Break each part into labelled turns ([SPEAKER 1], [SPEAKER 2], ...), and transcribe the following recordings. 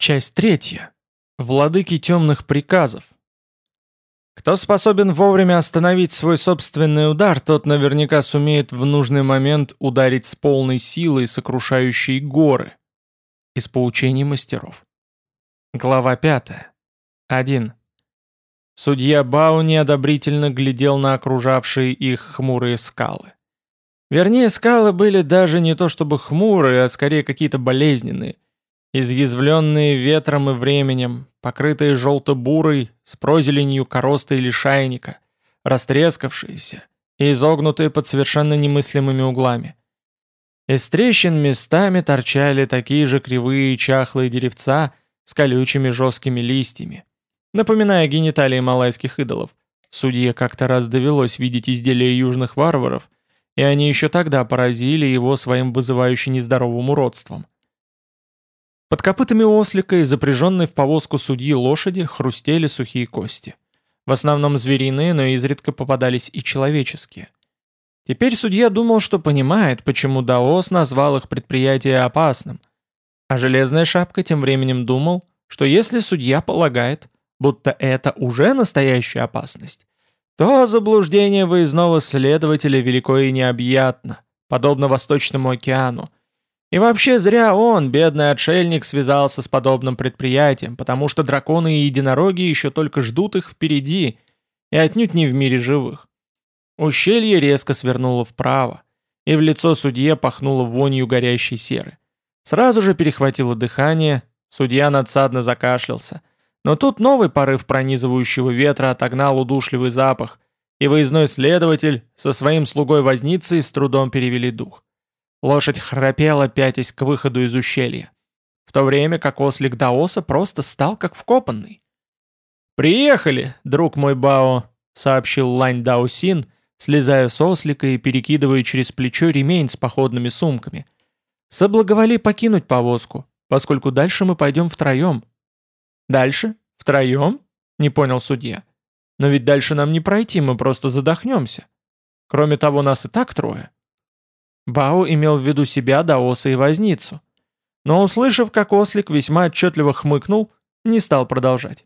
[SPEAKER 1] Часть третья. Владыки темных приказов. Кто способен вовремя остановить свой собственный удар, тот наверняка сумеет в нужный момент ударить с полной силой сокрушающие горы. Из поучений мастеров. Глава 5. 1. Судья Бау неодобрительно глядел на окружавшие их хмурые скалы. Вернее, скалы были даже не то чтобы хмурые, а скорее какие-то болезненные – изъязвленные ветром и временем, покрытые желто-бурой, с прозеленью короста или шайника, растрескавшиеся и изогнутые под совершенно немыслимыми углами. Из трещин местами торчали такие же кривые чахлые деревца с колючими жесткими листьями, напоминая гениталии малайских идолов. Судье как-то раз довелось видеть изделия южных варваров, и они еще тогда поразили его своим вызывающе нездоровым уродством – под копытами ослика и запряженной в повозку судьи лошади хрустели сухие кости. В основном звериные, но изредка попадались и человеческие. Теперь судья думал, что понимает, почему Даос назвал их предприятие опасным. А Железная Шапка тем временем думал, что если судья полагает, будто это уже настоящая опасность, то заблуждение выездного следователя велико и необъятно, подобно Восточному океану, и вообще зря он, бедный отшельник, связался с подобным предприятием, потому что драконы и единороги еще только ждут их впереди, и отнюдь не в мире живых. Ущелье резко свернуло вправо, и в лицо судье пахнуло вонью горящей серы. Сразу же перехватило дыхание, судья надсадно закашлялся. Но тут новый порыв пронизывающего ветра отогнал удушливый запах, и выездной следователь со своим слугой-возницей с трудом перевели дух. Лошадь храпела, пятясь к выходу из ущелья, в то время как ослик Даоса просто стал как вкопанный. «Приехали, друг мой Бао», — сообщил Лань Даосин, слезая с ослика и перекидывая через плечо ремень с походными сумками. «Соблаговоли покинуть повозку, поскольку дальше мы пойдем втроем». «Дальше? Втроем?» — не понял судья. «Но ведь дальше нам не пройти, мы просто задохнемся. Кроме того, нас и так трое». Бао имел в виду себя, Даоса и Возницу. Но услышав, как ослик весьма отчетливо хмыкнул, не стал продолжать.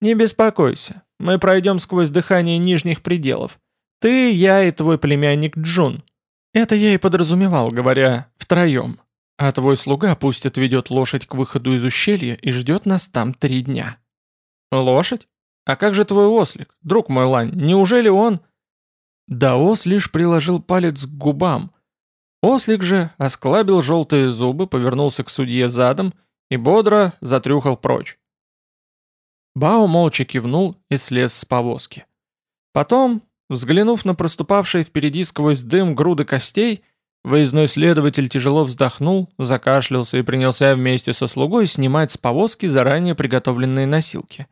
[SPEAKER 1] «Не беспокойся, мы пройдем сквозь дыхание нижних пределов. Ты, я и твой племянник Джун. Это я и подразумевал, говоря «втроем». А твой слуга пусть отведет лошадь к выходу из ущелья и ждет нас там три дня». «Лошадь? А как же твой ослик, друг мой Лань, неужели он...» Даос лишь приложил палец к губам, Ослик же осклабил желтые зубы, повернулся к судье задом и бодро затрюхал прочь. Бао молча кивнул и слез с повозки. Потом, взглянув на проступавшие впереди сквозь дым груды костей, выездной следователь тяжело вздохнул, закашлялся и принялся вместе со слугой снимать с повозки заранее приготовленные носилки.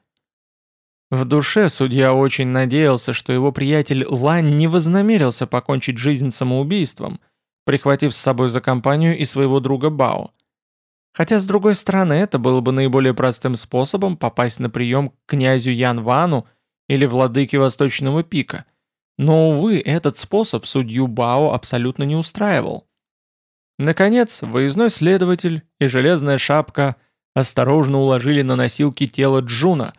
[SPEAKER 1] В душе судья очень надеялся, что его приятель Лань не вознамерился покончить жизнь самоубийством, прихватив с собой за компанию и своего друга Бао. Хотя, с другой стороны, это было бы наиболее простым способом попасть на прием к князю Ян Вану или владыке Восточного пика. Но, увы, этот способ судью Бао абсолютно не устраивал. Наконец, выездной следователь и железная шапка осторожно уложили на носилки тело Джуна,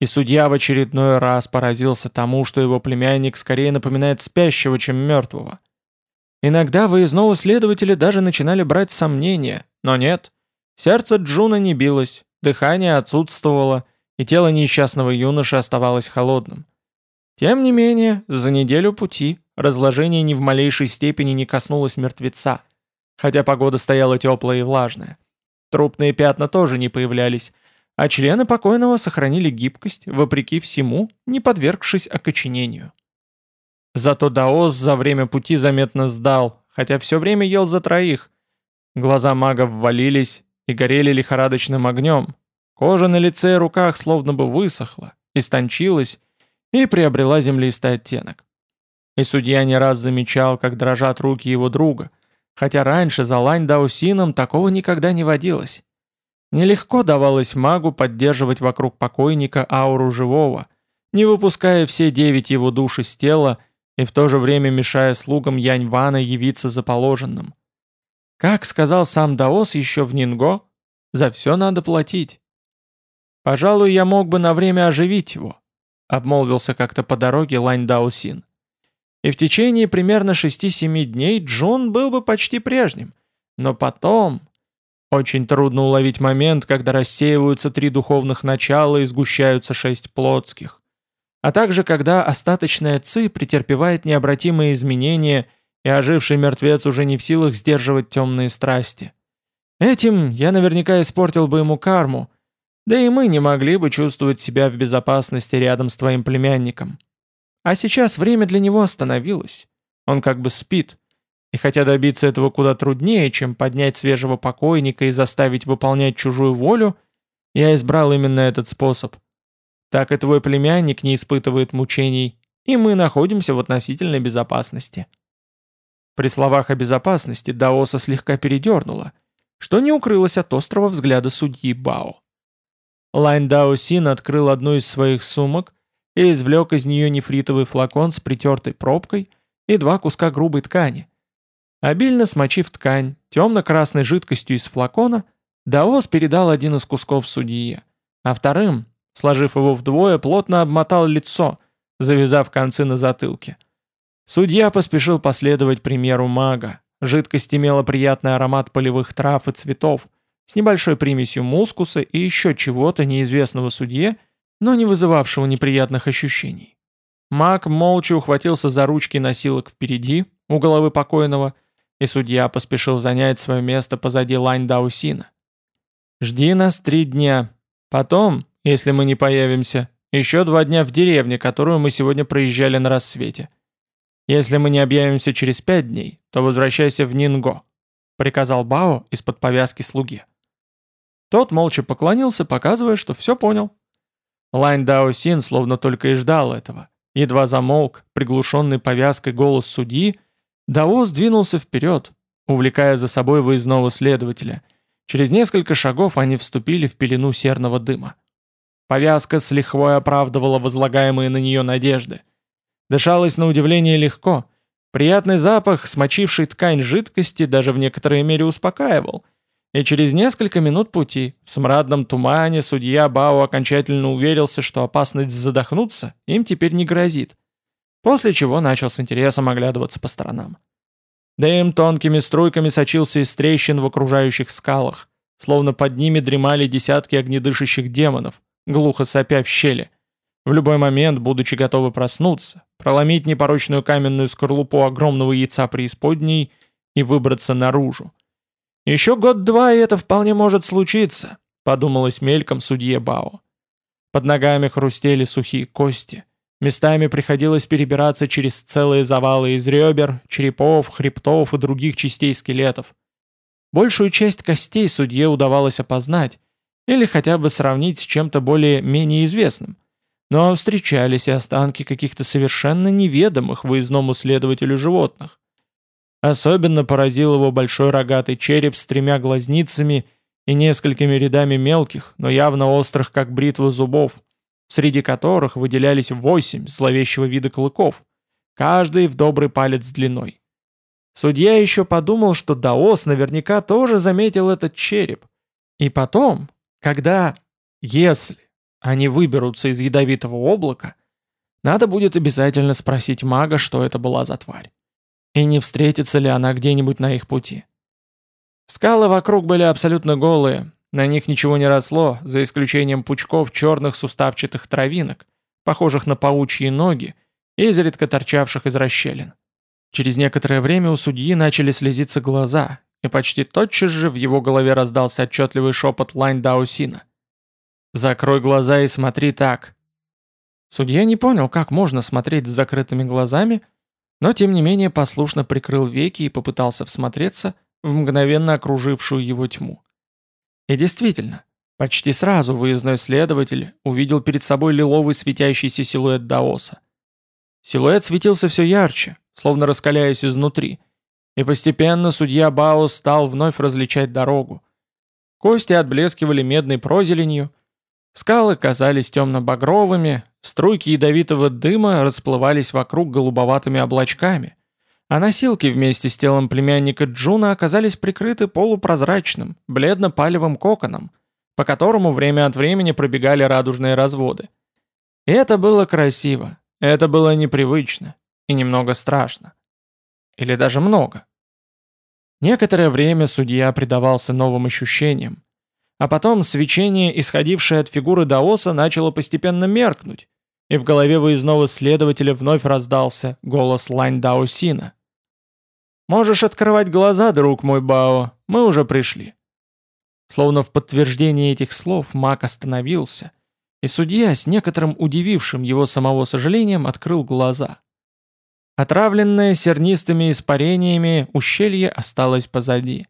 [SPEAKER 1] и судья в очередной раз поразился тому, что его племянник скорее напоминает спящего, чем мертвого. Иногда выездного следователя даже начинали брать сомнения, но нет. Сердце Джуна не билось, дыхание отсутствовало, и тело несчастного юноши оставалось холодным. Тем не менее, за неделю пути разложение ни в малейшей степени не коснулось мертвеца, хотя погода стояла теплая и влажная. Трупные пятна тоже не появлялись, а члены покойного сохранили гибкость, вопреки всему, не подвергшись окоченению. Зато Даос за время пути заметно сдал, хотя все время ел за троих. Глаза мага ввалились и горели лихорадочным огнем. Кожа на лице и руках словно бы высохла, истончилась и приобрела землистый оттенок. И судья не раз замечал, как дрожат руки его друга, хотя раньше за Лань Даосином такого никогда не водилось. Нелегко давалось магу поддерживать вокруг покойника ауру живого, не выпуская все девять его душ из тела и в то же время мешая слугам Янь-Вана явиться за положенным. Как сказал сам Даос еще в Нинго, За все надо платить. Пожалуй, я мог бы на время оживить его, обмолвился как-то по дороге Лань Даусин. И в течение примерно 6-7 дней Джун был бы почти прежним. Но потом... Очень трудно уловить момент, когда рассеиваются три духовных начала и сгущаются шесть плотских. А также когда остаточная ци претерпевает необратимые изменения, и оживший мертвец уже не в силах сдерживать темные страсти. Этим я наверняка испортил бы ему карму, да и мы не могли бы чувствовать себя в безопасности рядом с твоим племянником. А сейчас время для него остановилось. Он как бы спит, и хотя добиться этого куда труднее, чем поднять свежего покойника и заставить выполнять чужую волю, я избрал именно этот способ. Так и твой племянник не испытывает мучений, и мы находимся в относительной безопасности. При словах о безопасности Даоса слегка передернуло, что не укрылось от острого взгляда судьи Бао. Лань Дао Син открыл одну из своих сумок и извлек из нее нефритовый флакон с притертой пробкой и два куска грубой ткани – Обильно смочив ткань темно-красной жидкостью из флакона, Даос передал один из кусков судье, а вторым, сложив его вдвое, плотно обмотал лицо, завязав концы на затылке. Судья поспешил последовать примеру мага. Жидкость имела приятный аромат полевых трав и цветов, с небольшой примесью мускуса и еще чего-то неизвестного судье, но не вызывавшего неприятных ощущений. Маг молча ухватился за ручки носилок впереди, у головы покойного, и судья поспешил занять свое место позади Лань Даусина. «Жди нас три дня. Потом, если мы не появимся, еще два дня в деревне, которую мы сегодня проезжали на рассвете. Если мы не объявимся через пять дней, то возвращайся в Нинго», приказал Бао из-под повязки слуге. Тот молча поклонился, показывая, что все понял. Лань Даосин словно только и ждал этого. Едва замолк, приглушенный повязкой голос судьи, Дао сдвинулся вперед, увлекая за собой выездного следователя. Через несколько шагов они вступили в пелену серного дыма. Повязка с лихвой оправдывала возлагаемые на нее надежды. Дышалось на удивление легко. Приятный запах, смочивший ткань жидкости, даже в некоторой мере успокаивал. И через несколько минут пути, в смрадном тумане, судья Бао окончательно уверился, что опасность задохнуться им теперь не грозит. После чего начал с интересом оглядываться по сторонам. Дым тонкими струйками сочился из трещин в окружающих скалах, словно под ними дремали десятки огнедышащих демонов, глухо сопя в щели. В любой момент, будучи готовы проснуться, проломить непорочную каменную скорлупу огромного яйца преисподней и выбраться наружу. «Еще год-два, и это вполне может случиться», — подумалось мельком судье Бао. Под ногами хрустели сухие кости, Местами приходилось перебираться через целые завалы из ребер, черепов, хребтов и других частей скелетов. Большую часть костей судье удавалось опознать или хотя бы сравнить с чем-то более-менее известным. Но встречались и останки каких-то совершенно неведомых выездному следователю животных. Особенно поразил его большой рогатый череп с тремя глазницами и несколькими рядами мелких, но явно острых, как бритва зубов, среди которых выделялись восемь зловещего вида клыков, каждый в добрый палец длиной. Судья еще подумал, что Даос наверняка тоже заметил этот череп. И потом, когда, если они выберутся из ядовитого облака, надо будет обязательно спросить мага, что это была за тварь. И не встретится ли она где-нибудь на их пути. Скалы вокруг были абсолютно голые, на них ничего не росло, за исключением пучков черных суставчатых травинок, похожих на паучьи ноги, изредка торчавших из расщелин. Через некоторое время у судьи начали слезиться глаза, и почти тотчас же в его голове раздался отчетливый шепот Лайн Даусина. «Закрой глаза и смотри так». Судья не понял, как можно смотреть с закрытыми глазами, но тем не менее послушно прикрыл веки и попытался всмотреться в мгновенно окружившую его тьму. И действительно, почти сразу выездной следователь увидел перед собой лиловый светящийся силуэт Даоса. Силуэт светился все ярче, словно раскаляясь изнутри, и постепенно судья Бао стал вновь различать дорогу. Кости отблескивали медной прозеленью, скалы казались темно-багровыми, струйки ядовитого дыма расплывались вокруг голубоватыми облачками, а носилки вместе с телом племянника Джуна оказались прикрыты полупрозрачным, бледно-палевым коконом, по которому время от времени пробегали радужные разводы. И это было красиво, это было непривычно и немного страшно. Или даже много. Некоторое время судья предавался новым ощущениям, а потом свечение, исходившее от фигуры Даоса, начало постепенно меркнуть, и в голове выездного следователя вновь раздался голос Лань Даосина. «Можешь открывать глаза, друг мой Бао, мы уже пришли». Словно в подтверждение этих слов маг остановился, и судья с некоторым удивившим его самого сожалением открыл глаза. Отравленное сернистыми испарениями, ущелье осталось позади.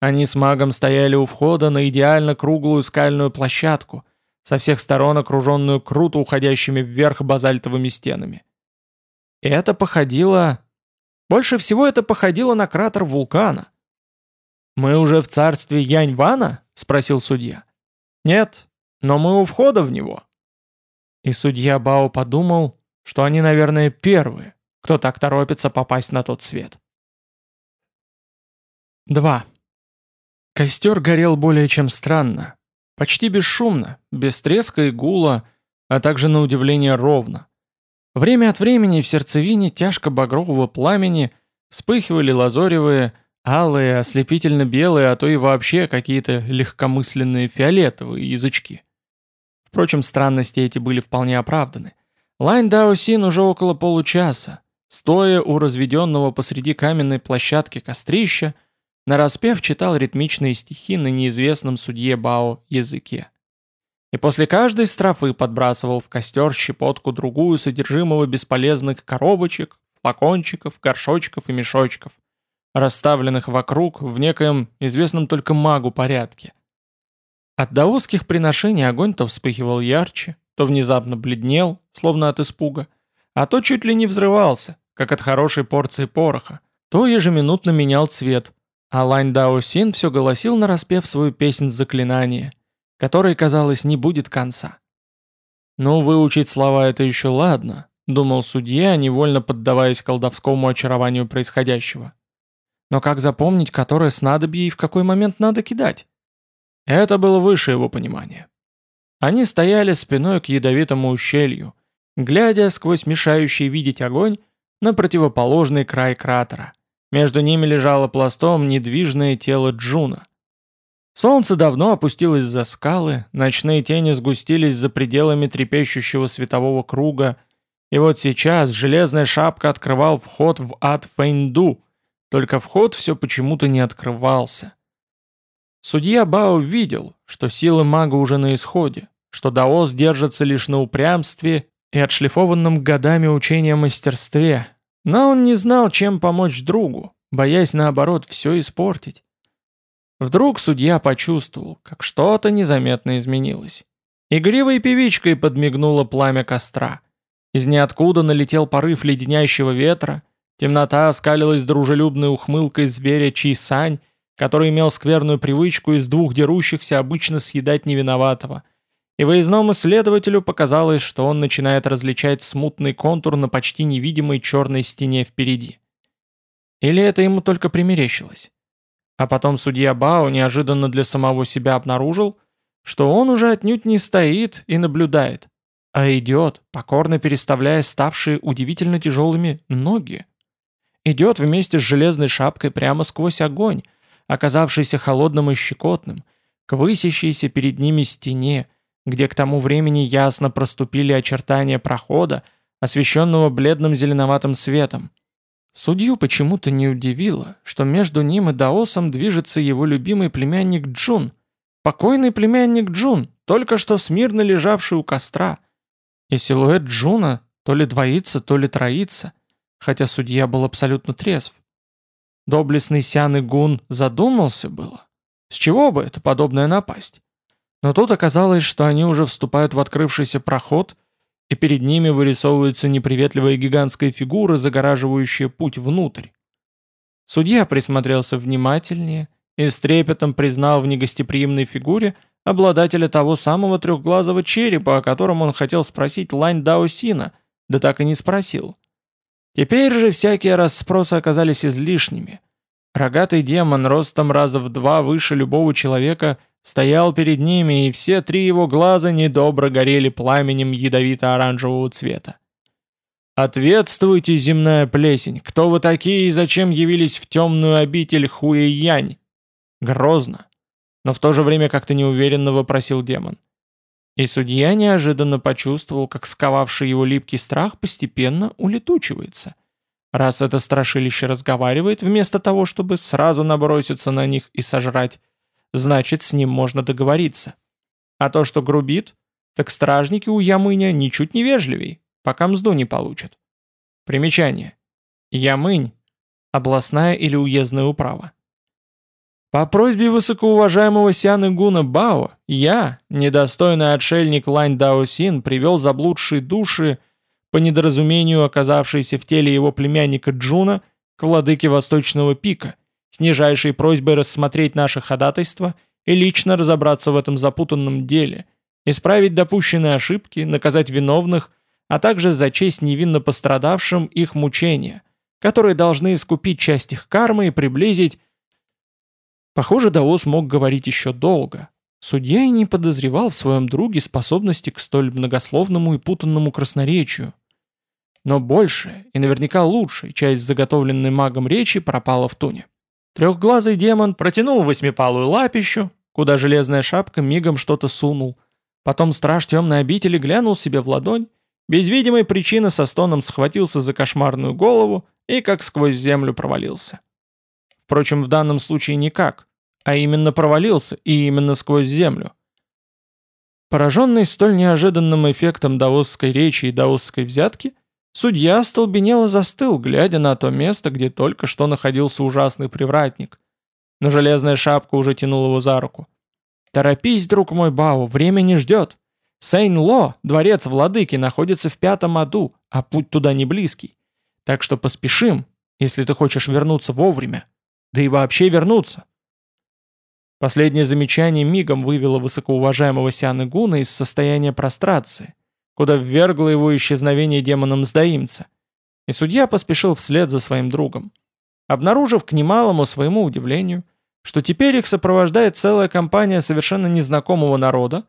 [SPEAKER 1] Они с магом стояли у входа на идеально круглую скальную площадку, со всех сторон окруженную круто уходящими вверх базальтовыми стенами. И это походило больше всего это походило на кратер вулкана. «Мы уже в царстве Янь-Вана?» — спросил судья. «Нет, но мы у входа в него». И судья Бао подумал, что они, наверное, первые, кто так торопится попасть на тот свет. 2. Костер горел более чем странно. Почти бесшумно, без треска и гула, а также на удивление ровно. Время от времени в сердцевине тяжко-багрового пламени вспыхивали лазоревые, алые, ослепительно-белые, а то и вообще какие-то легкомысленные фиолетовые язычки. Впрочем, странности эти были вполне оправданы. Лайн Даосин уже около получаса, стоя у разведенного посреди каменной площадки кострища, нараспев читал ритмичные стихи на неизвестном судье Бао языке и после каждой строфы подбрасывал в костер щепотку другую содержимого бесполезных коробочек, флакончиков, горшочков и мешочков, расставленных вокруг в некоем известном только магу порядке. От даосских приношений огонь то вспыхивал ярче, то внезапно бледнел, словно от испуга, а то чуть ли не взрывался, как от хорошей порции пороха, то ежеминутно менял цвет, а Лань Дао Син все голосил нараспев свою песнь заклинания — которой, казалось, не будет конца. «Ну, выучить слова — это еще ладно», — думал судья, невольно поддаваясь колдовскому очарованию происходящего. «Но как запомнить, которое снадобье и в какой момент надо кидать?» Это было выше его понимания. Они стояли спиной к ядовитому ущелью, глядя сквозь мешающий видеть огонь на противоположный край кратера. Между ними лежало пластом недвижное тело Джуна — Солнце давно опустилось за скалы, ночные тени сгустились за пределами трепещущего светового круга, и вот сейчас железная шапка открывал вход в ад Фэньду, только вход все почему-то не открывался. Судья Бао видел, что силы мага уже на исходе, что Даос держится лишь на упрямстве и отшлифованном годами учения мастерстве, но он не знал, чем помочь другу, боясь наоборот все испортить. Вдруг судья почувствовал, как что-то незаметно изменилось. Игривой певичкой подмигнуло пламя костра. Из ниоткуда налетел порыв леденящего ветра, темнота оскалилась дружелюбной ухмылкой зверя Чи-Сань, который имел скверную привычку из двух дерущихся обычно съедать невиноватого. И выездному следователю показалось, что он начинает различать смутный контур на почти невидимой черной стене впереди. Или это ему только примерещилось? А потом судья Бао неожиданно для самого себя обнаружил, что он уже отнюдь не стоит и наблюдает, а идет, покорно переставляя ставшие удивительно тяжелыми ноги. Идет вместе с железной шапкой прямо сквозь огонь, оказавшийся холодным и щекотным, к высящейся перед ними стене, где к тому времени ясно проступили очертания прохода, освещенного бледным зеленоватым светом. Судью почему-то не удивило, что между ним и Даосом движется его любимый племянник Джун. Покойный племянник Джун, только что смирно лежавший у костра. И силуэт Джуна то ли двоится, то ли троится, хотя судья был абсолютно трезв. Доблестный Сян и Гун задумался было. С чего бы это подобная напасть? Но тут оказалось, что они уже вступают в открывшийся проход и перед ними вырисовывается неприветливая гигантская фигура, загораживающая путь внутрь. Судья присмотрелся внимательнее и с трепетом признал в негостеприимной фигуре обладателя того самого трехглазого черепа, о котором он хотел спросить Лань Даосина, да так и не спросил. Теперь же всякие расспросы оказались излишними. Рогатый демон ростом раза в два выше любого человека стоял перед ними, и все три его глаза недобро горели пламенем ядовито-оранжевого цвета. «Ответствуйте, земная плесень, кто вы такие и зачем явились в темную обитель Хуэ-Янь?» Грозно, но в то же время как-то неуверенно вопросил демон. И судья неожиданно почувствовал, как сковавший его липкий страх постепенно улетучивается. Раз это страшилище разговаривает, вместо того, чтобы сразу наброситься на них и сожрать, значит, с ним можно договориться. А то, что грубит, так стражники у Ямыня ничуть не вежливей, пока мзду не получат. Примечание. Ямынь – областная или уездная управа. По просьбе высокоуважаемого сянь-гуна Бао, я, недостойный отшельник Лань Дао Син, привел заблудшие души, по недоразумению оказавшиеся в теле его племянника Джуна, к владыке Восточного Пика, с нижайшей просьбой рассмотреть наше ходатайство и лично разобраться в этом запутанном деле, исправить допущенные ошибки, наказать виновных, а также зачесть невинно пострадавшим их мучения, которые должны искупить часть их кармы и приблизить Похоже, Даос мог говорить еще долго. Судья и не подозревал в своем друге способности к столь многословному и путанному красноречию. Но большая и наверняка лучшая часть заготовленной магом речи пропала в туне. Трехглазый демон протянул восьмипалую лапищу, куда железная шапка мигом что-то сунул. Потом страж темной обители глянул себе в ладонь, без видимой причины со стоном схватился за кошмарную голову и как сквозь землю провалился. Впрочем, в данном случае никак, а именно провалился и именно сквозь землю. Пораженный столь неожиданным эффектом даосской речи и даосской взятки, судья остолбенело застыл, глядя на то место, где только что находился ужасный привратник. Но железная шапка уже тянула его за руку. «Торопись, друг мой Бао, время не ждет. Сейн-Ло, дворец владыки, находится в пятом аду, а путь туда не близкий. Так что поспешим, если ты хочешь вернуться вовремя». Да и вообще вернуться. Последнее замечание мигом вывело высокоуважаемого Сианы Гуна из состояния прострации, куда ввергло его исчезновение демоном-сдаимца. И судья поспешил вслед за своим другом. Обнаружив к немалому своему удивлению, что теперь их сопровождает целая компания совершенно незнакомого народа,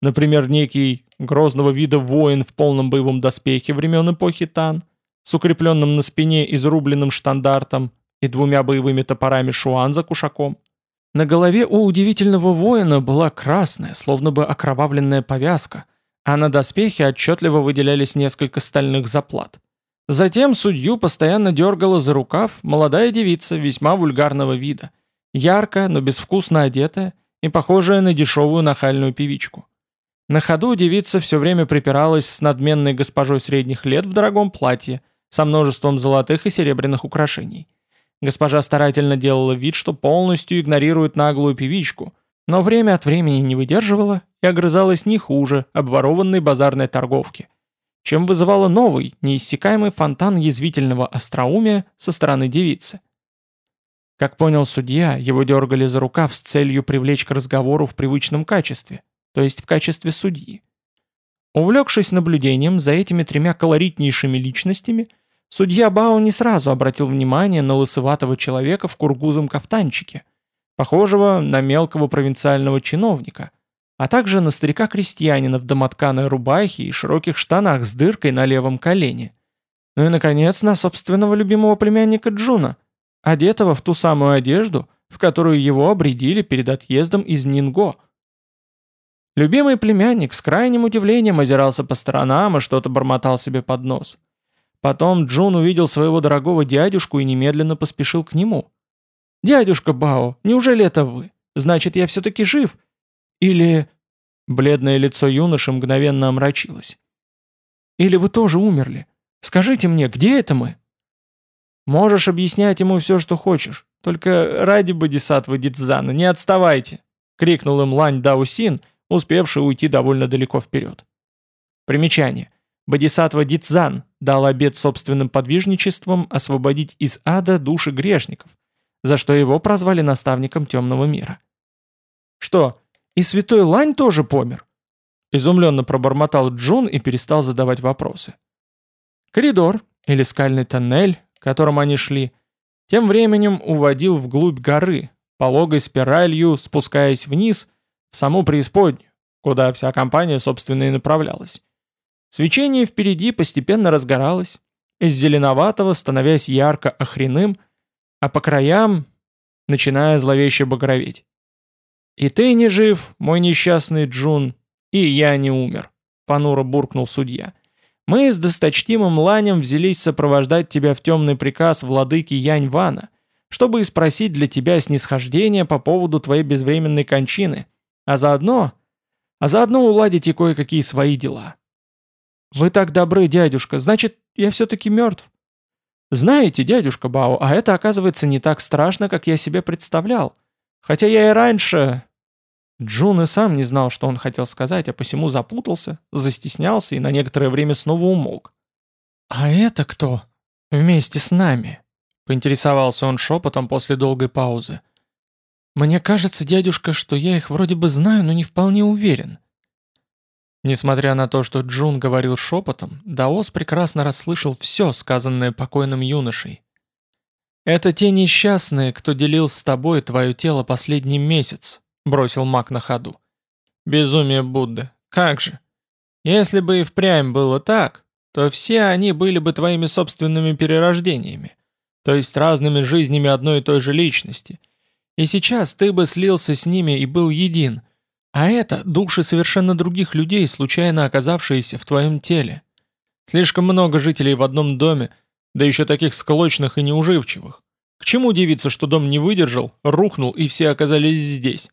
[SPEAKER 1] например, некий грозного вида воин в полном боевом доспехе времен эпохи Тан, с укрепленным на спине изрубленным штандартом, и двумя боевыми топорами шуан за кушаком. На голове у удивительного воина была красная, словно бы окровавленная повязка, а на доспехе отчетливо выделялись несколько стальных заплат. Затем судью постоянно дергала за рукав молодая девица весьма вульгарного вида, ярко, но безвкусно одетая и похожая на дешевую нахальную певичку. На ходу девица все время припиралась с надменной госпожой средних лет в дорогом платье, со множеством золотых и серебряных украшений. Госпожа старательно делала вид, что полностью игнорирует наглую певичку, но время от времени не выдерживала и огрызалась не хуже обворованной базарной торговки, чем вызывала новый, неиссякаемый фонтан язвительного остроумия со стороны девицы. Как понял судья, его дергали за рукав с целью привлечь к разговору в привычном качестве, то есть в качестве судьи. Увлекшись наблюдением за этими тремя колоритнейшими личностями, Судья Бао не сразу обратил внимание на лысоватого человека в кургузом кафтанчике, похожего на мелкого провинциального чиновника, а также на старика-крестьянина в домотканой рубахе и широких штанах с дыркой на левом колене. Ну и, наконец, на собственного любимого племянника Джуна, одетого в ту самую одежду, в которую его обредили перед отъездом из Нинго. Любимый племянник с крайним удивлением озирался по сторонам и что-то бормотал себе под нос. Потом Джун увидел своего дорогого дядюшку и немедленно поспешил к нему. «Дядюшка Бао, неужели это вы? Значит, я все-таки жив? Или...» Бледное лицо юноши мгновенно омрачилось. «Или вы тоже умерли? Скажите мне, где это мы?» «Можешь объяснять ему все, что хочешь. Только ради Бодисатвы Дидзана, не отставайте!» — крикнул им Лань Даусин, успевший уйти довольно далеко вперед. Примечание. Бодисатва Дитзан дал обет собственным подвижничеством освободить из ада души грешников, за что его прозвали наставником темного мира. «Что, и святой Лань тоже помер?» Изумленно пробормотал Джун и перестал задавать вопросы. Коридор, или скальный тоннель, которым они шли, тем временем уводил вглубь горы, пологой спиралью спускаясь вниз в саму преисподнюю, куда вся компания, собственно, и направлялась. Свечение впереди постепенно разгоралось, из зеленоватого становясь ярко охренным, а по краям начиная зловеще багроветь. «И ты не жив, мой несчастный Джун, и я не умер», — понуро буркнул судья. «Мы с досточтимым Ланем взялись сопровождать тебя в темный приказ владыки Янь-Вана, чтобы спросить для тебя снисхождение по поводу твоей безвременной кончины, а заодно... а заодно уладить и кое-какие свои дела». «Вы так добры, дядюшка, значит, я все-таки мертв?» «Знаете, дядюшка Бао, а это оказывается не так страшно, как я себе представлял. Хотя я и раньше...» Джун и сам не знал, что он хотел сказать, а посему запутался, застеснялся и на некоторое время снова умолк. «А это кто? Вместе с нами?» — поинтересовался он шепотом после долгой паузы. «Мне кажется, дядюшка, что я их вроде бы знаю, но не вполне уверен». Несмотря на то, что Джун говорил шепотом, Даос прекрасно расслышал все, сказанное покойным юношей. «Это те несчастные, кто делил с тобой твое тело последний месяц», — бросил маг на ходу. «Безумие Будды, как же! Если бы и впрямь было так, то все они были бы твоими собственными перерождениями, то есть разными жизнями одной и той же личности. И сейчас ты бы слился с ними и был един, а это души совершенно других людей, случайно оказавшиеся в твоем теле. Слишком много жителей в одном доме, да еще таких склочных и неуживчивых. К чему удивиться, что дом не выдержал, рухнул и все оказались здесь?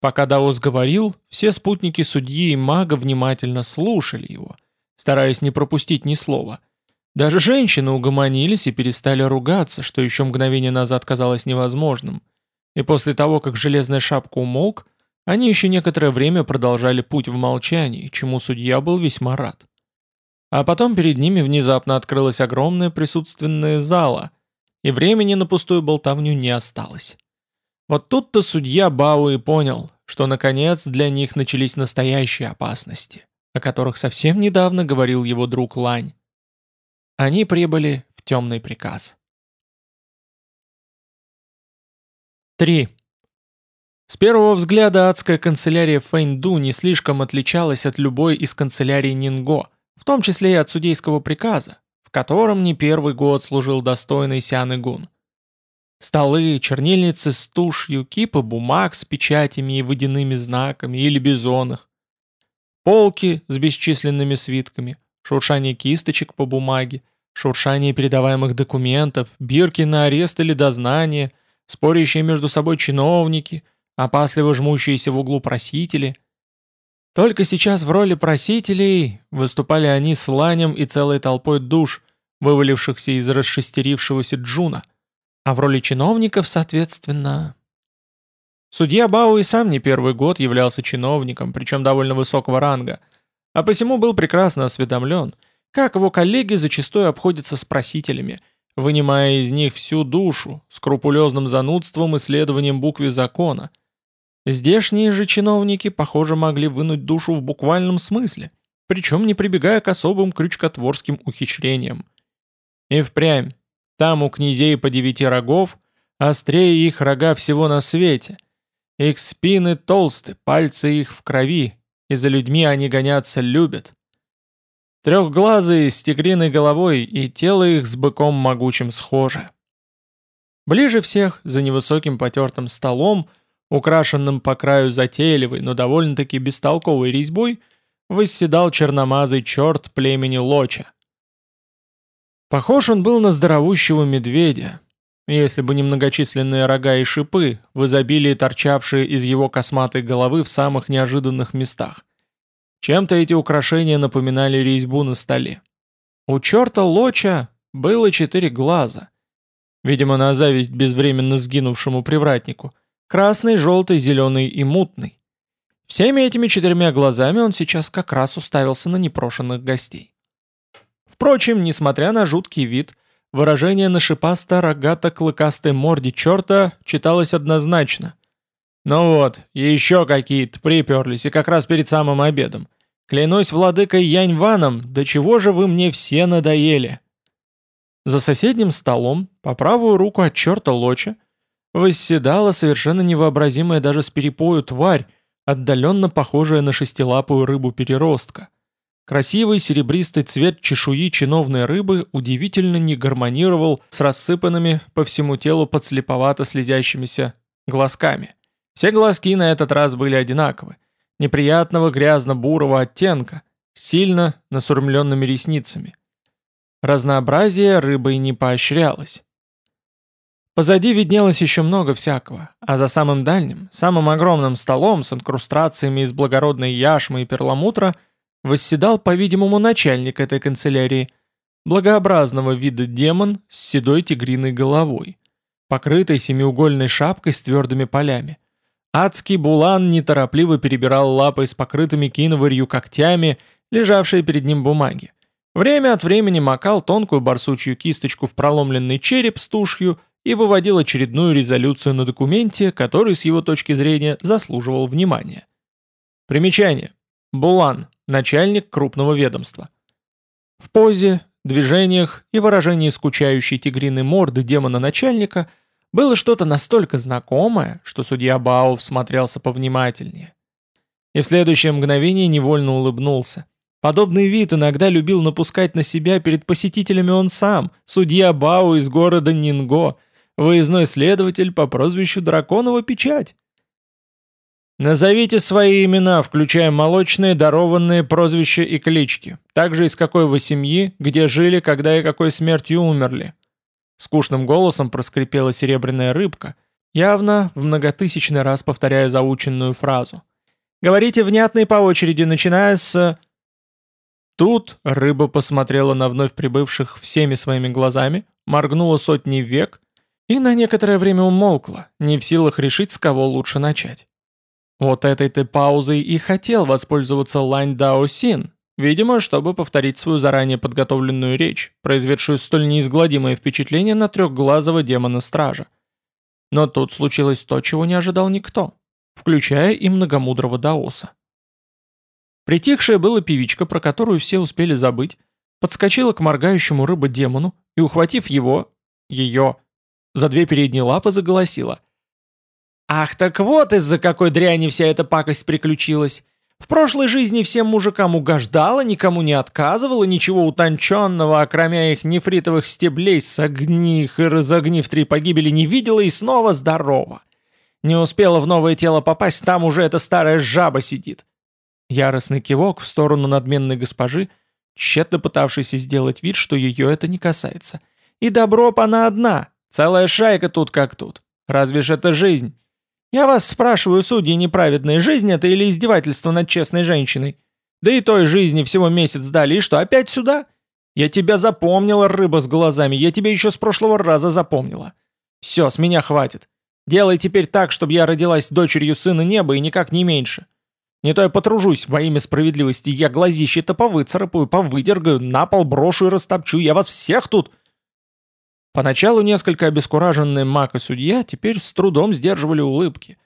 [SPEAKER 1] Пока Даос говорил, все спутники судьи и мага внимательно слушали его, стараясь не пропустить ни слова. Даже женщины угомонились и перестали ругаться, что еще мгновение назад казалось невозможным. И после того, как железная шапка умолк, они еще некоторое время продолжали путь в молчании, чему судья был весьма рад. А потом перед ними внезапно открылась огромная присутственная зала, и времени на пустую болтовню не осталось. Вот тут-то судья Бау и понял, что наконец для них начались настоящие опасности, о которых совсем недавно говорил его друг Лань. Они прибыли в темный приказ. 3. С первого взгляда адская канцелярия Фэньду не слишком отличалась от любой из канцелярий Нинго, в том числе и от судейского приказа, в котором не первый год служил достойный Сян Игун. Столы, чернильницы с тушью, кипы бумаг с печатями и водяными знаками или бизонах, полки с бесчисленными свитками, шуршание кисточек по бумаге, шуршание передаваемых документов, бирки на арест или дознание, спорящие между собой чиновники – опасливо жмущиеся в углу просители. Только сейчас в роли просителей выступали они с Ланем и целой толпой душ, вывалившихся из расшестерившегося Джуна, а в роли чиновников, соответственно... Судья Бау и сам не первый год являлся чиновником, причем довольно высокого ранга, а посему был прекрасно осведомлен, как его коллеги зачастую обходятся с просителями – вынимая из них всю душу, скрупулезным занудством и следованием букве закона, Здешние же чиновники, похоже, могли вынуть душу в буквальном смысле, причем не прибегая к особым крючкотворским ухищрениям. И впрямь, там у князей по девяти рогов, острее их рога всего на свете. Их спины толсты, пальцы их в крови, и за людьми они гоняться любят. Трехглазые с тигриной головой, и тело их с быком могучим схоже. Ближе всех, за невысоким потертым столом, украшенным по краю затейливой, но довольно-таки бестолковой резьбой, восседал черномазый черт племени Лоча. Похож он был на здоровущего медведя, если бы не многочисленные рога и шипы, в изобилии торчавшие из его косматой головы в самых неожиданных местах. Чем-то эти украшения напоминали резьбу на столе. У черта Лоча было четыре глаза, видимо, на зависть безвременно сгинувшему привратнику – Красный, желтый, зеленый и мутный. Всеми этими четырьмя глазами он сейчас как раз уставился на непрошенных гостей. Впрочем, несмотря на жуткий вид, выражение на шипасто-рогато-клыкастой морде черта читалось однозначно. Ну вот, еще какие-то приперлись, и как раз перед самым обедом. Клянусь владыкой Янь-Ваном, до чего же вы мне все надоели!» За соседним столом, по правую руку от черта Лоча, восседала совершенно невообразимая даже с перепою тварь, отдаленно похожая на шестилапую рыбу-переростка. Красивый серебристый цвет чешуи чиновной рыбы удивительно не гармонировал с рассыпанными по всему телу подслеповато слезящимися глазками. Все глазки на этот раз были одинаковы, неприятного грязно-бурого оттенка, сильно насурмленными ресницами. Разнообразие рыбой не поощрялось. Позади виднелось еще много всякого, а за самым дальним, самым огромным столом с инкрустрациями из благородной яшмы и перламутра восседал, по-видимому, начальник этой канцелярии, благообразного вида демон с седой тигриной головой, покрытой семиугольной шапкой с твердыми полями. Адский булан неторопливо перебирал лапой с покрытыми киноварью когтями, лежавшие перед ним бумаги. Время от времени макал тонкую барсучью кисточку в проломленный череп с тушью и выводил очередную резолюцию на документе, который с его точки зрения заслуживал внимания. Примечание. Булан, начальник крупного ведомства. В позе, движениях и выражении скучающей тигриной морды демона-начальника было что-то настолько знакомое, что судья Бао всмотрелся повнимательнее. И в следующее мгновение невольно улыбнулся. Подобный вид иногда любил напускать на себя перед посетителями он сам, судья Бао из города Нинго, выездной следователь по прозвищу Драконова Печать. Назовите свои имена, включая молочные, дарованные прозвища и клички. Также из какой вы семьи, где жили, когда и какой смертью умерли. Скучным голосом проскрипела серебряная рыбка, явно в многотысячный раз повторяя заученную фразу. Говорите внятно и по очереди, начиная с... Тут рыба посмотрела на вновь прибывших всеми своими глазами, моргнула сотни век и на некоторое время умолкла, не в силах решить, с кого лучше начать. Вот этой-то паузой и хотел воспользоваться Лань Дао Син, видимо, чтобы повторить свою заранее подготовленную речь, произведшую столь неизгладимое впечатление на трехглазого демона-стража. Но тут случилось то, чего не ожидал никто, включая и многомудрого Даоса. Притихшая была певичка, про которую все успели забыть, подскочила к моргающему рыбо-демону и, ухватив его, ее, за две передние лапы заголосила. «Ах, так вот из-за какой дряни вся эта пакость приключилась! В прошлой жизни всем мужикам угождала, никому не отказывала, ничего утонченного, окромя их нефритовых стеблей, согни их и разогни в три погибели, не видела и снова здорова. Не успела в новое тело попасть, там уже эта старая жаба сидит». Яростный кивок в сторону надменной госпожи, тщетно пытавшейся сделать вид, что ее это не касается. «И добро она одна, целая шайка тут как тут. Разве ж это жизнь?» Я вас спрашиваю, судьи, неправедная жизнь это или издевательство над честной женщиной? Да и той жизни всего месяц дали, и что, опять сюда? Я тебя запомнила, рыба с глазами, я тебя еще с прошлого раза запомнила. Все, с меня хватит. Делай теперь так, чтобы я родилась дочерью сына неба и никак не меньше. Не то я потружусь во имя справедливости, я глазище-то повыцарапаю, повыдергаю, на пол брошу и растопчу, я вас всех тут... Поначалу несколько обескураженные маг и судья теперь с трудом сдерживали улыбки.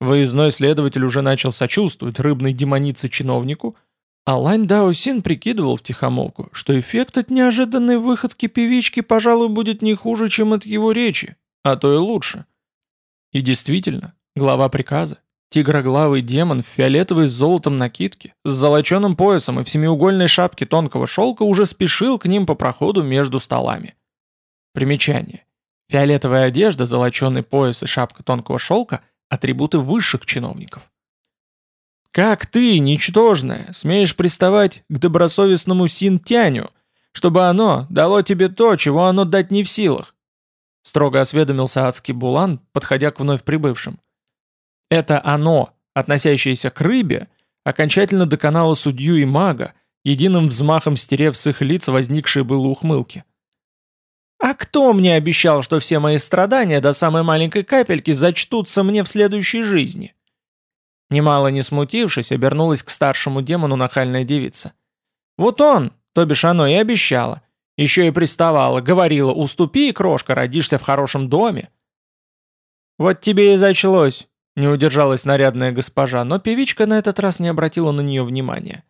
[SPEAKER 1] Выездной следователь уже начал сочувствовать рыбной демонице-чиновнику, а Лань Дао Син прикидывал втихомолку, что эффект от неожиданной выходки певички, пожалуй, будет не хуже, чем от его речи, а то и лучше. И действительно, глава приказа, тигроглавый демон в фиолетовой с золотом накидке, с золоченым поясом и в семиугольной шапке тонкого шелка уже спешил к ним по проходу между столами. Примечание. Фиолетовая одежда, золоченый пояс и шапка тонкого шелка – атрибуты высших чиновников. «Как ты, ничтожная, смеешь приставать к добросовестному Синтяню, чтобы оно дало тебе то, чего оно дать не в силах?» Строго осведомился адский Булан, подходя к вновь прибывшим. Это оно, относящееся к рыбе, окончательно доконало судью и мага, единым взмахом стерев с их лиц возникшие было ухмылки. А кто мне обещал, что все мои страдания до самой маленькой капельки зачтутся мне в следующей жизни? Немало не смутившись, обернулась к старшему демону нахальная девица. Вот он, то бишь оно и обещала. Еще и приставала, говорила, уступи, крошка, родишься в хорошем доме. Вот тебе и зачлось, не удержалась нарядная госпожа, но певичка на этот раз не обратила на нее внимания.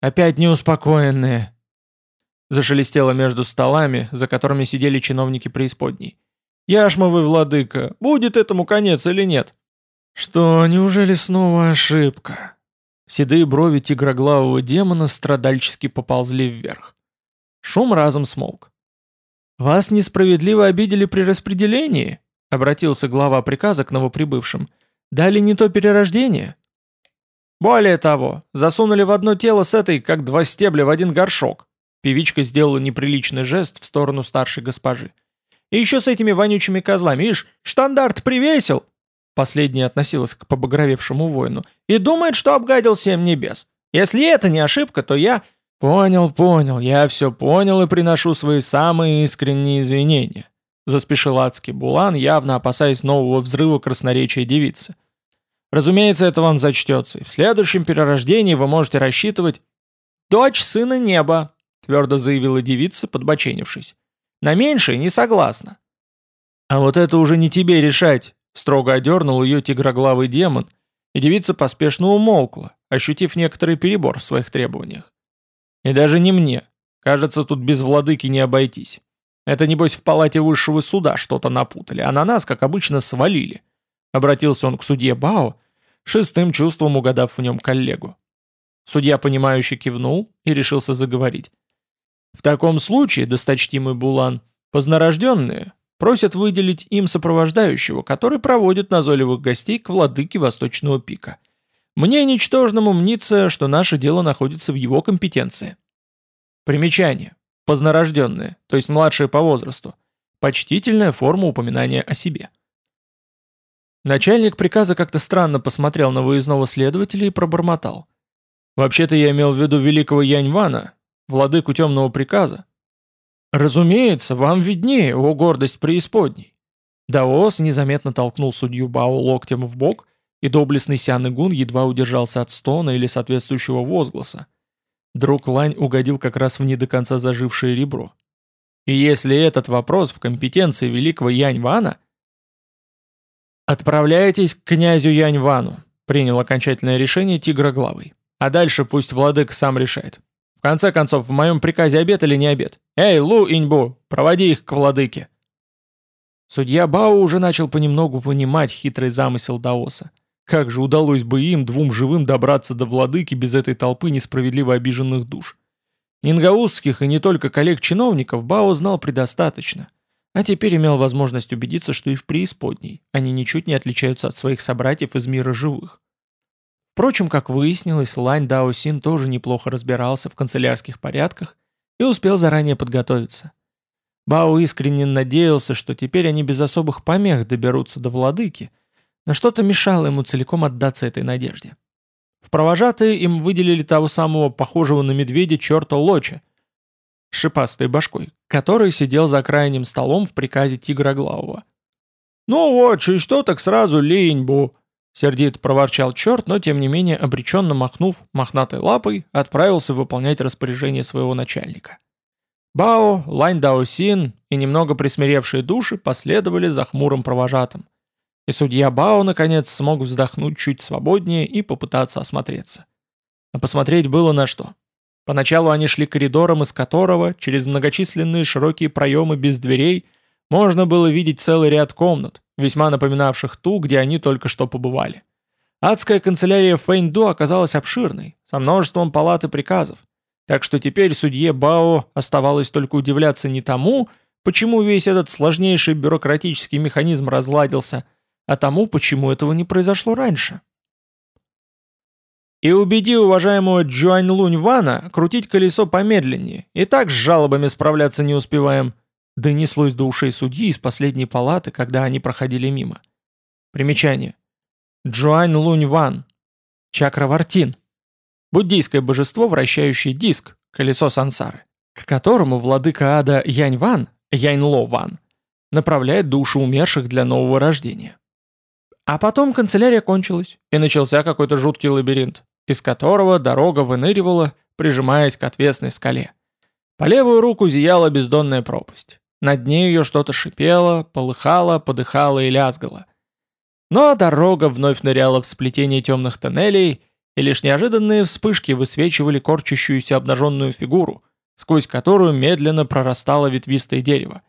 [SPEAKER 1] Опять неуспокоенные. Зашелестело между столами, за которыми сидели чиновники преисподней. Яшмовый владыка, будет этому конец или нет? Что, неужели снова ошибка? Седые брови тигроглавого демона страдальчески поползли вверх. Шум разом смолк. «Вас несправедливо обидели при распределении?» — обратился глава приказа к новоприбывшим. «Дали не то перерождение?» «Более того, засунули в одно тело с этой, как два стебля в один горшок». Певичка сделала неприличный жест в сторону старшей госпожи. «И еще с этими вонючими козлами, ишь, штандарт привесил!» Последняя относилась к побагровевшему воину. «И думает, что обгадил семь небес. Если это не ошибка, то я...» «Понял, понял, я все понял и приношу свои самые искренние извинения», заспешил адский Булан, явно опасаясь нового взрыва красноречия девицы. «Разумеется, это вам зачтется, и в следующем перерождении вы можете рассчитывать...» «Дочь сына неба», твердо заявила девица, подбоченившись. «На меньшее не согласна». «А вот это уже не тебе решать», строго одернул ее тигроглавый демон, и девица поспешно умолкла, ощутив некоторый перебор в своих требованиях. И даже не мне. Кажется, тут без владыки не обойтись. Это, небось, в палате высшего суда что-то напутали, а на нас, как обычно, свалили. Обратился он к судье Бао, шестым чувством угадав в нем коллегу. Судья, понимающе кивнул и решился заговорить. В таком случае, досточтимый Булан, познорожденные просят выделить им сопровождающего, который проводит назойливых гостей к владыке Восточного пика. Мне, ничтожному, мнится, что наше дело находится в его компетенции. Примечание. Познорожденные, то есть младшие по возрасту. Почтительная форма упоминания о себе. Начальник приказа как-то странно посмотрел на выездного следователя и пробормотал. «Вообще-то я имел в виду великого Яньвана, владыку темного приказа». «Разумеется, вам виднее, о гордость преисподней». Даос незаметно толкнул судью Бао локтем в бок и доблестный Сян Игун едва удержался от стона или соответствующего возгласа. Друг Лань угодил как раз в не до конца зажившее ребро. И если этот вопрос в компетенции великого Янь-Вана... «Отправляйтесь к князю Янь-Вану», — принял окончательное решение Тигроглавый. «А дальше пусть владык сам решает. В конце концов, в моем приказе обед или не обед? Эй, Лу Иньбу, проводи их к владыке». Судья Бао уже начал понемногу понимать хитрый замысел Даоса. Как же удалось бы им, двум живым, добраться до владыки без этой толпы несправедливо обиженных душ? Нингаузских и не только коллег-чиновников Бао знал предостаточно, а теперь имел возможность убедиться, что и в преисподней они ничуть не отличаются от своих собратьев из мира живых. Впрочем, как выяснилось, Лань Дао Син тоже неплохо разбирался в канцелярских порядках и успел заранее подготовиться. Бао искренне надеялся, что теперь они без особых помех доберутся до владыки – но что-то мешало ему целиком отдаться этой надежде. В провожатые им выделили того самого похожего на медведя черта Лоча, шипастой башкой, который сидел за крайним столом в приказе Тигроглавого. «Ну вот, и что так сразу линьбу!» Сердито проворчал черт, но тем не менее обреченно махнув мохнатой лапой, отправился выполнять распоряжение своего начальника. Бао, Лань Даосин и немного присмиревшие души последовали за хмурым провожатым. И судья Бао, наконец, смог вздохнуть чуть свободнее и попытаться осмотреться. А посмотреть было на что. Поначалу они шли коридором, из которого, через многочисленные широкие проемы без дверей, можно было видеть целый ряд комнат, весьма напоминавших ту, где они только что побывали. Адская канцелярия Фэйнду оказалась обширной, со множеством палат и приказов, так что теперь судье Бао оставалось только удивляться не тому, почему весь этот сложнейший бюрократический механизм разладился – а тому, почему этого не произошло раньше. И убеди уважаемого Джуань Лунь Вана крутить колесо помедленнее, и так с жалобами справляться не успеваем, донеслось до ушей судьи из последней палаты, когда они проходили мимо. Примечание. Джуань Лунь Ван. Чакравартин. Буддийское божество, вращающее диск, колесо сансары, к которому владыка ада Янь Ван, Янь Ло Ван, направляет души умерших для нового рождения. А потом канцелярия кончилась, и начался какой-то жуткий лабиринт, из которого дорога выныривала, прижимаясь к отвесной скале. По левую руку зияла бездонная пропасть. На дне ее что-то шипело, полыхало, подыхало и лязгало. Но дорога вновь ныряла в сплетение темных тоннелей, и лишь неожиданные вспышки высвечивали корчащуюся обнаженную фигуру, сквозь которую медленно прорастало ветвистое дерево,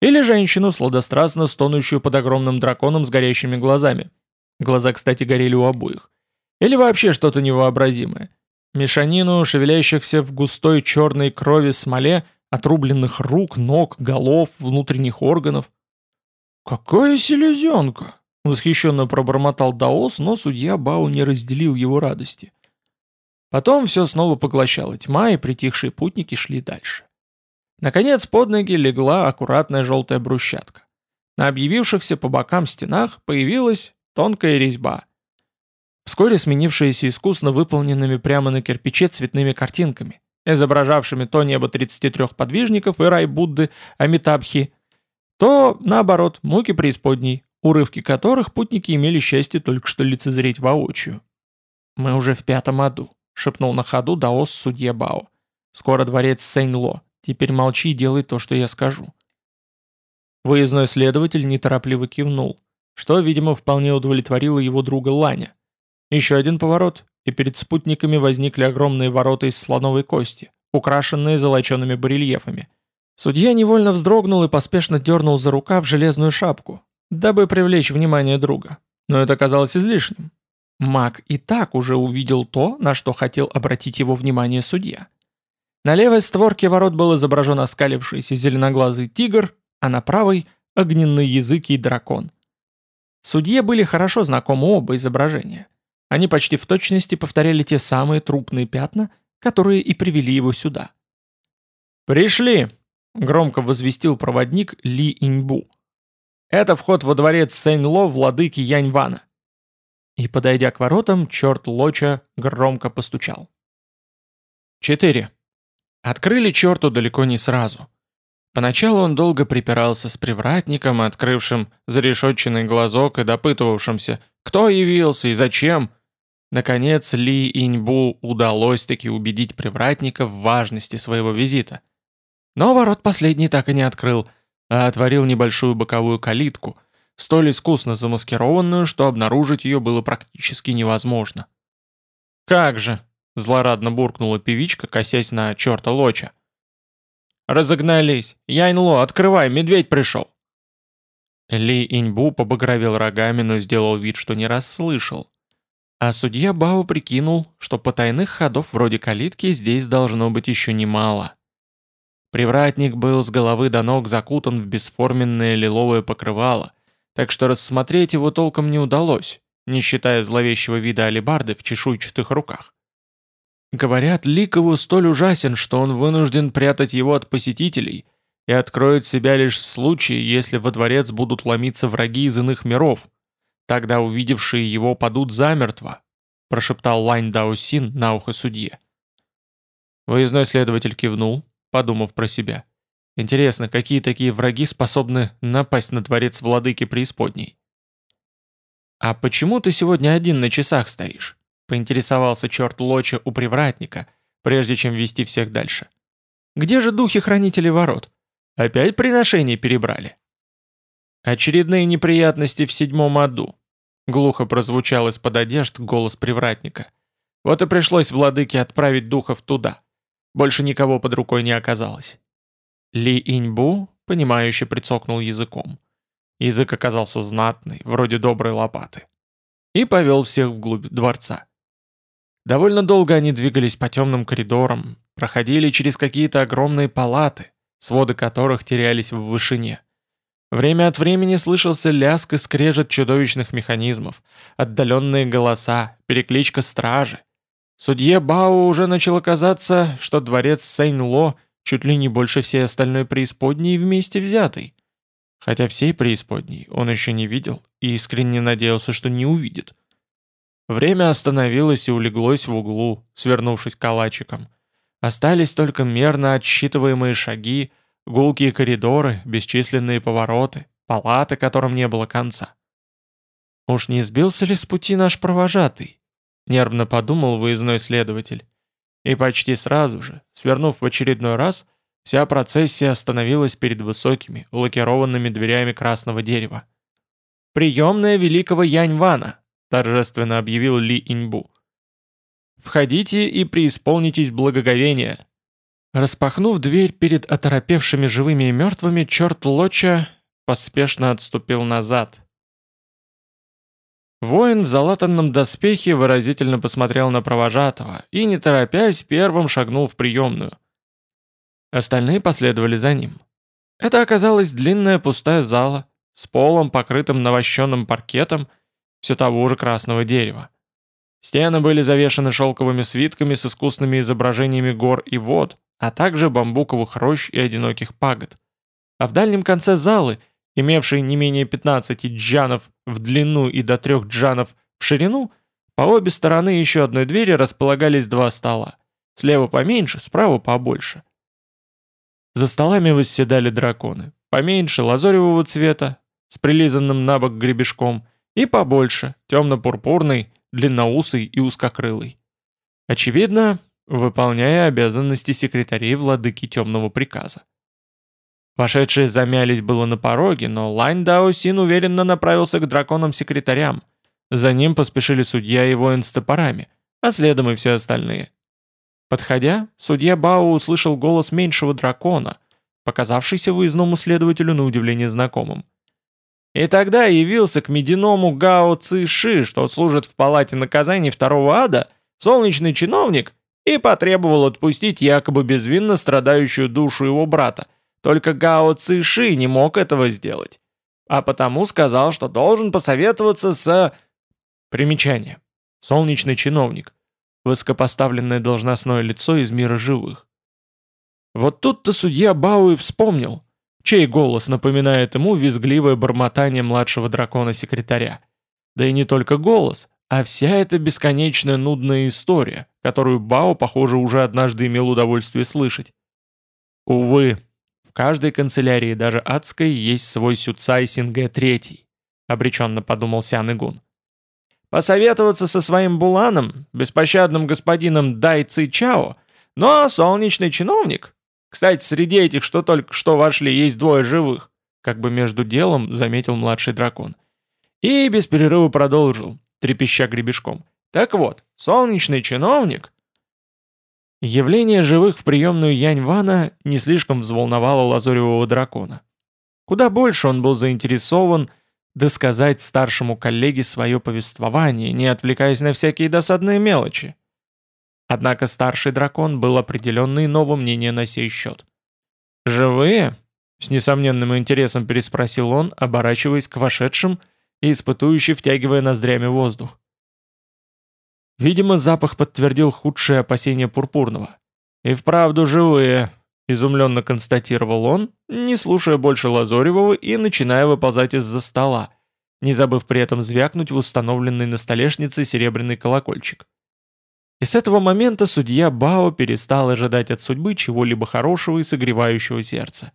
[SPEAKER 1] или женщину, сладострастно стонущую под огромным драконом с горящими глазами. Глаза, кстати, горели у обоих. Или вообще что-то невообразимое. Мешанину шевелящихся в густой черной крови смоле, отрубленных рук, ног, голов, внутренних органов. «Какая селезенка!» — восхищенно пробормотал Даос, но судья Бао не разделил его радости. Потом все снова поглощала тьма, и притихшие путники шли дальше. Наконец под ноги легла аккуратная желтая брусчатка. На объявившихся по бокам стенах появилась тонкая резьба. Вскоре сменившаяся искусно выполненными прямо на кирпиче цветными картинками, изображавшими то небо 33 подвижников и рай Будды Амитабхи, то, наоборот, муки преисподней, урывки которых путники имели счастье только что лицезреть воочию. «Мы уже в пятом аду», — шепнул на ходу Даос судье Бао. «Скоро дворец Сэнь-Ло. Теперь молчи и делай то, что я скажу». Выездной следователь неторопливо кивнул, что, видимо, вполне удовлетворило его друга Ланя. Еще один поворот, и перед спутниками возникли огромные ворота из слоновой кости, украшенные золочеными барельефами. Судья невольно вздрогнул и поспешно дернул за рукав железную шапку, дабы привлечь внимание друга. Но это оказалось излишним. Маг и так уже увидел то, на что хотел обратить его внимание судья. На левой створке ворот был изображен оскалившийся зеленоглазый тигр, а на правой — огненный язык и дракон. Судье были хорошо знакомы оба изображения. Они почти в точности повторяли те самые трупные пятна, которые и привели его сюда. «Пришли!» — громко возвестил проводник Ли Иньбу. «Это вход во дворец Сэнь-Ло владыки Яньвана». И, подойдя к воротам, черт Лоча громко постучал. 4. Открыли черту далеко не сразу. Поначалу он долго припирался с привратником, открывшим зарешетченный глазок и допытывавшимся, кто явился и зачем. Наконец Ли Иньбу удалось таки убедить привратника в важности своего визита. Но ворот последний так и не открыл, а отворил небольшую боковую калитку, столь искусно замаскированную, что обнаружить ее было практически невозможно. «Как же!» Злорадно буркнула певичка, косясь на черта Лоча. «Разогнались! Яньло, открывай, медведь пришел!» Ли Иньбу побагровел рогами, но сделал вид, что не расслышал. А судья Бао прикинул, что потайных ходов вроде калитки здесь должно быть еще немало. Привратник был с головы до ног закутан в бесформенное лиловое покрывало, так что рассмотреть его толком не удалось, не считая зловещего вида алебарды в чешуйчатых руках. Говорят, Ликову столь ужасен, что он вынужден прятать его от посетителей и откроет себя лишь в случае, если во дворец будут ломиться враги из иных миров. Тогда увидевшие его падут замертво, прошептал Лань Даосин на ухо судье. Выездной следователь кивнул, подумав про себя. Интересно, какие такие враги способны напасть на дворец владыки преисподней? «А почему ты сегодня один на часах стоишь?» поинтересовался черт Лоча у привратника, прежде чем вести всех дальше. «Где же духи-хранители ворот? Опять приношение перебрали?» «Очередные неприятности в седьмом аду», — глухо прозвучал из-под одежд голос привратника. «Вот и пришлось владыке отправить духов туда. Больше никого под рукой не оказалось». Ли Иньбу, понимающе прицокнул языком. Язык оказался знатный, вроде доброй лопаты. И повел всех вглубь дворца. Довольно долго они двигались по темным коридорам, проходили через какие-то огромные палаты, своды которых терялись в вышине. Время от времени слышался лязг и скрежет чудовищных механизмов, отдаленные голоса, перекличка стражи. Судье Бао уже начало казаться, что дворец Сейн-Ло чуть ли не больше всей остальной преисподней вместе взятой. Хотя всей преисподней он еще не видел и искренне надеялся, что не увидит. Время остановилось и улеглось в углу, свернувшись калачиком. Остались только мерно отсчитываемые шаги, гулкие коридоры, бесчисленные повороты, палаты, которым не было конца. «Уж не сбился ли с пути наш провожатый?» — нервно подумал выездной следователь. И почти сразу же, свернув в очередной раз, вся процессия остановилась перед высокими, лакированными дверями красного дерева. «Приемная великого Яньвана!» торжественно объявил Ли Иньбу. Входите и преисполнитесь благоговения». Распахнув дверь перед оторопевшими живыми и мертвыми, черт Лоча поспешно отступил назад. Воин в залатанном доспехе выразительно посмотрел на провожатого и, не торопясь, первым шагнул в приемную. Остальные последовали за ним. Это оказалась длинная пустая зала с полом, покрытым навощенным паркетом, все того же красного дерева. Стены были завешаны шелковыми свитками с искусными изображениями гор и вод, а также бамбуковых рощ и одиноких пагод. А в дальнем конце залы, имевшей не менее 15 джанов в длину и до трех джанов в ширину, по обе стороны еще одной двери располагались два стола. Слева поменьше, справа побольше. За столами восседали драконы. Поменьше, лазоревого цвета, с прилизанным на бок гребешком, и побольше, темно-пурпурный, длинноусый и узкокрылый. Очевидно, выполняя обязанности секретарей владыки темного приказа. Вошедшие замялись было на пороге, но Лань Дао Син уверенно направился к драконам-секретарям. За ним поспешили судья и воин с топорами, а следом и все остальные. Подходя, судья Бао услышал голос меньшего дракона, показавшийся выездному следователю на удивление знакомым. И тогда явился к мединому Гао Циши, что служит в палате наказаний второго ада, солнечный чиновник, и потребовал отпустить якобы безвинно страдающую душу его брата. Только Гао Циши не мог этого сделать. А потому сказал, что должен посоветоваться с... Примечание. Солнечный чиновник высокопоставленное должностное лицо из мира живых. Вот тут-то судья Бауи вспомнил, чей голос напоминает ему визгливое бормотание младшего дракона-секретаря. Да и не только голос, а вся эта бесконечная нудная история, которую Бао, похоже, уже однажды имел удовольствие слышать. Увы, в каждой канцелярии, даже адской, есть свой Сюцай Синге Третий, обреченно подумал Сян Игун. Посоветоваться со своим Буланом, беспощадным господином Дай Ци Чао, но солнечный чиновник. Кстати, среди этих, что только что вошли, есть двое живых, как бы между делом заметил младший дракон. И без перерыва продолжил, трепеща гребешком. Так вот, солнечный чиновник... Явление живых в приемную Янь-Вана не слишком взволновало лазуревого дракона. Куда больше он был заинтересован досказать старшему коллеге свое повествование, не отвлекаясь на всякие досадные мелочи. Однако старший дракон был определенно иного мнения на сей счет. «Живые?» — с несомненным интересом переспросил он, оборачиваясь к вошедшим и испытующе втягивая ноздрями воздух. Видимо, запах подтвердил худшее опасение Пурпурного. «И вправду живые», Изумленно констатировал он, не слушая больше Лазоревого и начиная выползать из-за стола, не забыв при этом звякнуть в установленный на столешнице серебряный колокольчик. И с этого момента судья Бао перестал ожидать от судьбы чего-либо хорошего и согревающего сердца.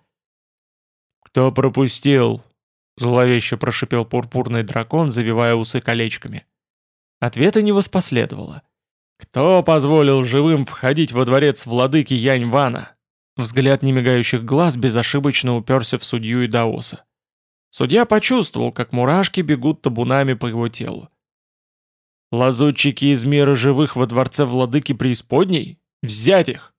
[SPEAKER 1] «Кто пропустил?» — зловеще прошипел пурпурный дракон, завивая усы колечками. Ответа не воспоследовало. «Кто позволил живым входить во дворец владыки Янь-Вана?» Взгляд немигающих глаз безошибочно уперся в судью и Даоса. Судья почувствовал, как мурашки бегут табунами по его телу. «Лазутчики из мира живых во дворце владыки преисподней? Взять их!»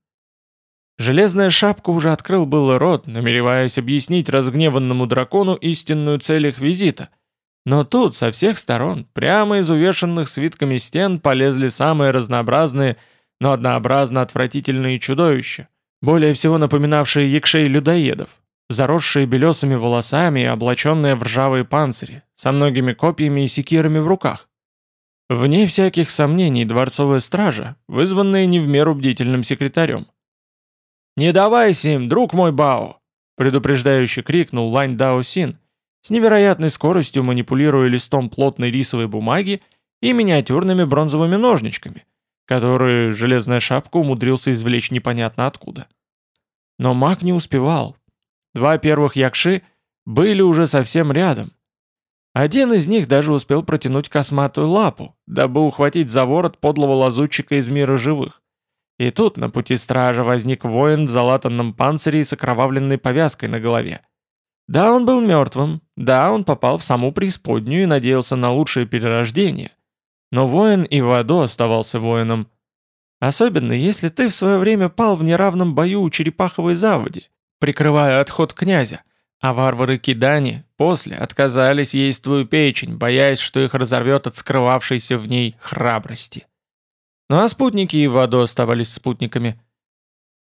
[SPEAKER 1] Железная шапка уже открыл было рот, намереваясь объяснить разгневанному дракону истинную цель их визита. Но тут со всех сторон, прямо из увешанных свитками стен, полезли самые разнообразные, но однообразно отвратительные чудовища более всего напоминавшие якшей людоедов, заросшие белесыми волосами и облаченные в ржавые панцири, со многими копьями и секирами в руках. Вне всяких сомнений дворцовая стража, вызванная не в меру бдительным секретарем. «Не давайся им, друг мой Бао!» предупреждающе крикнул Лань Дао Син, с невероятной скоростью манипулируя листом плотной рисовой бумаги и миниатюрными бронзовыми ножничками – который железная шапка умудрился извлечь непонятно откуда. Но маг не успевал. Два первых якши были уже совсем рядом. Один из них даже успел протянуть косматую лапу, дабы ухватить за ворот подлого лазутчика из мира живых. И тут на пути стража возник воин в залатанном панцире и с окровавленной повязкой на голове. Да, он был мертвым, да, он попал в саму преисподнюю и надеялся на лучшее перерождение. Но воин и в аду оставался воином. Особенно, если ты в свое время пал в неравном бою у Черепаховой заводи, прикрывая отход князя, а варвары Кидани после отказались есть твою печень, боясь, что их разорвет от скрывавшейся в ней храбрости. Ну а спутники и в аду оставались спутниками.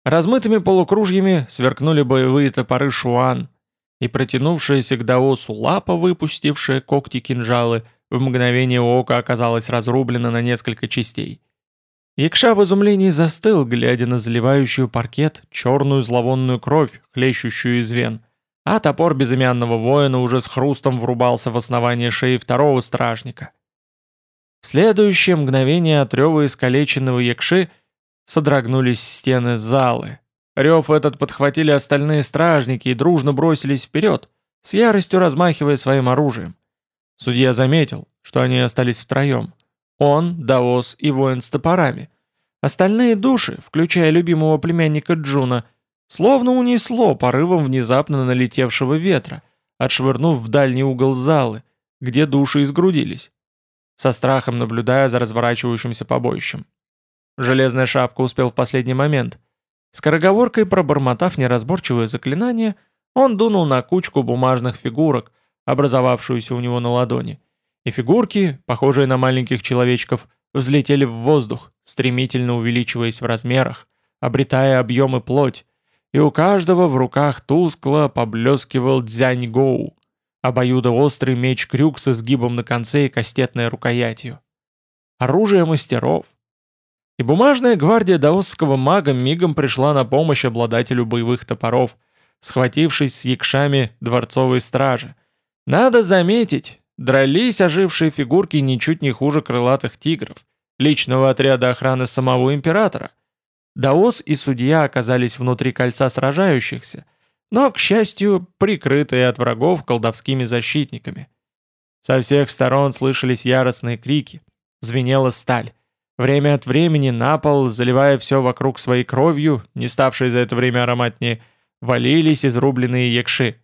[SPEAKER 1] Размытыми полукружьями сверкнули боевые топоры Шуан, и протянувшаяся к Даосу лапа, выпустившая когти-кинжалы, в мгновение ока оказалась разрублена на несколько частей. Якша в изумлении застыл, глядя на заливающую паркет черную зловонную кровь, хлещущую из вен, а топор безымянного воина уже с хрустом врубался в основание шеи второго стражника. В следующее мгновение от рева искалеченного Якши содрогнулись стены залы. Рев этот подхватили остальные стражники и дружно бросились вперед, с яростью размахивая своим оружием. Судья заметил, что они остались втроем. Он, Даос и воин с топорами. Остальные души, включая любимого племянника Джуна, словно унесло порывом внезапно налетевшего ветра, отшвырнув в дальний угол залы, где души изгрудились, со страхом наблюдая за разворачивающимся побоищем. Железная шапка успел в последний момент. Скороговоркой пробормотав неразборчивое заклинание, он дунул на кучку бумажных фигурок, образовавшуюся у него на ладони, и фигурки, похожие на маленьких человечков, взлетели в воздух, стремительно увеличиваясь в размерах, обретая объем и плоть, и у каждого в руках тускло поблескивал дзянь-гоу, обоюдоострый меч-крюк с изгибом на конце и кастетной рукоятью. Оружие мастеров. И бумажная гвардия даосского мага мигом пришла на помощь обладателю боевых топоров, схватившись с якшами дворцовой стражи. Надо заметить, Дрались ожившие фигурки ничуть не хуже крылатых тигров, личного отряда охраны самого императора. Даос и судья оказались внутри кольца сражающихся, но, к счастью, прикрытые от врагов колдовскими защитниками. Со всех сторон слышались яростные крики, звенела сталь. Время от времени на пол, заливая все вокруг своей кровью, не ставшей за это время ароматнее, валились изрубленные якши.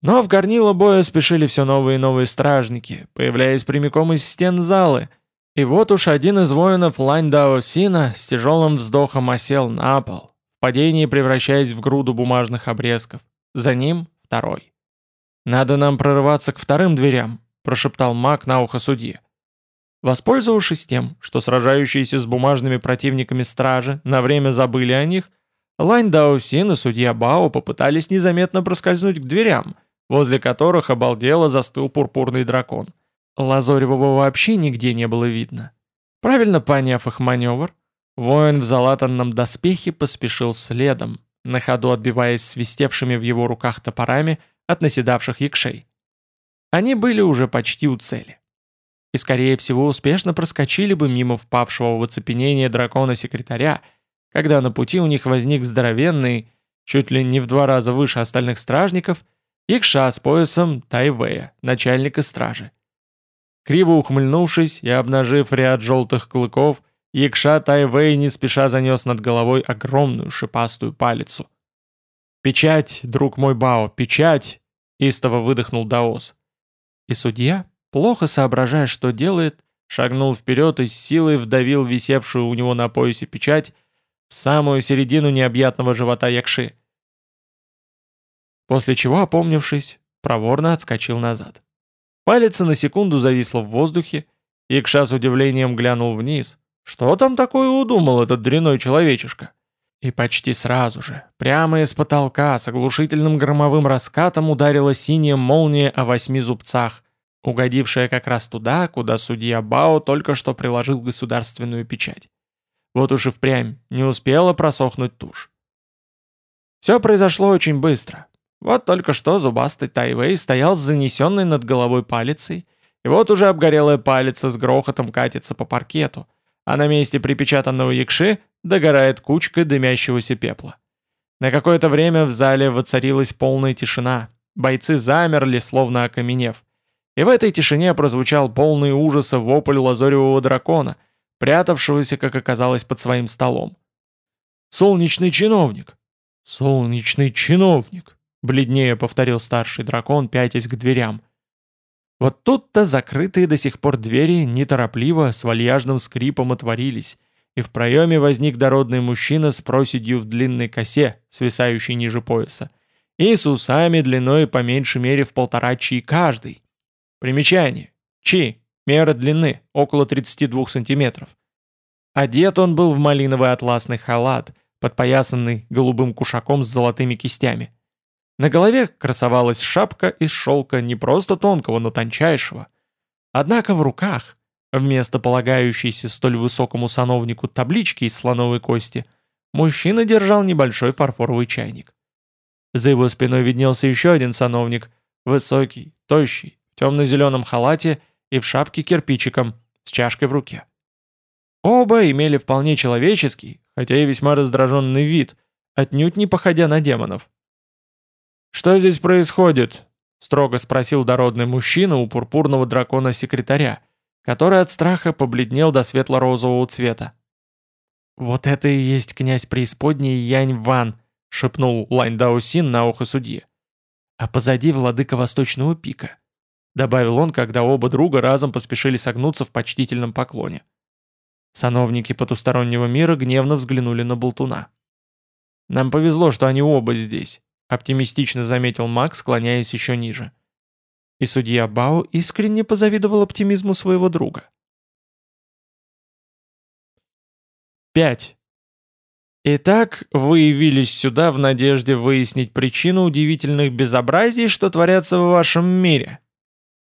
[SPEAKER 1] Но в горнило боя спешили все новые и новые стражники, появляясь прямиком из стен залы. И вот уж один из воинов Ланьдао Сина с тяжелым вздохом осел на пол, в падении превращаясь в груду бумажных обрезков. За ним второй. «Надо нам прорываться к вторым дверям», – прошептал маг на ухо судье. Воспользовавшись тем, что сражающиеся с бумажными противниками стражи на время забыли о них, Лань Даосин и судья Бао попытались незаметно проскользнуть к дверям – возле которых обалдело застыл пурпурный дракон. Лазоревого вообще нигде не было видно. Правильно поняв их маневр, воин в залатанном доспехе поспешил следом, на ходу отбиваясь свистевшими в его руках топорами от наседавших якшей. Они были уже почти у цели. И, скорее всего, успешно проскочили бы мимо впавшего в оцепенение дракона-секретаря, когда на пути у них возник здоровенный, чуть ли не в два раза выше остальных стражников, Икша с поясом Тайвея, начальника стражи. Криво ухмыльнувшись и обнажив ряд желтых клыков, Якша Тайвей не спеша занес над головой огромную шипастую палицу. «Печать, друг мой Бао, печать!» — истово выдохнул Даос. И судья, плохо соображая, что делает, шагнул вперед и с силой вдавил висевшую у него на поясе печать в самую середину необъятного живота Якши после чего, опомнившись, проворно отскочил назад. Палец на секунду зависла в воздухе, Икша с удивлением глянул вниз. Что там такое удумал этот дряной человечишка? И почти сразу же, прямо из потолка, с оглушительным громовым раскатом ударила синяя молния о восьми зубцах, угодившая как раз туда, куда судья Бао только что приложил государственную печать. Вот уж и впрямь не успела просохнуть тушь. Все произошло очень быстро. Вот только что зубастый Тайвей стоял с занесенной над головой палицей, и вот уже обгорелая палица с грохотом катится по паркету, а на месте припечатанного якши догорает кучка дымящегося пепла. На какое-то время в зале воцарилась полная тишина, бойцы замерли, словно окаменев. И в этой тишине прозвучал полный ужаса вопль лазоревого дракона, прятавшегося, как оказалось, под своим столом. «Солнечный чиновник! Солнечный чиновник!» Бледнее повторил старший дракон, пятясь к дверям. Вот тут-то закрытые до сих пор двери неторопливо, с вальяжным скрипом отворились, и в проеме возник дородный мужчина с проседью в длинной косе, свисающей ниже пояса, и с усами длиной по меньшей мере в полтора чи каждый. Примечание. Чи. Мера длины. Около 32 сантиметров. Одет он был в малиновый атласный халат, подпоясанный голубым кушаком с золотыми кистями. На голове красовалась шапка из шелка не просто тонкого, но тончайшего. Однако в руках, вместо полагающейся столь высокому сановнику таблички из слоновой кости, мужчина держал небольшой фарфоровый чайник. За его спиной виднелся еще один сановник, высокий, тощий, в темно-зеленом халате и в шапке кирпичиком, с чашкой в руке. Оба имели вполне человеческий, хотя и весьма раздраженный вид, отнюдь не походя на демонов. «Что здесь происходит?» — строго спросил дородный мужчина у пурпурного дракона-секретаря, который от страха побледнел до светло-розового цвета. «Вот это и есть князь преисподней Янь Ван», — шепнул Лань Даосин на ухо судье. «А позади владыка Восточного пика», — добавил он, когда оба друга разом поспешили согнуться в почтительном поклоне. Сановники потустороннего мира гневно взглянули на болтуна. «Нам повезло, что они оба здесь», — оптимистично заметил Макс, склоняясь еще ниже. И судья Бао искренне позавидовал оптимизму своего друга. 5. Итак, вы явились сюда в надежде выяснить причину удивительных безобразий, что творятся в вашем мире.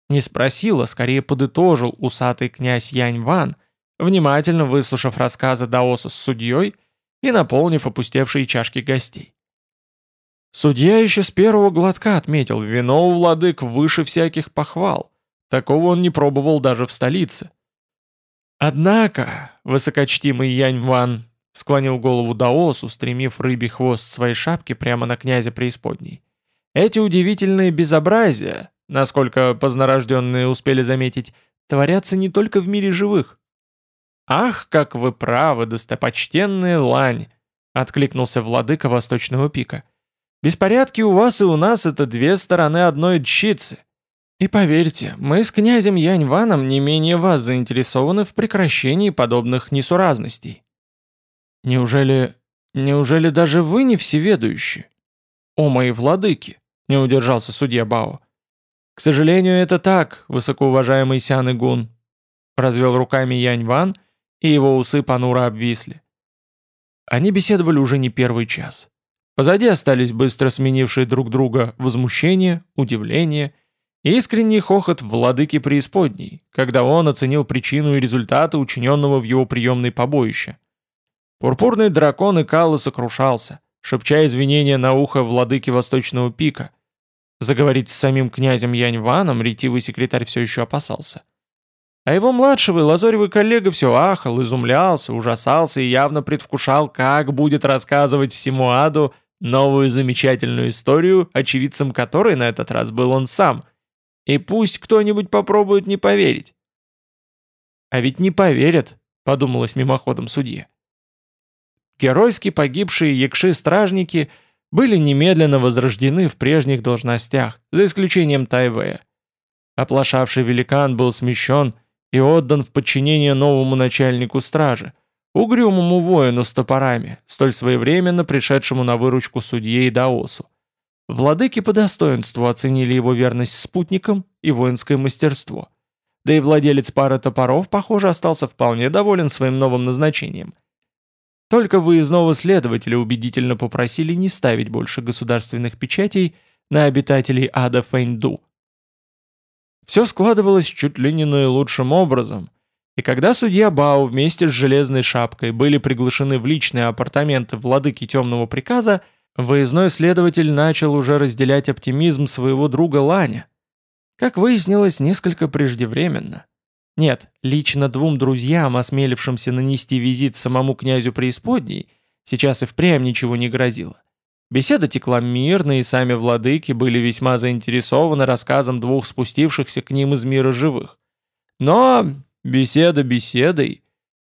[SPEAKER 1] Не спросил, а скорее подытожил усатый князь Янь Ван, внимательно выслушав рассказы Даоса с судьей и наполнив опустевшие чашки гостей. Судья еще с первого глотка отметил, вино у владык выше всяких похвал. Такого он не пробовал даже в столице. Однако, высокочтимый Янь Ван склонил голову Даосу, стремив рыбий хвост своей шапки прямо на князя преисподней. Эти удивительные безобразия, насколько познорожденные успели заметить, творятся не только в мире живых. «Ах, как вы правы, достопочтенная лань!» — откликнулся владыка Восточного пика. «Беспорядки у вас и у нас — это две стороны одной дщицы. И поверьте, мы с князем Яньваном не менее вас заинтересованы в прекращении подобных несуразностей». «Неужели... неужели даже вы не всеведущи?» «О, мои владыки!» — не удержался судья Бао. «К сожалению, это так, высокоуважаемый Сян Игун», — развел руками Янь Ван — и его усы понуро обвисли. Они беседовали уже не первый час. Позади остались быстро сменившие друг друга возмущение, удивление и искренний хохот владыки преисподней, когда он оценил причину и результаты учиненного в его приемной побоища. Пурпурный дракон и Каллы сокрушался, шепча извинения на ухо владыки Восточного пика. Заговорить с самим князем Янь Ваном ретивый секретарь все еще опасался. А его младший лазоревый коллега все ахал, изумлялся, ужасался и явно предвкушал, как будет рассказывать всему аду новую замечательную историю, очевидцем которой на этот раз был он сам. И пусть кто-нибудь попробует не поверить. «А ведь не поверят», — подумалось мимоходом судье. Геройски погибшие якши-стражники были немедленно возрождены в прежних должностях, за исключением Тайвея. Оплошавший великан был смещен и отдан в подчинение новому начальнику стражи, угрюмому воину с топорами, столь своевременно пришедшему на выручку судье и Даосу. Владыки по достоинству оценили его верность спутникам и воинское мастерство. Да и владелец пары топоров, похоже, остался вполне доволен своим новым назначением. Только выездного следователя убедительно попросили не ставить больше государственных печатей на обитателей ада Фэньду – все складывалось чуть ли не наилучшим образом. И когда судья Бао вместе с Железной Шапкой были приглашены в личные апартаменты владыки Темного Приказа, выездной следователь начал уже разделять оптимизм своего друга Ланя. Как выяснилось, несколько преждевременно. Нет, лично двум друзьям, осмелившимся нанести визит самому князю преисподней, сейчас и впрямь ничего не грозило. Беседа текла мирно, и сами владыки были весьма заинтересованы рассказом двух спустившихся к ним из мира живых. Но беседа беседой.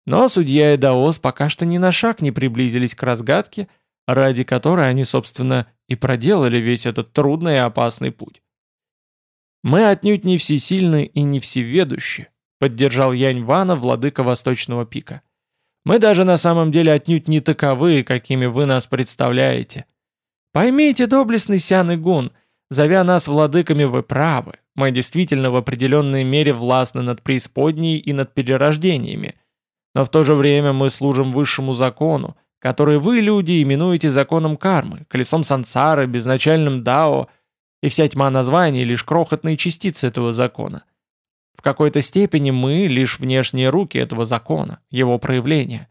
[SPEAKER 1] Но судья и Даос пока что ни на шаг не приблизились к разгадке, ради которой они, собственно, и проделали весь этот трудный и опасный путь. «Мы отнюдь не всесильны и не всеведущи», — поддержал Янь Вана, владыка Восточного пика. Мы даже на самом деле отнюдь не таковы, какими вы нас представляете. Поймите, доблестный Сян и Гун, зовя нас владыками, вы правы. Мы действительно в определенной мере властны над преисподней и над перерождениями. Но в то же время мы служим высшему закону, который вы, люди, именуете законом кармы, колесом сансары, безначальным дао, и вся тьма названий — лишь крохотные частицы этого закона. В какой-то степени мы — лишь внешние руки этого закона, его проявления.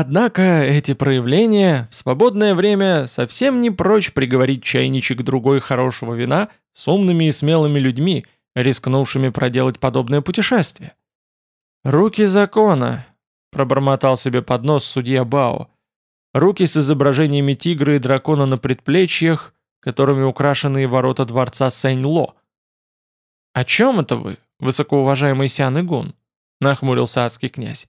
[SPEAKER 1] Однако эти проявления в свободное время совсем не прочь приговорить чайничек другой хорошего вина с умными и смелыми людьми, рискнувшими проделать подобное путешествие. «Руки закона», — пробормотал себе под нос судья Бао, — Руки с изображениями тигра и дракона на предплечьях, которыми украшены ворота дворца Сэнь-Ло. «О чем это вы, высокоуважаемый Сян Игун?» — нахмурился адский князь.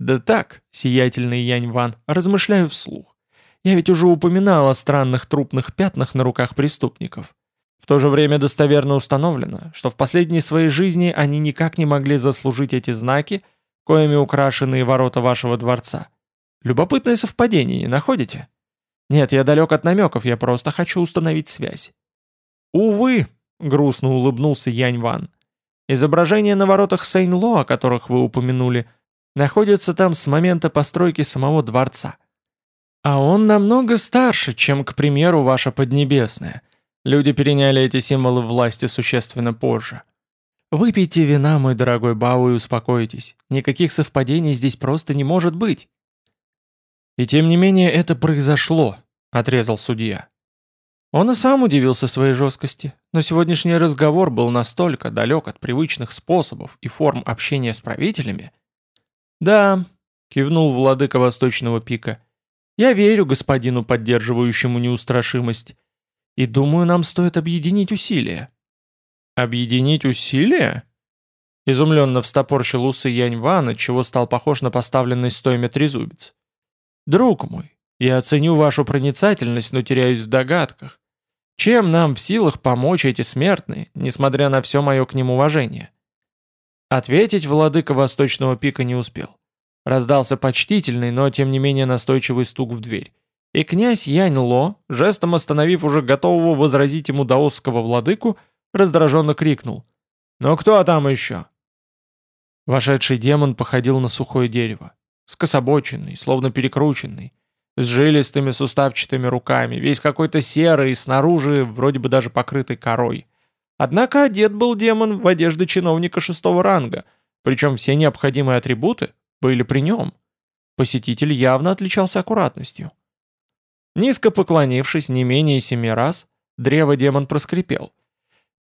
[SPEAKER 1] «Да так, сиятельный Янь-Ван, размышляю вслух. Я ведь уже упоминал о странных трупных пятнах на руках преступников. В то же время достоверно установлено, что в последней своей жизни они никак не могли заслужить эти знаки, коими украшены ворота вашего дворца. Любопытное совпадение, не находите? Нет, я далек от намеков, я просто хочу установить связь. Увы, грустно улыбнулся Янь Ван. Изображения на воротах Сейн-Ло, о которых вы упомянули, находятся там с момента постройки самого дворца. А он намного старше, чем, к примеру, ваша Поднебесная. Люди переняли эти символы власти существенно позже. Выпейте вина, мой дорогой Бау, и успокойтесь. Никаких совпадений здесь просто не может быть. «И тем не менее это произошло», — отрезал судья. Он и сам удивился своей жесткости, но сегодняшний разговор был настолько далек от привычных способов и форм общения с правителями. «Да», — кивнул владыка Восточного пика, — «я верю господину, поддерживающему неустрашимость, и думаю, нам стоит объединить усилия». «Объединить усилия?» Изумленно встопорщил усы Янь Ван, чего стал похож на поставленный стоями трезубец. Друг мой, я оценю вашу проницательность, но теряюсь в догадках. Чем нам в силах помочь эти смертные, несмотря на все мое к ним уважение?» Ответить владыка Восточного пика не успел. Раздался почтительный, но тем не менее настойчивый стук в дверь. И князь Янь Ло, жестом остановив уже готового возразить ему даосского владыку, раздраженно крикнул. «Ну кто там еще?» Вошедший демон походил на сухое дерево скособоченный, словно перекрученный, с жилистыми суставчатыми руками, весь какой-то серый, снаружи вроде бы даже покрытый корой. Однако одет был демон в одежды чиновника шестого ранга, причем все необходимые атрибуты были при нем. Посетитель явно отличался аккуратностью. Низко поклонившись не менее семи раз, древо-демон проскрипел.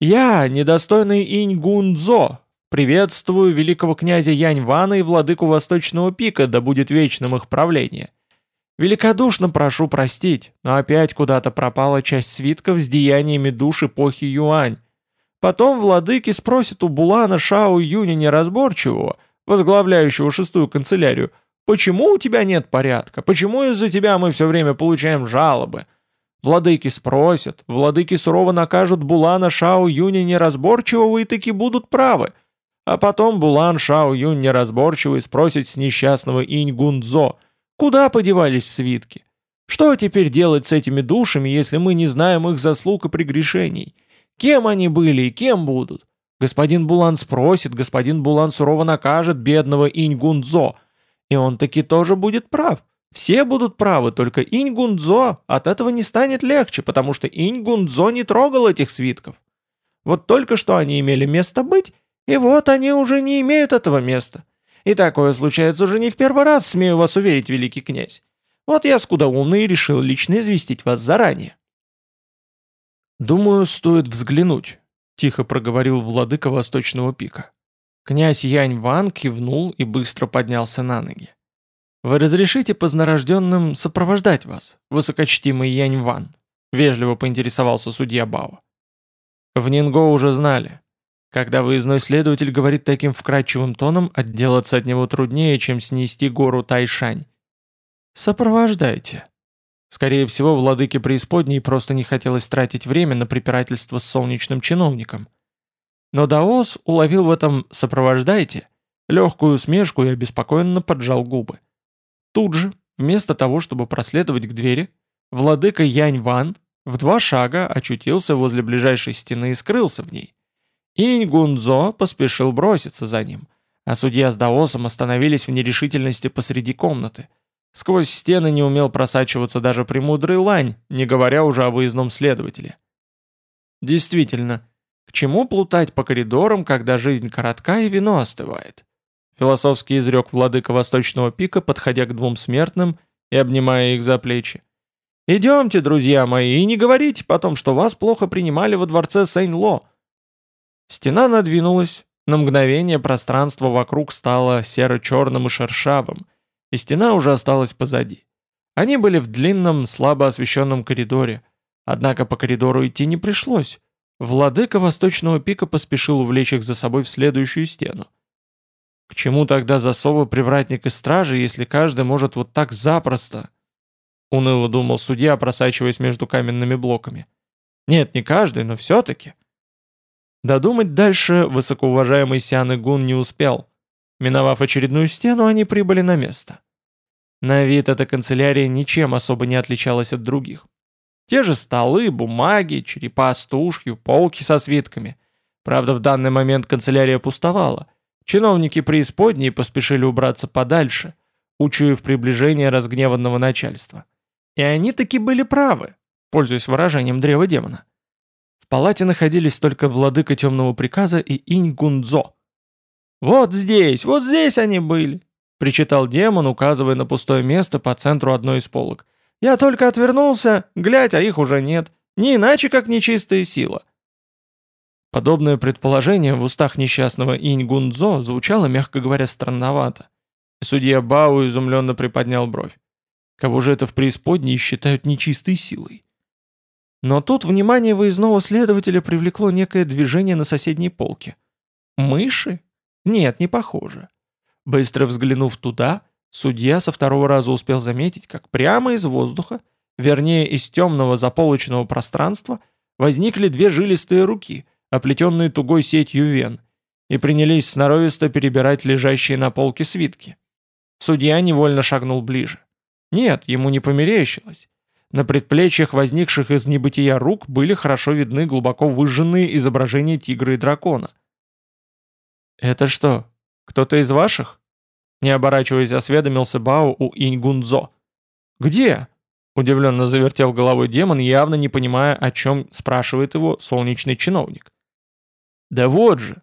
[SPEAKER 1] «Я, недостойный инь Гунзо, Приветствую великого князя Янь-Вана и владыку Восточного пика, да будет вечным их правление. Великодушно прошу простить, но опять куда-то пропала часть свитков с деяниями душ эпохи Юань. Потом владыки спросят у Булана Шао Юня Неразборчивого, возглавляющего шестую канцелярию, почему у тебя нет порядка, почему из-за тебя мы все время получаем жалобы. Владыки спросят, владыки сурово накажут Булана Шао Юня Неразборчивого и таки будут правы – а потом Булан Шао Юнь неразборчивый спросит с несчастного Инь Гунцзо, куда подевались свитки? Что теперь делать с этими душами, если мы не знаем их заслуг и прегрешений? Кем они были и кем будут? Господин Булан спросит, господин Булан сурово накажет бедного Инь Гунцзо, и он таки тоже будет прав. Все будут правы, только Инь Гунцзо от этого не станет легче, потому что Инь Гунцзо не трогал этих свитков. Вот только что они имели место быть, и вот они уже не имеют этого места. И такое случается уже не в первый раз, смею вас уверить, великий князь. Вот я скудоумный решил лично известить вас заранее. «Думаю, стоит взглянуть», — тихо проговорил владыка Восточного пика. Князь Янь Ван кивнул и быстро поднялся на ноги. «Вы разрешите познарожденным сопровождать вас, высокочтимый Янь Ван?» — вежливо поинтересовался судья Бао. В Нинго уже знали. Когда выездной следователь говорит таким вкрадчивым тоном, отделаться от него труднее, чем снести гору Тайшань. «Сопровождайте». Скорее всего, владыке преисподней просто не хотелось тратить время на препирательство с солнечным чиновником. Но Даос уловил в этом «сопровождайте» легкую усмешку и обеспокоенно поджал губы. Тут же, вместо того, чтобы проследовать к двери, владыка Янь Ван в два шага очутился возле ближайшей стены и скрылся в ней. Инь Гунзо поспешил броситься за ним, а судья с Даосом остановились в нерешительности посреди комнаты. Сквозь стены не умел просачиваться даже премудрый лань, не говоря уже о выездном следователе. Действительно, к чему плутать по коридорам, когда жизнь коротка и вино остывает? Философский изрек владыка Восточного пика, подходя к двум смертным и обнимая их за плечи. «Идемте, друзья мои, и не говорите потом, что вас плохо принимали во дворце Сейн-Ло». Стена надвинулась, на мгновение пространство вокруг стало серо-черным и шершавым, и стена уже осталась позади. Они были в длинном, слабо освещенном коридоре, однако по коридору идти не пришлось. Владыка Восточного пика поспешил увлечь их за собой в следующую стену. К чему тогда засовы привратник и стражи, если каждый может вот так запросто? Уныло думал судья, просачиваясь между каменными блоками. Нет, не каждый, но все-таки. Додумать дальше высокоуважаемый Сян Игун не успел. Миновав очередную стену, они прибыли на место. На вид эта канцелярия ничем особо не отличалась от других. Те же столы, бумаги, черепа с тушью, полки со свитками. Правда, в данный момент канцелярия пустовала. Чиновники преисподней поспешили убраться подальше, учуяв приближение разгневанного начальства. И они таки были правы, пользуясь выражением древа демона. В палате находились только владыка темного приказа и Инь Гунзо. «Вот здесь, вот здесь они были!» — причитал демон, указывая на пустое место по центру одной из полок. «Я только отвернулся, глядь, а их уже нет. Не иначе, как нечистая сила». Подобное предположение в устах несчастного Инь Гунзо звучало, мягко говоря, странновато. И судья Бао изумленно приподнял бровь. Кого же это в преисподней считают нечистой силой? Но тут внимание выездного следователя привлекло некое движение на соседней полке. Мыши? Нет, не похоже. Быстро взглянув туда, судья со второго раза успел заметить, как прямо из воздуха, вернее из темного заполоченного пространства, возникли две жилистые руки, оплетенные тугой сетью вен, и принялись сноровисто перебирать лежащие на полке свитки. Судья невольно шагнул ближе. Нет, ему не померещилось. На предплечьях возникших из небытия рук были хорошо видны глубоко выжженные изображения тигра и дракона. «Это что, кто-то из ваших?» Не оборачиваясь, осведомился Бао у Иньгунзо. «Где?» Удивленно завертел головой демон, явно не понимая, о чем спрашивает его солнечный чиновник. «Да вот же!»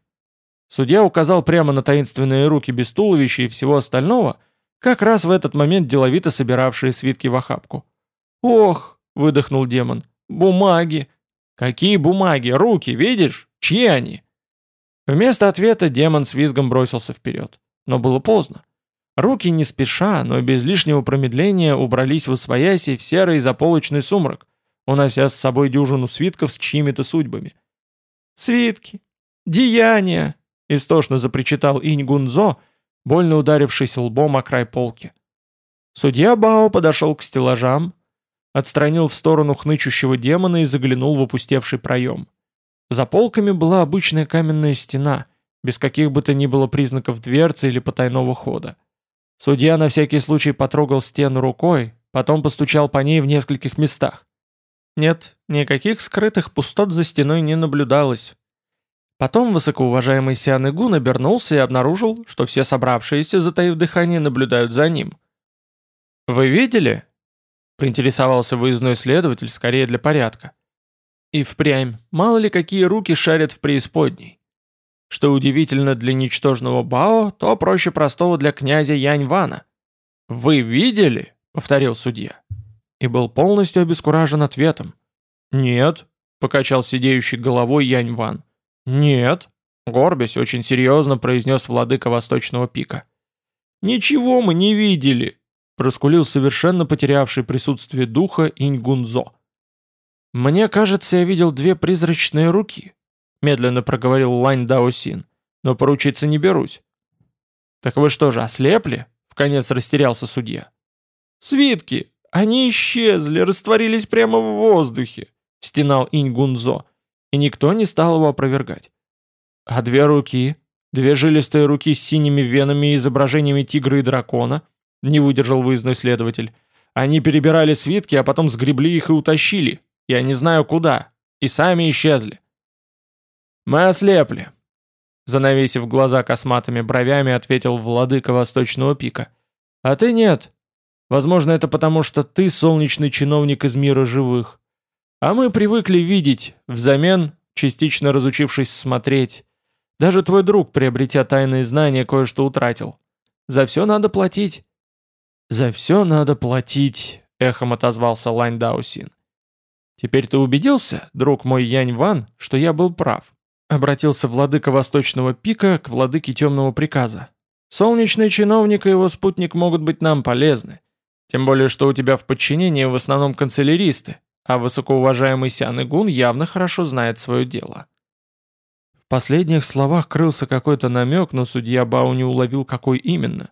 [SPEAKER 1] Судья указал прямо на таинственные руки без туловища и всего остального, как раз в этот момент деловито собиравшие свитки в охапку. «Ох!» — выдохнул демон. «Бумаги!» «Какие бумаги? Руки, видишь? Чьи они?» Вместо ответа демон с визгом бросился вперед. Но было поздно. Руки не спеша, но без лишнего промедления убрались в освояси в серый заполочный сумрак, унося с собой дюжину свитков с чьими-то судьбами. «Свитки! Деяния!» — истошно запричитал Инь Гунзо, больно ударившись лбом о край полки. Судья Бао подошел к стеллажам, отстранил в сторону хнычущего демона и заглянул в опустевший проем. За полками была обычная каменная стена, без каких бы то ни было признаков дверцы или потайного хода. Судья на всякий случай потрогал стену рукой, потом постучал по ней в нескольких местах. Нет, никаких скрытых пустот за стеной не наблюдалось. Потом высокоуважаемый Сиан Игун обернулся и обнаружил, что все собравшиеся, затаив дыхание, наблюдают за ним. «Вы видели?» — поинтересовался выездной следователь, скорее для порядка. И впрямь, мало ли какие руки шарят в преисподней. Что удивительно для ничтожного Бао, то проще простого для князя Янь-Вана. «Вы видели?» — повторил судья. И был полностью обескуражен ответом. «Нет», — покачал сидеющий головой Янь-Ван. «Нет», — горбясь очень серьезно произнес владыка Восточного пика. «Ничего мы не видели», — проскулил совершенно потерявший присутствие духа Инь-Гунзо. «Мне кажется, я видел две призрачные руки», — медленно проговорил Лань Даосин, «но поручиться не берусь». «Так вы что же, ослепли?» — вконец растерялся судья. «Свитки! Они исчезли, растворились прямо в воздухе!» — стенал Инь Гунзо и никто не стал его опровергать. А две руки, две жилистые руки с синими венами и изображениями тигра и дракона, — не выдержал выездной следователь. «Они перебирали свитки, а потом сгребли их и утащили. Я не знаю куда. И сами исчезли». «Мы ослепли», — занавесив глаза косматыми бровями, ответил владыка Восточного пика. «А ты нет. Возможно, это потому, что ты солнечный чиновник из мира живых. А мы привыкли видеть, взамен, частично разучившись смотреть. Даже твой друг, приобретя тайные знания, кое-что утратил. За все надо платить». «За все надо платить», — эхом отозвался Лань Даусин. «Теперь ты убедился, друг мой Янь Ван, что я был прав?» Обратился владыка Восточного пика к владыке Темного приказа. «Солнечный чиновник и его спутник могут быть нам полезны. Тем более, что у тебя в подчинении в основном канцеляристы, а высокоуважаемый Сян Игун явно хорошо знает свое дело». В последних словах крылся какой-то намек, но судья Бау не уловил, какой именно.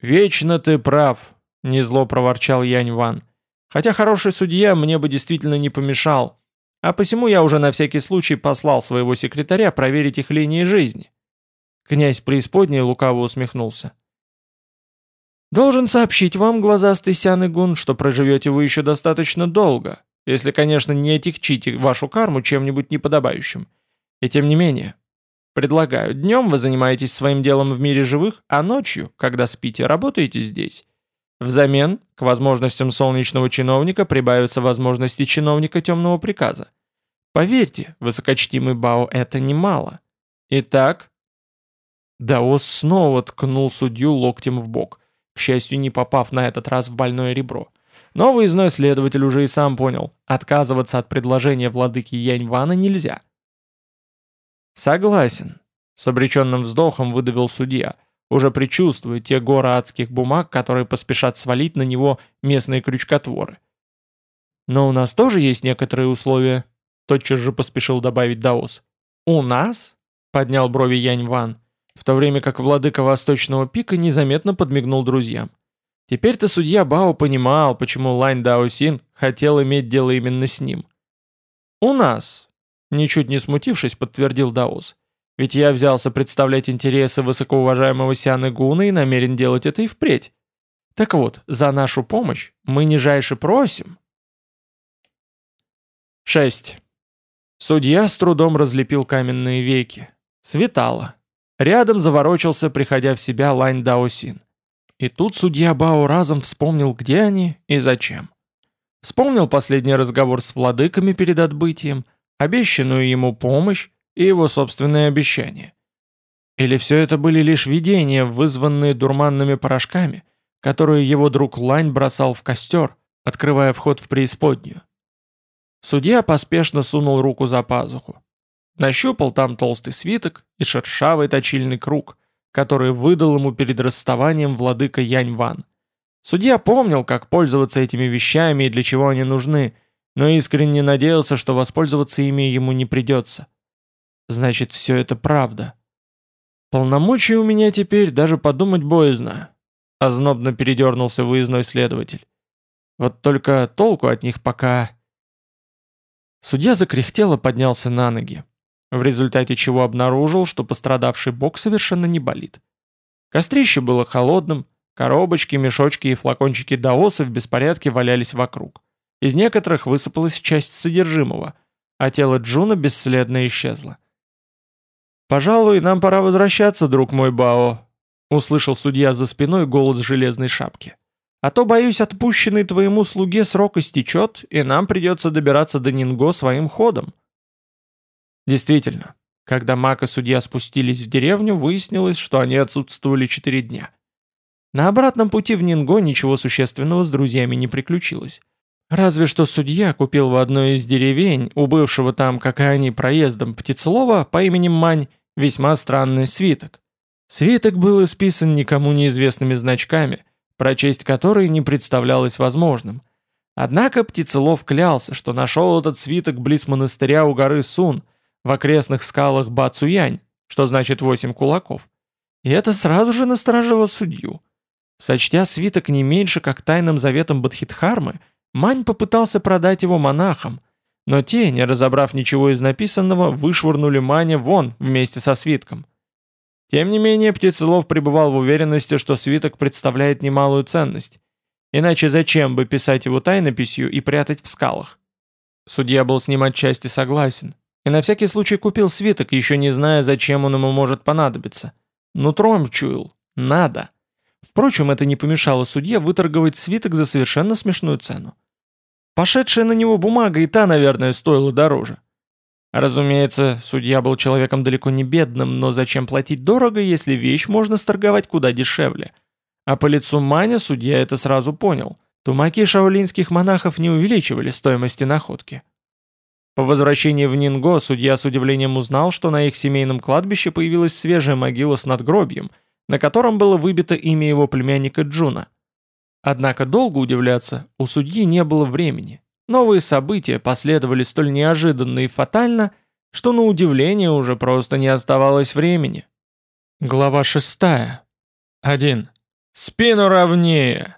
[SPEAKER 1] «Вечно ты прав», — незло проворчал Янь Ван. «Хотя хороший судья мне бы действительно не помешал, а посему я уже на всякий случай послал своего секретаря проверить их линии жизни». Князь преисподней лукаво усмехнулся. «Должен сообщить вам, глазастый Сян Игун, что проживете вы еще достаточно долго, если, конечно, не отягчите вашу карму чем-нибудь неподобающим. И тем не менее, предлагаю, днем вы занимаетесь своим делом в мире живых, а ночью, когда спите, работаете здесь. Взамен к возможностям солнечного чиновника прибавятся возможности чиновника темного приказа. Поверьте, высокочтимый Бао, это немало. Итак... Даос снова ткнул судью локтем в бок, к счастью, не попав на этот раз в больное ребро. Но выездной следователь уже и сам понял, отказываться от предложения владыки Яньвана нельзя. «Согласен», — с обреченным вздохом выдавил судья, уже предчувствуя те горы адских бумаг, которые поспешат свалить на него местные крючкотворы. «Но у нас тоже есть некоторые условия», — тотчас же поспешил добавить Даос. «У нас?» — поднял брови Янь Ван, в то время как владыка Восточного пика незаметно подмигнул друзьям. Теперь-то судья Бао понимал, почему Лань Дао Син хотел иметь дело именно с ним. «У нас», Ничуть не смутившись, подтвердил Даус. Ведь я взялся представлять интересы высокоуважаемого Сианы Гуна и намерен делать это и впредь. Так вот, за нашу помощь мы нижайше просим. 6. Судья с трудом разлепил каменные веки. Светало. Рядом заворочился, приходя в себя Лань Даосин. И тут судья Бао разом вспомнил, где они и зачем. Вспомнил последний разговор с владыками перед отбытием – обещанную ему помощь и его собственные обещания. Или все это были лишь видения, вызванные дурманными порошками, которые его друг Лань бросал в костер, открывая вход в преисподнюю. Судья поспешно сунул руку за пазуху. Нащупал там толстый свиток и шершавый точильный круг, который выдал ему перед расставанием владыка Янь-Ван. Судья помнил, как пользоваться этими вещами и для чего они нужны – но искренне надеялся, что воспользоваться ими ему не придется. Значит, все это правда. Полномочий у меня теперь даже подумать боязно. Ознобно передернулся выездной следователь. Вот только толку от них пока... Судья закряхтел и поднялся на ноги, в результате чего обнаружил, что пострадавший бок совершенно не болит. Кострище было холодным, коробочки, мешочки и флакончики даоса в беспорядке валялись вокруг. Из некоторых высыпалась часть содержимого, а тело Джуна бесследно исчезло. «Пожалуй, нам пора возвращаться, друг мой Бао», — услышал судья за спиной голос железной шапки. «А то, боюсь, отпущенный твоему слуге срок истечет, и нам придется добираться до Нинго своим ходом». Действительно, когда Мак и судья спустились в деревню, выяснилось, что они отсутствовали четыре дня. На обратном пути в Нинго ничего существенного с друзьями не приключилось. Разве что судья купил в одной из деревень, у бывшего там, как и они, проездом птицелова по имени Мань, весьма странный свиток. Свиток был исписан никому неизвестными значками, прочесть которые не представлялось возможным. Однако птицелов клялся, что нашел этот свиток близ монастыря у горы Сун, в окрестных скалах Бацуянь, что значит восемь кулаков. И это сразу же насторожило судью. Сочтя свиток не меньше, как тайным заветом Бадхидхармы, Мань попытался продать его монахам, но те, не разобрав ничего из написанного, вышвырнули Маня вон вместе со свитком. Тем не менее, Птицелов пребывал в уверенности, что свиток представляет немалую ценность. Иначе зачем бы писать его тайнописью и прятать в скалах? Судья был с ним отчасти согласен. И на всякий случай купил свиток, еще не зная, зачем он ему может понадобиться. Нутром чуял. Надо. Впрочем, это не помешало судье выторговать свиток за совершенно смешную цену. Пошедшая на него бумага и та, наверное, стоила дороже. Разумеется, судья был человеком далеко не бедным, но зачем платить дорого, если вещь можно сторговать куда дешевле? А по лицу Маня судья это сразу понял. Тумаки шаолинских монахов не увеличивали стоимости находки. По возвращении в Нинго судья с удивлением узнал, что на их семейном кладбище появилась свежая могила с надгробием, на котором было выбито имя его племянника Джуна. Однако долго удивляться у судьи не было времени. Новые события последовали столь неожиданно и фатально, что на удивление уже просто не оставалось времени. Глава 6. 1. «Спину ровнее!»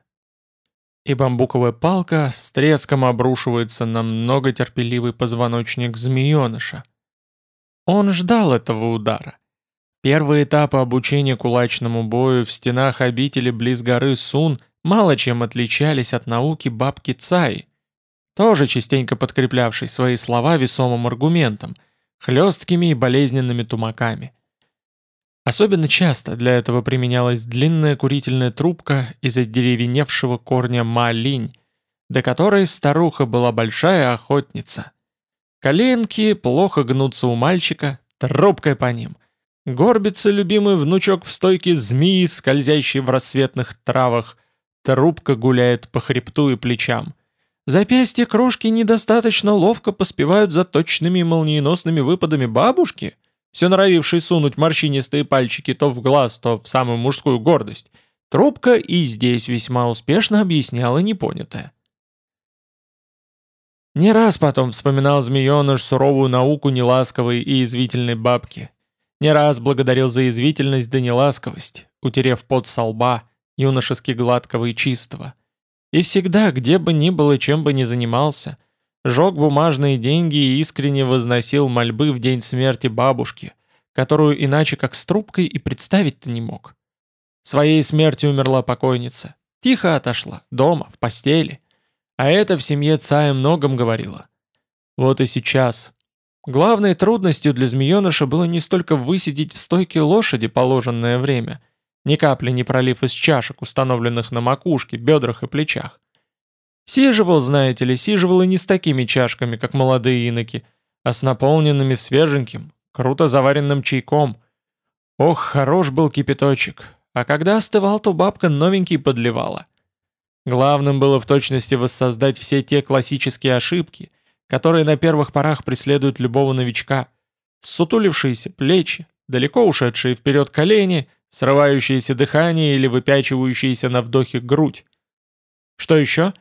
[SPEAKER 1] И бамбуковая палка с треском обрушивается на многотерпеливый позвоночник змееныша. Он ждал этого удара. Первые этапы обучения кулачному бою в стенах обители близ горы Сун мало чем отличались от науки бабки Цай, тоже частенько подкреплявшей свои слова весомым аргументом, хлесткими и болезненными тумаками. Особенно часто для этого применялась длинная курительная трубка из одеревеневшего корня малинь, до которой старуха была большая охотница. Коленки плохо гнутся у мальчика, трубкой по ним — Горбится любимый внучок в стойке змеи, скользящей в рассветных травах. Трубка гуляет по хребту и плечам. Запястья крошки недостаточно ловко поспевают за точными молниеносными выпадами бабушки, все норовившей сунуть морщинистые пальчики то в глаз, то в самую мужскую гордость. Трубка и здесь весьма успешно объясняла непонятое. Не раз потом вспоминал змееныш суровую науку неласковой и извительной бабки. Не раз благодарил за язвительность да неласковость, утерев пот со лба, юношески гладкого и чистого. И всегда, где бы ни было, чем бы ни занимался, жег бумажные деньги и искренне возносил мольбы в день смерти бабушки, которую иначе как с трубкой и представить-то не мог. Своей смертью умерла покойница. Тихо отошла, дома, в постели. А это в семье Цая многом говорила. Вот и сейчас, Главной трудностью для змееныша было не столько высидеть в стойке лошади положенное время, ни капли не пролив из чашек, установленных на макушке, бедрах и плечах. Сиживал, знаете ли, сиживал и не с такими чашками, как молодые иноки, а с наполненными свеженьким, круто заваренным чайком. Ох, хорош был кипяточек, а когда остывал, то бабка новенький подливала. Главным было в точности воссоздать все те классические ошибки – которые на первых порах преследуют любого новичка. Сутулившиеся плечи, далеко ушедшие вперед колени, срывающееся дыхание или выпячивающиеся на вдохе грудь. Что еще?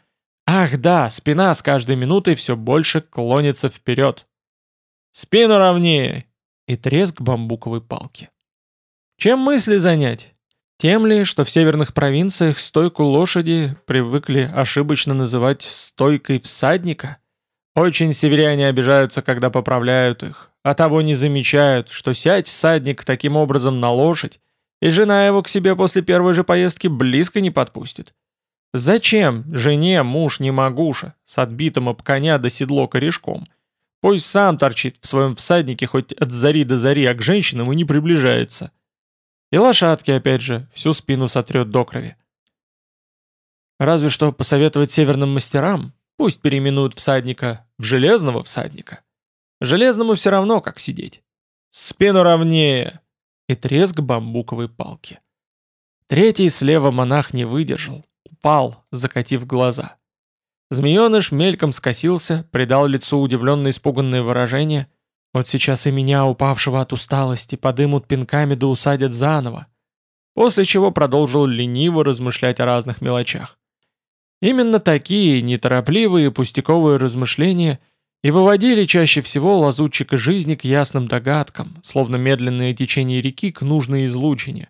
[SPEAKER 1] Ах да, спина с каждой минутой все больше клонится вперед. Спину ровнее! И треск бамбуковой палки. Чем мысли занять? Тем ли, что в северных провинциях стойку лошади привыкли ошибочно называть «стойкой всадника»? Очень северяне обижаются, когда поправляют их, а того не замечают, что сядь всадник таким образом на лошадь, и жена его к себе после первой же поездки близко не подпустит. Зачем жене муж не могуша, с отбитым об коня до седло корешком? Пусть сам торчит в своем всаднике хоть от зари до зари, а к женщинам и не приближается. И лошадки, опять же, всю спину сотрет до крови. Разве что посоветовать северным мастерам, Пусть переименуют всадника в железного всадника. Железному все равно, как сидеть. Спину ровнее! И треск бамбуковой палки. Третий слева монах не выдержал, упал, закатив глаза. Змееныш мельком скосился, придал лицу удивленно испуганное выражение. Вот сейчас и меня, упавшего от усталости, подымут пинками да усадят заново. После чего продолжил лениво размышлять о разных мелочах. Именно такие неторопливые пустяковые размышления и выводили чаще всего лазутчика жизни к ясным догадкам, словно медленное течение реки к нужной излучине.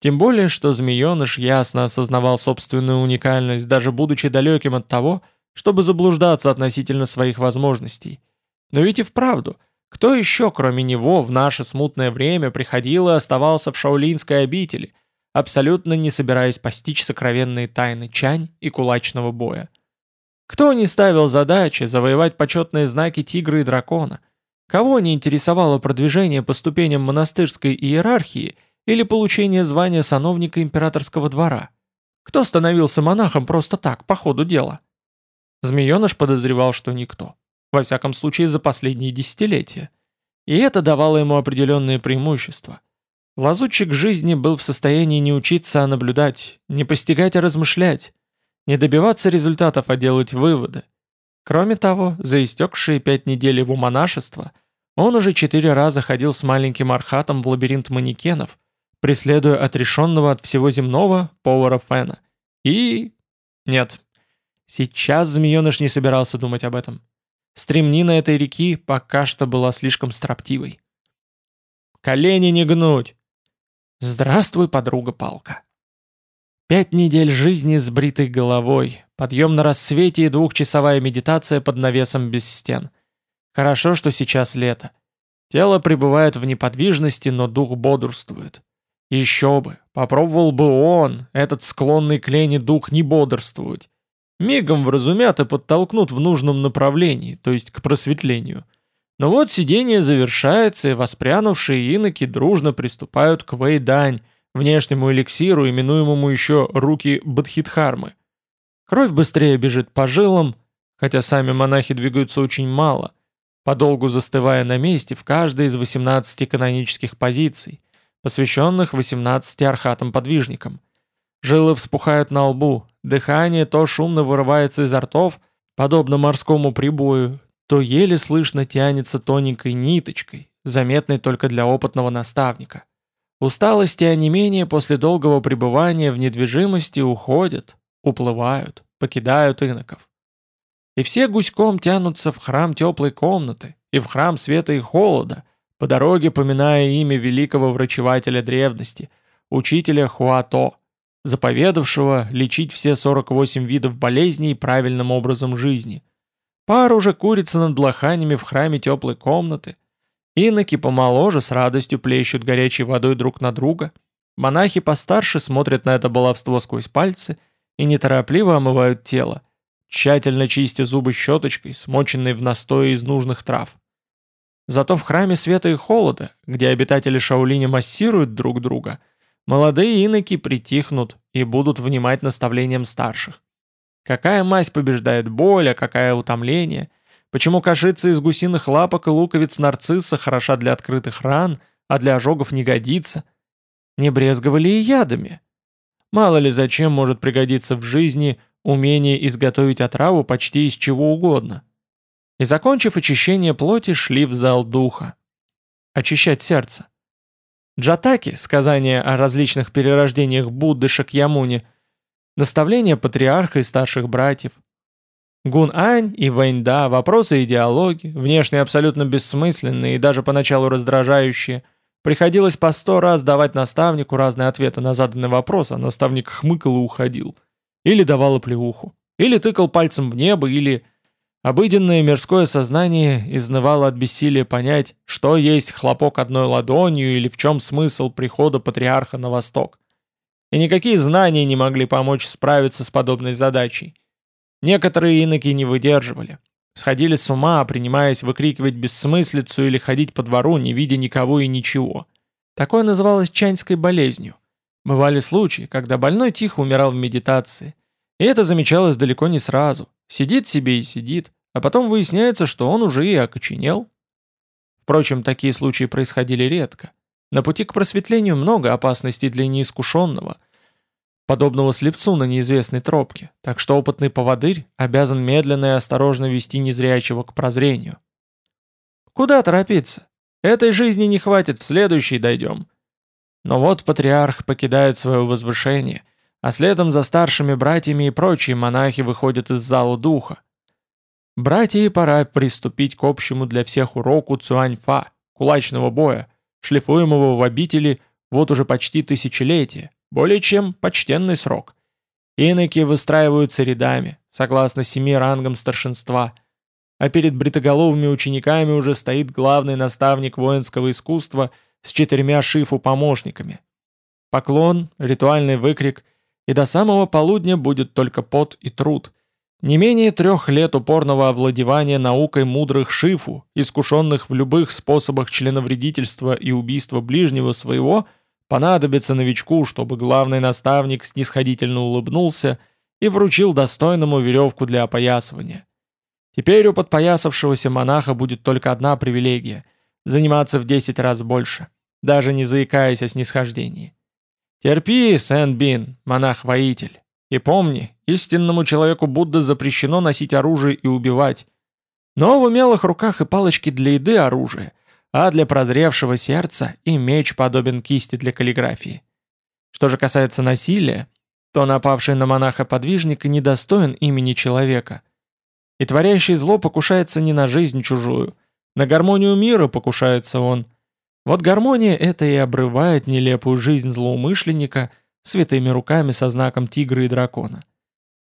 [SPEAKER 1] Тем более, что змееныш ясно осознавал собственную уникальность, даже будучи далеким от того, чтобы заблуждаться относительно своих возможностей. Но ведь и вправду, Кто еще, кроме него, в наше смутное время приходил и оставался в шаулинской обители, абсолютно не собираясь постичь сокровенные тайны чань и кулачного боя? Кто не ставил задачи завоевать почетные знаки тигра и дракона? Кого не интересовало продвижение по ступеням монастырской иерархии или получение звания сановника императорского двора? Кто становился монахом просто так, по ходу дела? Змееныш подозревал, что никто. Во всяком случае, за последние десятилетия. И это давало ему определенные преимущества. Лазутчик жизни был в состоянии не учиться, а наблюдать, не постигать, а размышлять, не добиваться результатов, а делать выводы. Кроме того, за истекшие пять недель его монашества, он уже четыре раза ходил с маленьким архатом в лабиринт манекенов, преследуя отрешенного от всего земного повара Фена. И... нет. Сейчас змееныш не собирался думать об этом. Стремнина этой реки пока что была слишком строптивой. «Колени не гнуть!» «Здравствуй, подруга Палка!» Пять недель жизни с бритой головой, подъем на рассвете и двухчасовая медитация под навесом без стен. Хорошо, что сейчас лето. Тело пребывает в неподвижности, но дух бодрствует. Еще бы, попробовал бы он, этот склонный к лени дух, не бодрствовать. Мигом вразумят и подтолкнут в нужном направлении, то есть к просветлению. Но вот сидение завершается, и воспрянувшие иноки дружно приступают к Вейдань, внешнему эликсиру, именуемому еще руки Бадхидхармы. Кровь быстрее бежит по жилам, хотя сами монахи двигаются очень мало, подолгу застывая на месте в каждой из 18 канонических позиций, посвященных 18 архатам-подвижникам. Жилы вспухают на лбу, дыхание то шумно вырывается изо ртов, подобно морскому прибою, то еле слышно тянется тоненькой ниточкой, заметной только для опытного наставника. Усталость и онемение после долгого пребывания в недвижимости уходят, уплывают, покидают иноков. И все гуськом тянутся в храм теплой комнаты и в храм света и холода, по дороге поминая имя великого врачевателя древности, учителя Хуато, заповедавшего лечить все 48 видов болезней правильным образом жизни. Пар уже курится над лоханями в храме теплой комнаты. Иноки помоложе с радостью плещут горячей водой друг на друга. Монахи постарше смотрят на это баловство сквозь пальцы и неторопливо омывают тело, тщательно чистя зубы щеточкой, смоченной в настое из нужных трав. Зато в храме света и холода, где обитатели Шаолиня массируют друг друга – Молодые иноки притихнут и будут внимать наставлениям старших. Какая мазь побеждает боль, а какая утомление? Почему кашица из гусиных лапок и луковиц нарцисса хороша для открытых ран, а для ожогов не годится? Не брезговали и ядами. Мало ли зачем может пригодиться в жизни умение изготовить отраву почти из чего угодно. И закончив очищение плоти, шли в зал духа. Очищать сердце. Джатаки, сказание о различных перерождениях Будды Шакьямуни, наставления патриарха и старших братьев. Гун-Ань и Вэньда, вопросы и диалоги, внешне абсолютно бессмысленные и даже поначалу раздражающие, приходилось по сто раз давать наставнику разные ответы на заданный вопрос, а наставник хмыкал и уходил. Или давал оплеуху. Или тыкал пальцем в небо, или Обыденное мирское сознание изнывало от бессилия понять, что есть хлопок одной ладонью или в чем смысл прихода патриарха на восток. И никакие знания не могли помочь справиться с подобной задачей. Некоторые иноки не выдерживали. Сходили с ума, принимаясь выкрикивать бессмыслицу или ходить по двору, не видя никого и ничего. Такое называлось чаньской болезнью. Бывали случаи, когда больной тихо умирал в медитации. И это замечалось далеко не сразу. Сидит себе и сидит, а потом выясняется, что он уже и окоченел. Впрочем, такие случаи происходили редко. На пути к просветлению много опасностей для неискушенного, подобного слепцу на неизвестной тропке, так что опытный поводырь обязан медленно и осторожно вести незрячего к прозрению. Куда торопиться? Этой жизни не хватит, в следующей дойдем. Но вот патриарх покидает свое возвышение, а следом за старшими братьями и прочие монахи выходят из зала духа. Братья пора приступить к общему для всех уроку Цуаньфа, кулачного боя, шлифуемого в обители вот уже почти тысячелетие, более чем почтенный срок. Иноки выстраиваются рядами, согласно семи рангам старшинства. а перед бритоголовыми учениками уже стоит главный наставник воинского искусства с четырьмя шифу-помощниками. Поклон, ритуальный выкрик, и до самого полудня будет только пот и труд. Не менее трех лет упорного овладевания наукой мудрых шифу, искушенных в любых способах членовредительства и убийства ближнего своего, понадобится новичку, чтобы главный наставник снисходительно улыбнулся и вручил достойному веревку для опоясывания. Теперь у подпоясавшегося монаха будет только одна привилегия – заниматься в 10 раз больше, даже не заикаясь о снисхождении. Терпи, Сен-Бин, монах-воитель. И помни, истинному человеку Будды запрещено носить оружие и убивать. Но в умелых руках и палочки для еды оружие, а для прозревшего сердца и меч подобен кисти для каллиграфии. Что же касается насилия, то напавший на монаха-подвижника недостоин имени человека. И творящий зло покушается не на жизнь чужую, на гармонию мира покушается он – вот гармония это и обрывает нелепую жизнь злоумышленника святыми руками со знаком тигра и дракона.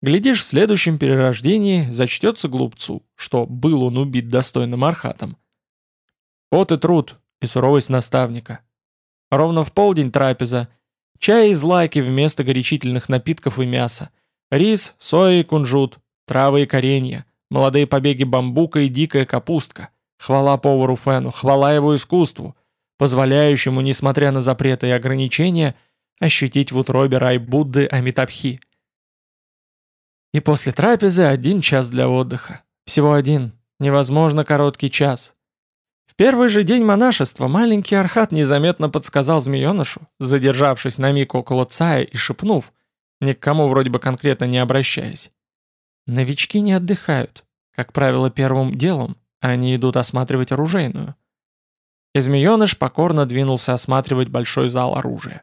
[SPEAKER 1] Глядишь, в следующем перерождении зачтется глупцу, что был он убит достойным архатом. Вот и труд, и суровость наставника. Ровно в полдень трапеза. Чай из лайки вместо горячительных напитков и мяса. Рис, соя и кунжут, травы и коренья, молодые побеги бамбука и дикая капустка. Хвала повару Фену, хвала его искусству — позволяющему, несмотря на запреты и ограничения, ощутить в утробе рай Будды Амитабхи. И после трапезы один час для отдыха. Всего один, невозможно короткий час. В первый же день монашества маленький Архат незаметно подсказал змеенышу, задержавшись на миг около Цая и шепнув, ни к кому вроде бы конкретно не обращаясь. Новички не отдыхают. Как правило, первым делом они идут осматривать оружейную. И змееныш покорно двинулся осматривать большой зал оружия.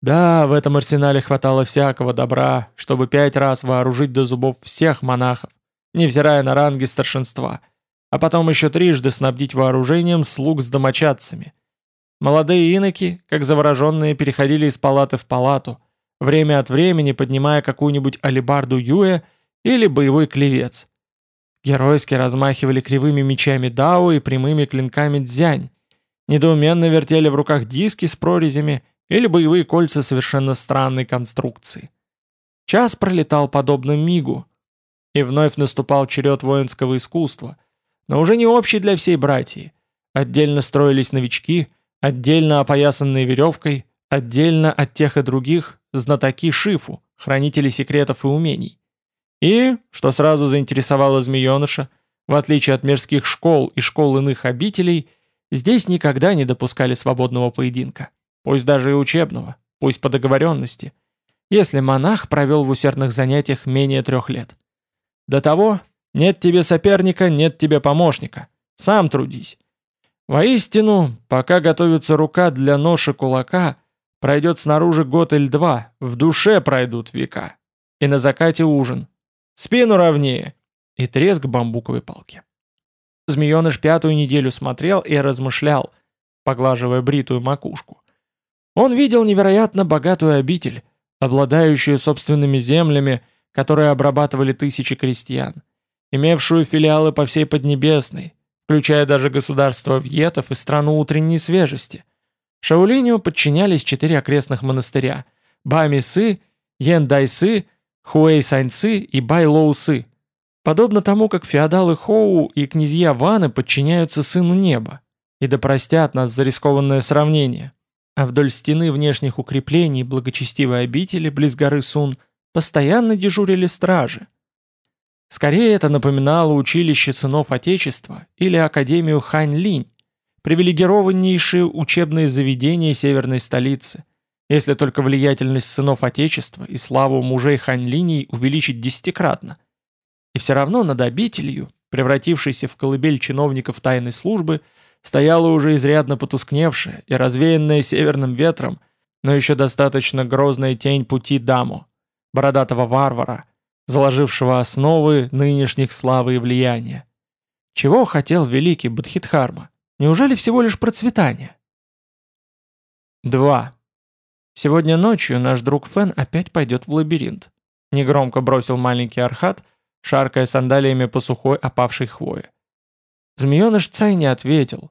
[SPEAKER 1] Да, в этом арсенале хватало всякого добра, чтобы пять раз вооружить до зубов всех монахов, невзирая на ранги старшинства, а потом еще трижды снабдить вооружением слуг с домочадцами. Молодые иноки, как завороженные, переходили из палаты в палату, время от времени поднимая какую-нибудь алибарду Юэ или боевой клевец. Геройски размахивали кривыми мечами Дао и прямыми клинками Дзянь, недоуменно вертели в руках диски с прорезями или боевые кольца совершенно странной конструкции. Час пролетал подобно мигу, и вновь наступал черед воинского искусства, но уже не общий для всей братьи. Отдельно строились новички, отдельно опоясанные веревкой, отдельно от тех и других знатоки Шифу, хранители секретов и умений. И, что сразу заинтересовало змееныша, в отличие от мирских школ и школ иных обителей, Здесь никогда не допускали свободного поединка. Пусть даже и учебного, пусть по договоренности. Если монах провел в усердных занятиях менее трех лет. До того нет тебе соперника, нет тебе помощника. Сам трудись. Воистину, пока готовится рука для ноши кулака, пройдет снаружи год или два, в душе пройдут века. И на закате ужин. Спину ровнее. И треск бамбуковой палки. Змееныш пятую неделю смотрел и размышлял, поглаживая бритую макушку. Он видел невероятно богатую обитель, обладающую собственными землями, которые обрабатывали тысячи крестьян, имевшую филиалы по всей Поднебесной, включая даже государство Вьетов и страну утренней свежести. Шаулиню подчинялись четыре окрестных монастыря – Бами-Сы, Ян-Дай-Сы, Хуэй-Сань-Сы и Бай-Лоу-Сы – Подобно тому, как феодалы Хоу и князья Ваны подчиняются сыну неба. И да простят нас за рискованное сравнение. А вдоль стены внешних укреплений благочестивой обители, близ горы Сун, постоянно дежурили стражи. Скорее это напоминало училище сынов Отечества или Академию Хань-Линь, привилегированнейшие учебные заведения северной столицы, если только влиятельность сынов Отечества и славу мужей Хань-Линей увеличить десятикратно – и все равно над обителью, превратившейся в колыбель чиновников тайной службы, стояла уже изрядно потускневшая и развеянная северным ветром, но еще достаточно грозная тень пути Даму, бородатого варвара, заложившего основы нынешних славы и влияния. Чего хотел великий Бадхидхарма? Неужели всего лишь процветание? 2. Сегодня ночью наш друг Фен опять пойдет в лабиринт. Негромко бросил маленький Архат, шаркая сандалиями по сухой опавшей хвое. Змееныш Цай не ответил.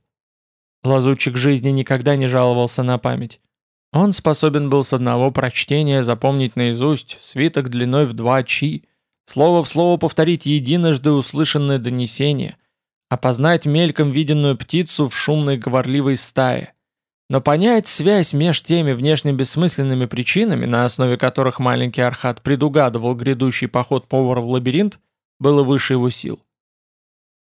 [SPEAKER 1] Лазутчик жизни никогда не жаловался на память. Он способен был с одного прочтения запомнить наизусть свиток длиной в два чи, слово в слово повторить единожды услышанное донесение, опознать мельком виденную птицу в шумной говорливой стае. Но понять связь меж теми внешне бессмысленными причинами, на основе которых маленький Архат предугадывал грядущий поход повара в лабиринт, было выше его сил.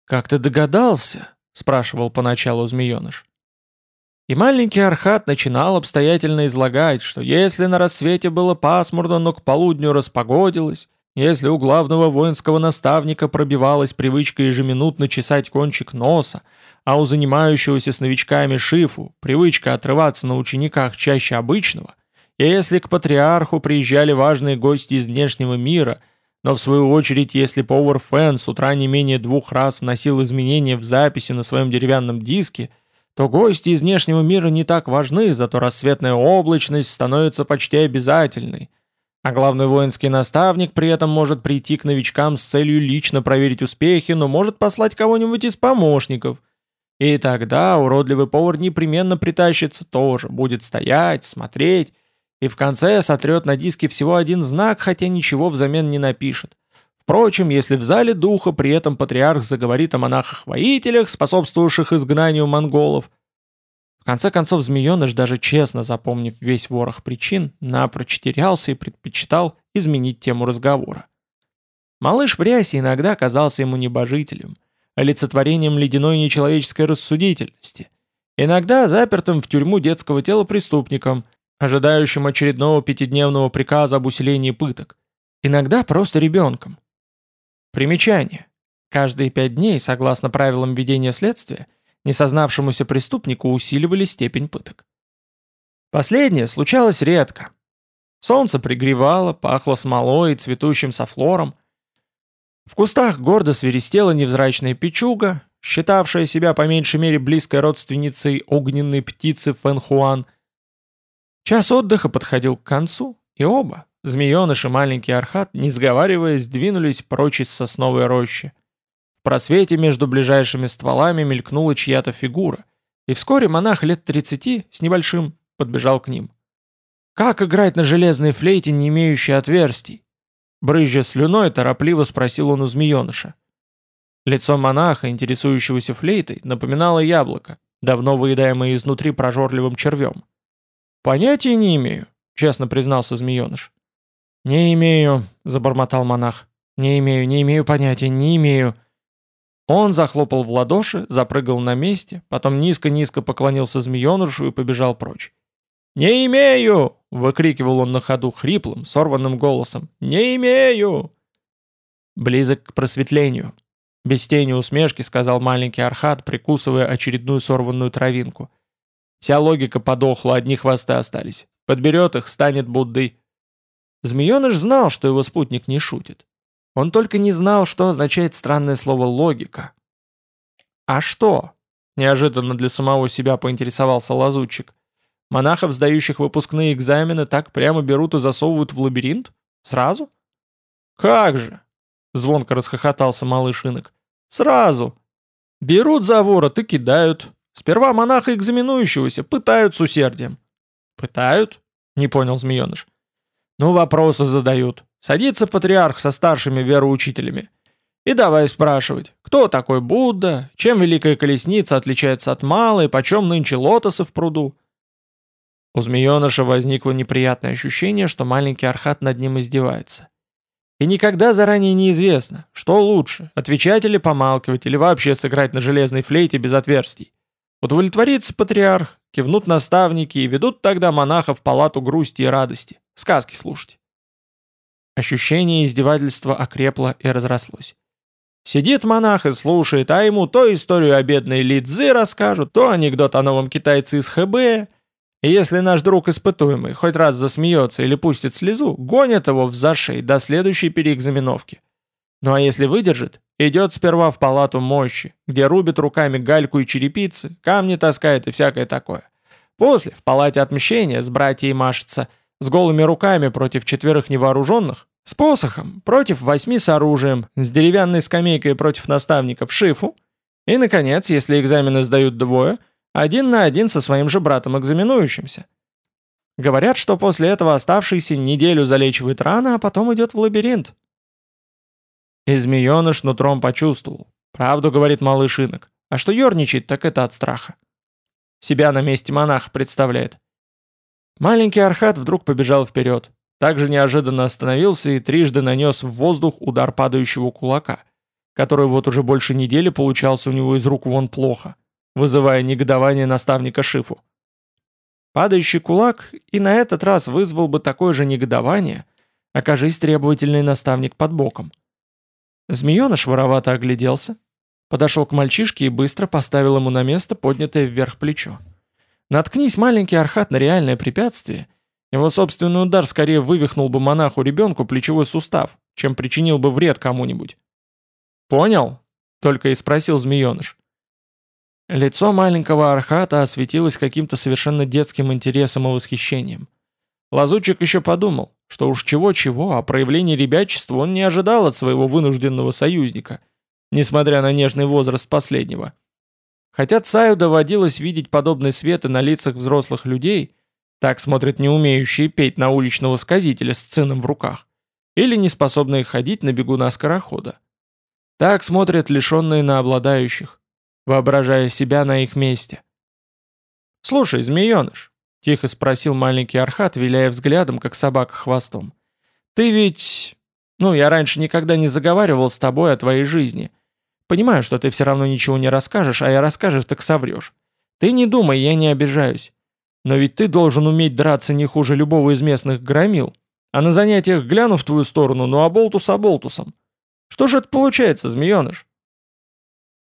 [SPEAKER 1] «Как ты догадался?» — спрашивал поначалу змееныш. И маленький Архат начинал обстоятельно излагать, что если на рассвете было пасмурно, но к полудню распогодилось, если у главного воинского наставника пробивалась привычка ежеминутно чесать кончик носа, а у занимающегося с новичками Шифу привычка отрываться на учениках чаще обычного, если к патриарху приезжали важные гости из внешнего мира, но в свою очередь, если повар Фэн с утра не менее двух раз вносил изменения в записи на своем деревянном диске – то гости из внешнего мира не так важны, зато рассветная облачность становится почти обязательной. А главный воинский наставник при этом может прийти к новичкам с целью лично проверить успехи, но может послать кого-нибудь из помощников. И тогда уродливый повар непременно притащится тоже, будет стоять, смотреть, и в конце сотрет на диске всего один знак, хотя ничего взамен не напишет. Впрочем, если в зале духа при этом патриарх заговорит о монахах-воителях, способствовавших изгнанию монголов, в конце концов змееныш, даже честно запомнив весь ворох причин, напрочь терялся и предпочитал изменить тему разговора. Малыш в рясе иногда казался ему небожителем, олицетворением ледяной нечеловеческой рассудительности, иногда запертым в тюрьму детского тела преступником, ожидающим очередного пятидневного приказа об усилении пыток, иногда просто ребенком, Примечание. Каждые пять дней, согласно правилам ведения следствия, несознавшемуся преступнику усиливали степень пыток. Последнее случалось редко. Солнце пригревало, пахло смолой и цветущим софлором. В кустах гордо свиристела невзрачная печуга, считавшая себя по меньшей мере близкой родственницей огненной птицы Фэнхуан. Час отдыха подходил к концу, и оба, Змееныш и маленький архат, не сговариваясь, двинулись прочь из сосновой рощи. В просвете между ближайшими стволами мелькнула чья-то фигура, и вскоре монах лет тридцати с небольшим подбежал к ним. «Как играть на железной флейте, не имеющей отверстий?» Брызжа слюной, торопливо спросил он у змееныша. Лицо монаха, интересующегося флейтой, напоминало яблоко, давно выедаемое изнутри прожорливым червем. «Понятия не имею», — честно признался змееныш. «Не имею», — забормотал монах. «Не имею, не имею понятия, не имею». Он захлопал в ладоши, запрыгал на месте, потом низко-низко поклонился змеенышу и побежал прочь. «Не имею!» — выкрикивал он на ходу хриплым, сорванным голосом. «Не имею!» «Близок к просветлению», — без тени усмешки сказал маленький Архат, прикусывая очередную сорванную травинку. «Вся логика подохла, одни хвосты остались. Подберет их, станет Буддой». Змееныш знал, что его спутник не шутит. Он только не знал, что означает странное слово «логика». «А что?» – неожиданно для самого себя поинтересовался лазутчик. «Монахов, сдающих выпускные экзамены, так прямо берут и засовывают в лабиринт? Сразу?» «Как же!» – звонко расхохотался малыш инок. «Сразу! Берут за ворот и кидают. Сперва монаха экзаменующегося пытают с усердием». «Пытают?» – не понял змееныш. Ну, вопросы задают. Садится патриарх со старшими вероучителями. И давай спрашивать, кто такой Будда, чем Великая Колесница отличается от Малой, почем нынче лотосы в пруду. У змееныша возникло неприятное ощущение, что маленький архат над ним издевается. И никогда заранее неизвестно, что лучше, отвечать или помалкивать, или вообще сыграть на железной флейте без отверстий. Удовлетворится патриарх, кивнут наставники и ведут тогда монаха в палату грусти и радости. Сказки слушать. Ощущение издевательства окрепло и разрослось. Сидит монах и слушает, а ему то историю о бедной Лидзы расскажут, то анекдот о новом китайце из ХБ. И если наш друг испытуемый хоть раз засмеется или пустит слезу, гонят его в зашей до следующей переэкзаменовки. Ну а если выдержит, идет сперва в палату мощи, где рубит руками гальку и черепицы, камни таскает и всякое такое. После в палате отмщения с братьей машется – с голыми руками против четверых невооруженных, С посохом, против восьми с оружием, с деревянной скамейкой против наставников Шифу, и, наконец, если экзамены сдают двое, один на один со своим же братом-экзаменующимся. Говорят, что после этого оставшийся неделю залечивает раны, а потом идет в лабиринт. И змееныш нутром почувствовал. Правду говорит малыш инок. А что ерничает, так это от страха. Себя на месте монаха представляет. Маленький Архат вдруг побежал вперед. Также неожиданно остановился и трижды нанес в воздух удар падающего кулака, который вот уже больше недели получался у него из рук вон плохо, вызывая негодование наставника Шифу. Падающий кулак и на этот раз вызвал бы такое же негодование, окажись требовательный наставник под боком. Змееныш воровато огляделся, подошел к мальчишке и быстро поставил ему на место поднятое вверх плечо. Наткнись маленький архат на реальное препятствие, его собственный удар скорее вывихнул бы монаху ребенку плечевой сустав, чем причинил бы вред кому-нибудь. «Понял?» — только и спросил змееныш. Лицо маленького архата осветилось каким-то совершенно детским интересом и восхищением. Лазутчик еще подумал, что уж чего-чего, а проявление ребячества он не ожидал от своего вынужденного союзника, несмотря на нежный возраст последнего. Хотя Цаю доводилось видеть подобный свет и на лицах взрослых людей, так смотрят не умеющие петь на уличного сказителя с цином в руках, или не способные ходить на бегуна скорохода. Так смотрят лишенные на обладающих, воображая себя на их месте. «Слушай, змееныш», — тихо спросил маленький Архат, виляя взглядом, как собака хвостом, «ты ведь... Ну, я раньше никогда не заговаривал с тобой о твоей жизни. Понимаю, что ты все равно ничего не расскажешь, а я расскажешь, так соврешь. Ты не думай, я не обижаюсь. Но ведь ты должен уметь драться не хуже любого из местных громил. А на занятиях гляну в твою сторону, ну а болтус а болтусом. Что же это получается, змееныш?»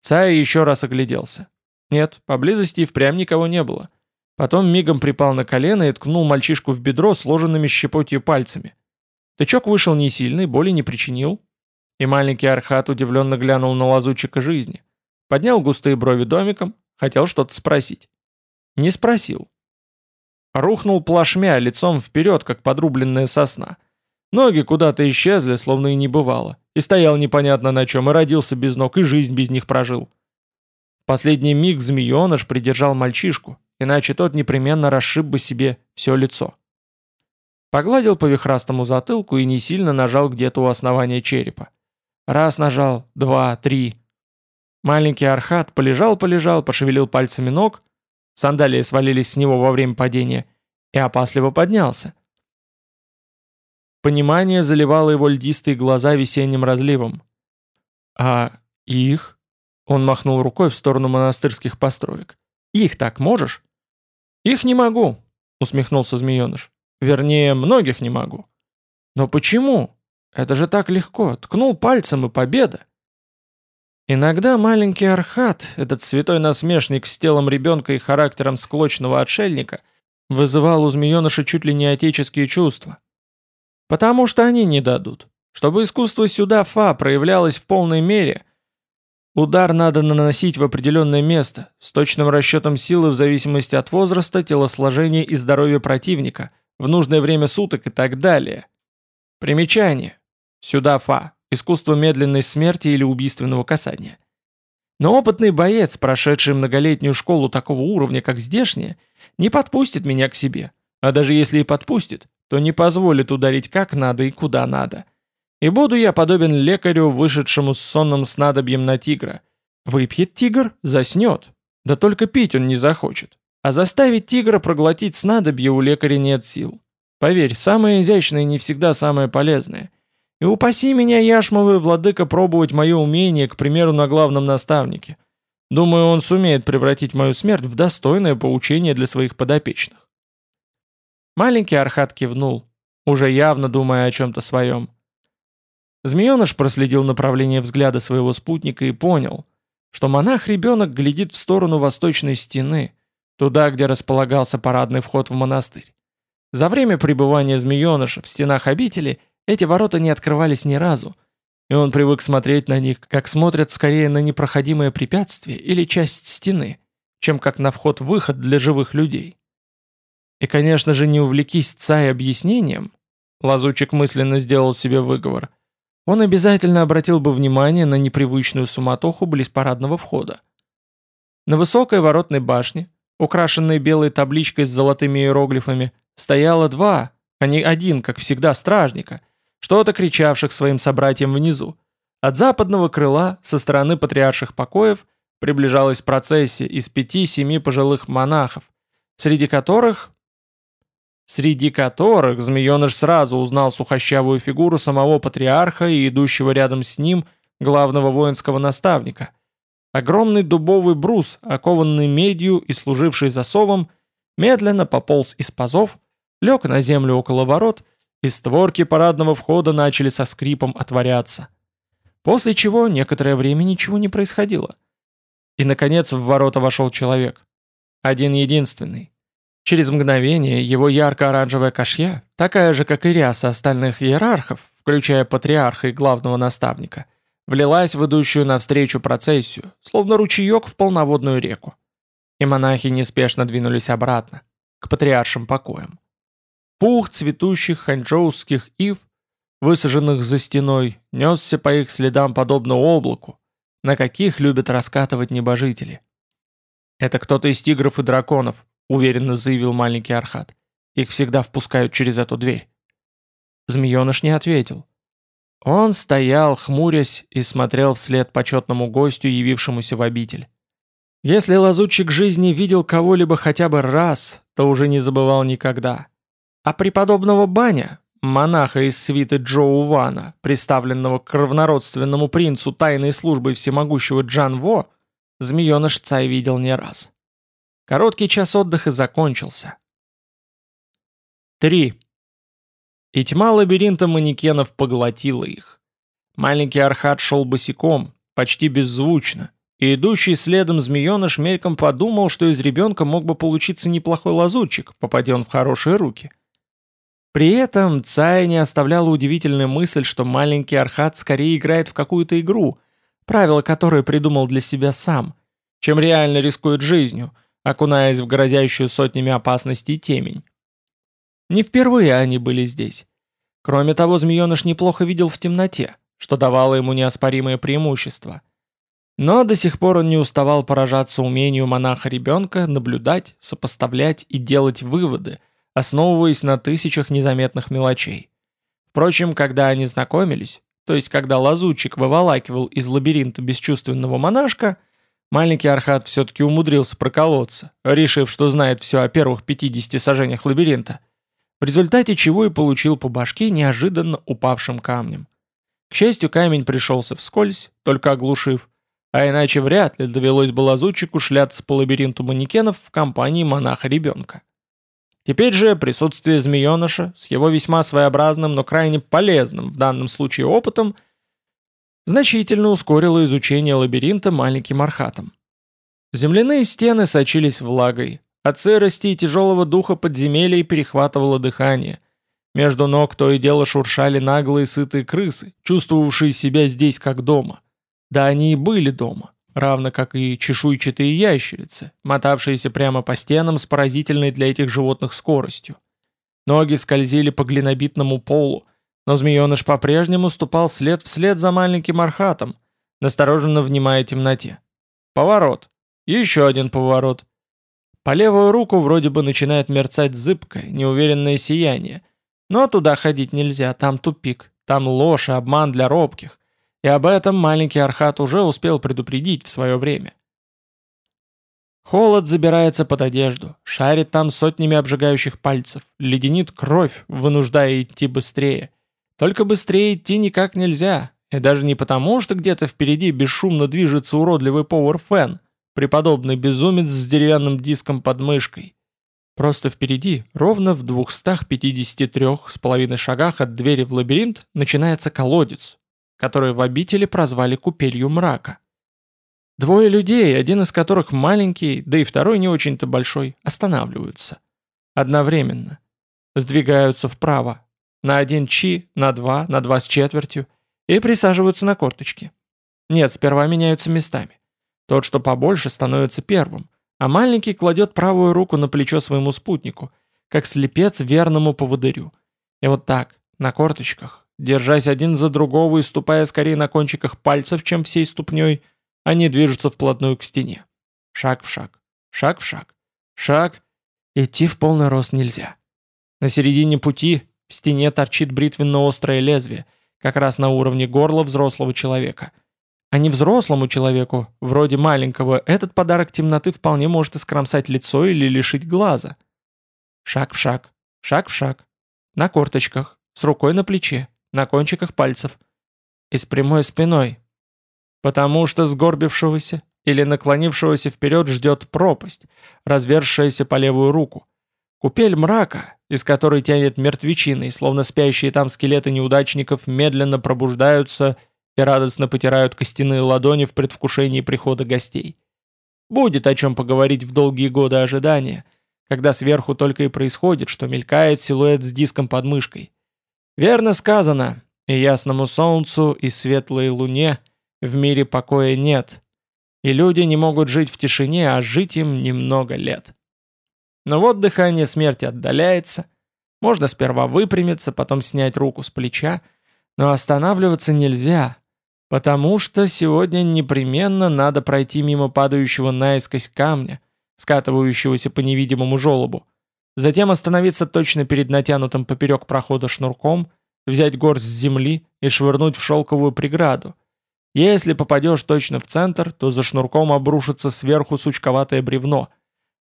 [SPEAKER 1] Цая еще раз огляделся. Нет, поблизости и впрямь никого не было. Потом мигом припал на колено и ткнул мальчишку в бедро сложенными щепотью пальцами. Тычок вышел не сильный, боли не причинил. И маленький Архат удивленно глянул на лазутчика жизни. Поднял густые брови домиком, хотел что-то спросить. Не спросил. Рухнул плашмя, лицом вперед, как подрубленная сосна. Ноги куда-то исчезли, словно и не бывало. И стоял непонятно на чем, и родился без ног, и жизнь без них прожил. Последний миг змееныш придержал мальчишку, иначе тот непременно расшиб бы себе все лицо. Погладил по вихрастому затылку и не сильно нажал где-то у основания черепа. Раз нажал, два, три. Маленький архат полежал-полежал, пошевелил пальцами ног, сандалии свалились с него во время падения, и опасливо поднялся. Понимание заливало его льдистые глаза весенним разливом. «А их?» Он махнул рукой в сторону монастырских построек. «Их так можешь?» «Их не могу», — усмехнулся змееныш. «Вернее, многих не могу». «Но почему? Это же так легко. Ткнул пальцем и победа». Иногда маленький архат, этот святой насмешник с телом ребенка и характером склочного отшельника, вызывал у змееныша чуть ли не отеческие чувства. Потому что они не дадут. Чтобы искусство сюда фа проявлялось в полной мере, удар надо наносить в определенное место, с точным расчетом силы в зависимости от возраста, телосложения и здоровья противника, в нужное время суток и так далее. Примечание. Сюда фа. Искусство медленной смерти или убийственного касания. Но опытный боец, прошедший многолетнюю школу такого уровня, как здешняя, не подпустит меня к себе. А даже если и подпустит, то не позволит ударить как надо и куда надо. И буду я подобен лекарю, вышедшему с сонным снадобьем на тигра. Выпьет тигр, заснет. Да только пить он не захочет. А заставить тигра проглотить снадобье у лекаря нет сил. Поверь, самое изящное не всегда самое полезное. И упаси меня, яшмовый владыка, пробовать мое умение, к примеру, на главном наставнике. Думаю, он сумеет превратить мою смерть в достойное поучение для своих подопечных. Маленький Архат кивнул, уже явно думая о чем-то своем. Змееныш проследил направление взгляда своего спутника и понял, что монах-ребенок глядит в сторону восточной стены, туда, где располагался парадный вход в монастырь. За время пребывания змееныша в стенах обители эти ворота не открывались ни разу, и он привык смотреть на них, как смотрят скорее на непроходимое препятствие или часть стены, чем как на вход-выход для живых людей. И, конечно же, не увлекись Цай объяснением, Лазучик мысленно сделал себе выговор. Он обязательно обратил бы внимание на непривычную суматоху близ парадного входа. На высокой воротной башне, украшенной белой табличкой с золотыми иероглифами, стояло два, а не один, как всегда, стражника, что-то кричавших своим собратьям внизу. От западного крыла, со стороны патриарших покоев, приближалась процессия из пяти-семи пожилых монахов, среди которых... Среди которых змееныш сразу узнал сухощавую фигуру самого патриарха и идущего рядом с ним главного воинского наставника. Огромный дубовый брус, окованный медью и служивший засовом, медленно пополз из пазов, лег на землю около ворот, и створки парадного входа начали со скрипом отворяться. После чего некоторое время ничего не происходило. И, наконец, в ворота вошел человек. Один-единственный. Через мгновение его ярко-оранжевая кашья, такая же, как и ряса остальных иерархов, включая патриарха и главного наставника, влилась в идущую навстречу процессию, словно ручеек в полноводную реку. И монахи неспешно двинулись обратно, к патриаршим покоям. Пух цветущих ханчжоуских ив, высаженных за стеной, несся по их следам подобно облаку, на каких любят раскатывать небожители. «Это кто-то из тигров и драконов», — уверенно заявил маленький Архат. «Их всегда впускают через эту дверь». Змееныш не ответил. Он стоял, хмурясь, и смотрел вслед почетному гостю, явившемуся в обитель. Если лазутчик жизни видел кого-либо хотя бы раз, то уже не забывал никогда. А преподобного Баня, монаха из свиты Джоу Вана, представленного к равнородственному принцу тайной службой всемогущего Джан Во, змееныш Цай видел не раз. Короткий час отдыха закончился. 3. И тьма лабиринта манекенов поглотила их. Маленький Архат шел босиком, почти беззвучно, и идущий следом змееныш мельком подумал, что из ребенка мог бы получиться неплохой лазутчик, попадя он в хорошие руки. При этом Цай не оставляла удивительная мысль, что маленький Архат скорее играет в какую-то игру, правила которой придумал для себя сам, чем реально рискует жизнью, окунаясь в грозящую сотнями опасностей темень. Не впервые они были здесь. Кроме того, змееныш неплохо видел в темноте, что давало ему неоспоримое преимущество. Но до сих пор он не уставал поражаться умению монаха-ребенка наблюдать, сопоставлять и делать выводы, основываясь на тысячах незаметных мелочей. Впрочем, когда они знакомились, то есть когда лазутчик выволакивал из лабиринта бесчувственного монашка, маленький Архат все-таки умудрился проколоться, решив, что знает все о первых 50 сажениях лабиринта, в результате чего и получил по башке неожиданно упавшим камнем. К счастью, камень пришелся вскользь, только оглушив, а иначе вряд ли довелось бы лазутчику шляться по лабиринту манекенов в компании монаха-ребенка. Теперь же присутствие змееныша с его весьма своеобразным, но крайне полезным в данном случае опытом значительно ускорило изучение лабиринта маленьким архатом. Земляные стены сочились влагой, от сырости и тяжелого духа подземелья перехватывало дыхание. Между ног то и дело шуршали наглые сытые крысы, чувствовавшие себя здесь как дома. Да они и были дома равно как и чешуйчатые ящерицы, мотавшиеся прямо по стенам с поразительной для этих животных скоростью. Ноги скользили по глинобитному полу, но змееныш по-прежнему ступал след вслед за маленьким архатом, настороженно внимая темноте. Поворот. Еще один поворот. По левую руку вроде бы начинает мерцать зыбкое, неуверенное сияние. Но туда ходить нельзя, там тупик, там ложь и обман для робких. И об этом маленький Архат уже успел предупредить в свое время. Холод забирается под одежду, шарит там сотнями обжигающих пальцев, леденит кровь, вынуждая идти быстрее. Только быстрее идти никак нельзя, и даже не потому, что где-то впереди бесшумно движется уродливый повар Фен, преподобный безумец с деревянным диском под мышкой. Просто впереди, ровно в 253 с половиной шагах от двери в лабиринт, начинается колодец, который в обители прозвали купелью мрака. Двое людей, один из которых маленький, да и второй не очень-то большой, останавливаются. Одновременно. Сдвигаются вправо. На один чи, на два, на два с четвертью. И присаживаются на корточки. Нет, сперва меняются местами. Тот, что побольше, становится первым, а маленький кладет правую руку на плечо своему спутнику, как слепец верному поводырю. И вот так, на корточках, держась один за другого и ступая скорее на кончиках пальцев, чем всей ступней, они движутся вплотную к стене. Шаг в шаг, шаг в шаг, шаг. Идти в полный рост нельзя. На середине пути в стене торчит бритвенно-острое лезвие, как раз на уровне горла взрослого человека. А не взрослому человеку, вроде маленького, этот подарок темноты вполне может искромсать лицо или лишить глаза. Шаг в шаг, шаг в шаг. На корточках, с рукой на плече, на кончиках пальцев. И с прямой спиной. Потому что сгорбившегося или наклонившегося вперед ждет пропасть, развершаяся по левую руку. Купель мрака, из которой тянет мертвечиной, словно спящие там скелеты неудачников медленно пробуждаются и радостно потирают костяные ладони в предвкушении прихода гостей. Будет о чем поговорить в долгие годы ожидания, когда сверху только и происходит, что мелькает силуэт с диском под мышкой. Верно сказано, и ясному солнцу, и светлой луне в мире покоя нет, и люди не могут жить в тишине, а жить им немного лет. Но вот дыхание смерти отдаляется. Можно сперва выпрямиться, потом снять руку с плеча, но останавливаться нельзя, потому что сегодня непременно надо пройти мимо падающего наискось камня, скатывающегося по невидимому желобу, затем остановиться точно перед натянутым поперек прохода шнурком, взять горсть земли и швырнуть в шелковую преграду. Если попадешь точно в центр, то за шнурком обрушится сверху сучковатое бревно –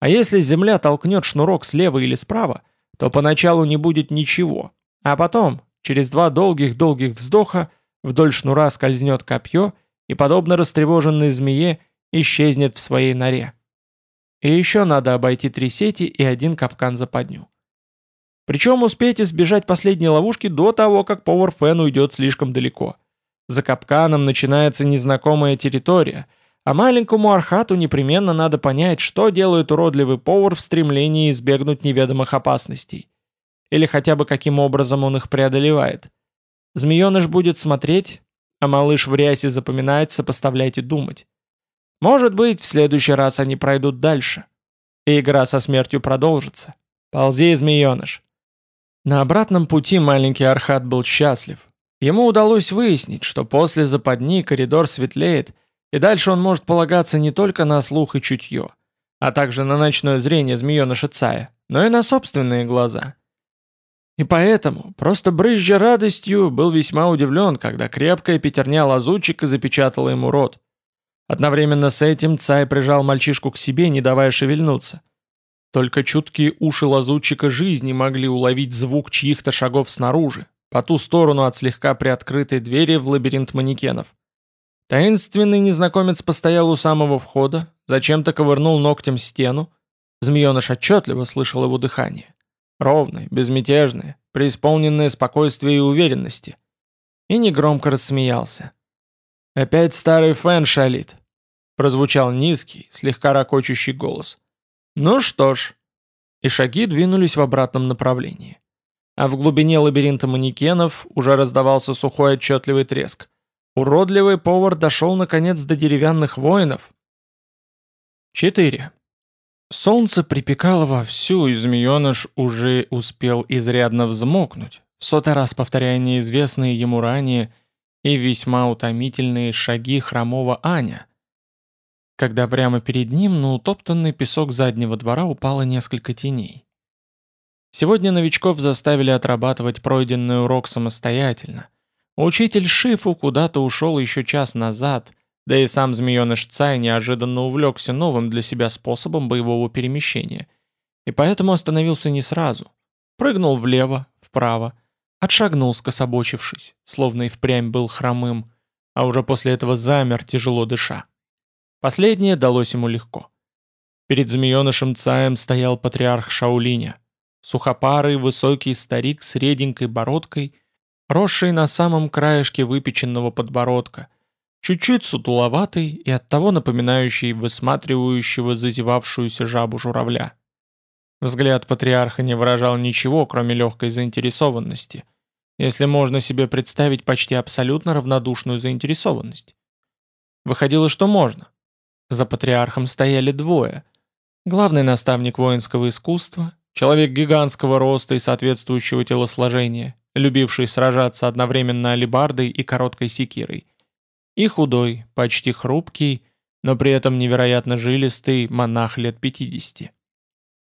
[SPEAKER 1] а если земля толкнет шнурок слева или справа, то поначалу не будет ничего, а потом, через два долгих-долгих вздоха, вдоль шнура скользнет копье и, подобно растревоженной змее, исчезнет в своей норе. И еще надо обойти три сети и один капкан западню. Причем успеть избежать последней ловушки до того, как повар Фен уйдет слишком далеко. За капканом начинается незнакомая территория – а маленькому Архату непременно надо понять, что делает уродливый повар в стремлении избегнуть неведомых опасностей. Или хотя бы каким образом он их преодолевает. Змееныш будет смотреть, а малыш в рясе запоминает, сопоставлять и думать. Может быть, в следующий раз они пройдут дальше. И игра со смертью продолжится. Ползи, змееныш. На обратном пути маленький Архат был счастлив. Ему удалось выяснить, что после западни коридор светлеет, и дальше он может полагаться не только на слух и чутье, а также на ночное зрение змееныша Цая, но и на собственные глаза. И поэтому, просто брызжа радостью, был весьма удивлен, когда крепкая пятерня лазутчика запечатала ему рот. Одновременно с этим Цай прижал мальчишку к себе, не давая шевельнуться. Только чуткие уши лазутчика жизни могли уловить звук чьих-то шагов снаружи, по ту сторону от слегка приоткрытой двери в лабиринт манекенов. Таинственный незнакомец постоял у самого входа, зачем-то ковырнул ногтем стену. Змееныш отчетливо слышал его дыхание. Ровное, безмятежное, преисполненное спокойствия и уверенности. И негромко рассмеялся. «Опять старый Фэн шалит», — прозвучал низкий, слегка ракочущий голос. «Ну что ж». И шаги двинулись в обратном направлении. А в глубине лабиринта манекенов уже раздавался сухой отчетливый треск. Уродливый повар дошел наконец до деревянных воинов. 4. Солнце припекало вовсю, и змееныш уже успел изрядно взмокнуть, в сотый раз повторяя неизвестные ему ранее и весьма утомительные шаги хромого Аня, когда прямо перед ним на утоптанный песок заднего двора упало несколько теней. Сегодня новичков заставили отрабатывать пройденный урок самостоятельно, Учитель Шифу куда-то ушел еще час назад, да и сам змееныш Цай неожиданно увлекся новым для себя способом боевого перемещения. И поэтому остановился не сразу. Прыгнул влево, вправо, отшагнул скособочившись, словно и впрямь был хромым, а уже после этого замер, тяжело дыша. Последнее далось ему легко. Перед змеенышем Цаем стоял патриарх Шаулиня. Сухопарый, высокий старик с реденькой бородкой росший на самом краешке выпеченного подбородка, чуть-чуть сутуловатый и оттого напоминающий высматривающего зазевавшуюся жабу журавля. Взгляд патриарха не выражал ничего, кроме легкой заинтересованности, если можно себе представить почти абсолютно равнодушную заинтересованность. Выходило, что можно. За патриархом стояли двое. Главный наставник воинского искусства человек гигантского роста и соответствующего телосложения, любивший сражаться одновременно алебардой и короткой секирой. И худой, почти хрупкий, но при этом невероятно жилистый монах лет 50.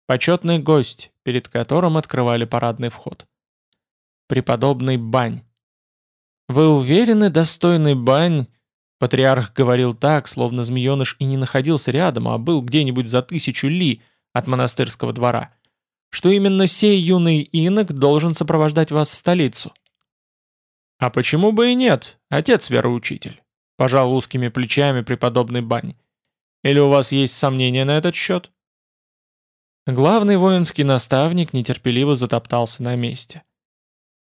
[SPEAKER 1] Почетный гость, перед которым открывали парадный вход. Преподобный Бань. «Вы уверены, достойный Бань?» Патриарх говорил так, словно змееныш и не находился рядом, а был где-нибудь за тысячу ли от монастырского двора, что именно сей юный инок должен сопровождать вас в столицу. «А почему бы и нет, отец вероучитель?» Пожал узкими плечами преподобный Бань. «Или у вас есть сомнения на этот счет?» Главный воинский наставник нетерпеливо затоптался на месте.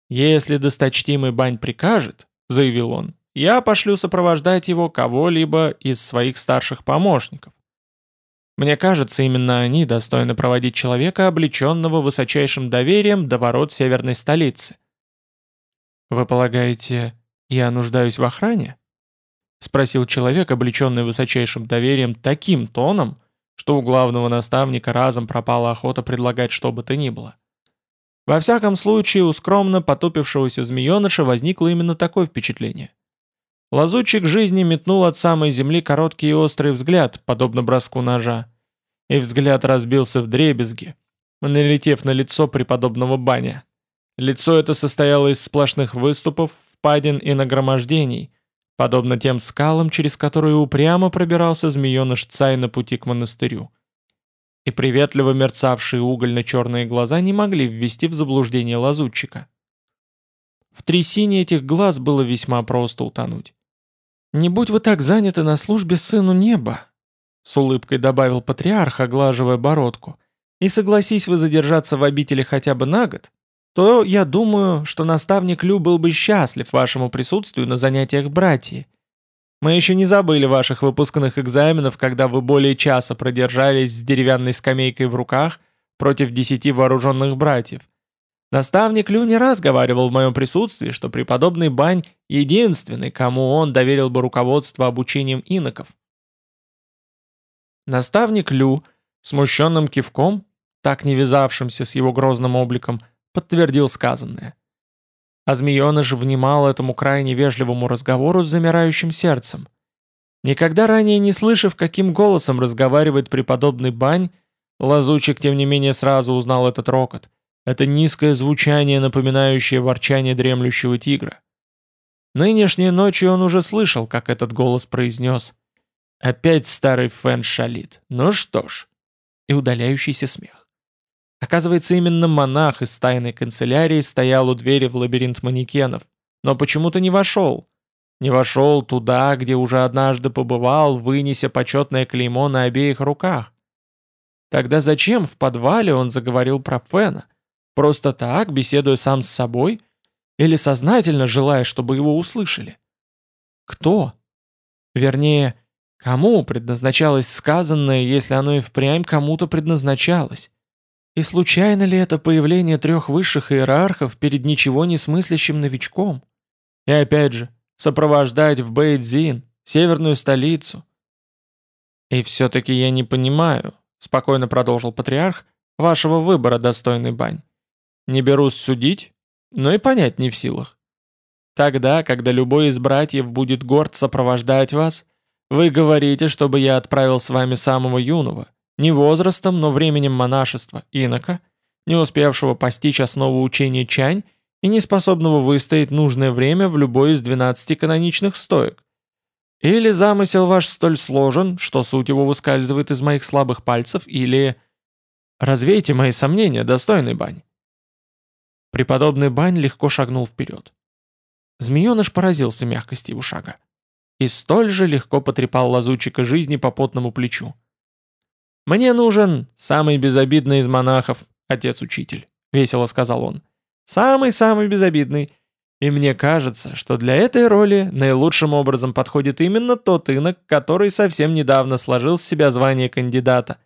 [SPEAKER 1] «Если досточтимый Бань прикажет, — заявил он, — я пошлю сопровождать его кого-либо из своих старших помощников. Мне кажется, именно они достойны проводить человека, облеченного высочайшим доверием до ворот северной столицы. Вы полагаете, я нуждаюсь в охране? Спросил человек, облеченный высочайшим доверием таким тоном, что у главного наставника разом пропала охота предлагать что бы то ни было. Во всяком случае, у скромно потупившегося змееныша возникло именно такое впечатление. Лазутчик жизни метнул от самой земли короткий и острый взгляд, подобно броску ножа. И взгляд разбился в дребезги, налетев на лицо преподобного баня. Лицо это состояло из сплошных выступов, впадин и нагромождений, подобно тем скалам, через которые упрямо пробирался змееныш Цай на пути к монастырю. И приветливо мерцавшие угольно-черные глаза не могли ввести в заблуждение лазутчика. В трясине этих глаз было весьма просто утонуть. «Не будь вы так заняты на службе сыну неба», — с улыбкой добавил патриарх, оглаживая бородку, «и согласись вы задержаться в обители хотя бы на год, то я думаю, что наставник Лю был бы счастлив вашему присутствию на занятиях братьи. Мы еще не забыли ваших выпускных экзаменов, когда вы более часа продержались с деревянной скамейкой в руках против десяти вооруженных братьев. Наставник Лю не раз говаривал в моем присутствии, что преподобный Бань — единственный, кому он доверил бы руководство обучением иноков. Наставник Лю, смущенным кивком, так не вязавшимся с его грозным обликом, — подтвердил сказанное. А змееныш внимал этому крайне вежливому разговору с замирающим сердцем. Никогда ранее не слышав, каким голосом разговаривает преподобный Бань, лазучик, тем не менее, сразу узнал этот рокот. Это низкое звучание, напоминающее ворчание дремлющего тигра. Нынешней ночью он уже слышал, как этот голос произнес «Опять старый Фэн шалит. Ну что ж». И удаляющийся смех. Оказывается, именно монах из тайной канцелярии стоял у двери в лабиринт манекенов, но почему-то не вошел. Не вошел туда, где уже однажды побывал, вынеся почетное клеймо на обеих руках. Тогда зачем в подвале он заговорил про Фена? Просто так, беседуя сам с собой? Или сознательно желая, чтобы его услышали? Кто? Вернее, кому предназначалось сказанное, если оно и впрямь кому-то предназначалось? И случайно ли это появление трех высших иерархов перед ничего не смыслящим новичком? И опять же, сопровождать в Бейдзин, северную столицу. И все-таки я не понимаю, спокойно продолжил патриарх, вашего выбора, достойный бань. Не берусь судить, но и понять не в силах. Тогда, когда любой из братьев будет горд сопровождать вас, вы говорите, чтобы я отправил с вами самого юного, не возрастом, но временем монашества, инока, не успевшего постичь основу учения чань и не способного выстоять нужное время в любой из 12 каноничных стоек. Или замысел ваш столь сложен, что суть его выскальзывает из моих слабых пальцев, или... Развейте мои сомнения, достойный бань. Преподобный бань легко шагнул вперед. Змееныш поразился мягкости его шага. И столь же легко потрепал лазутчика жизни по потному плечу. «Мне нужен самый безобидный из монахов, отец-учитель», — весело сказал он. «Самый-самый безобидный. И мне кажется, что для этой роли наилучшим образом подходит именно тот инок, который совсем недавно сложил с себя звание кандидата.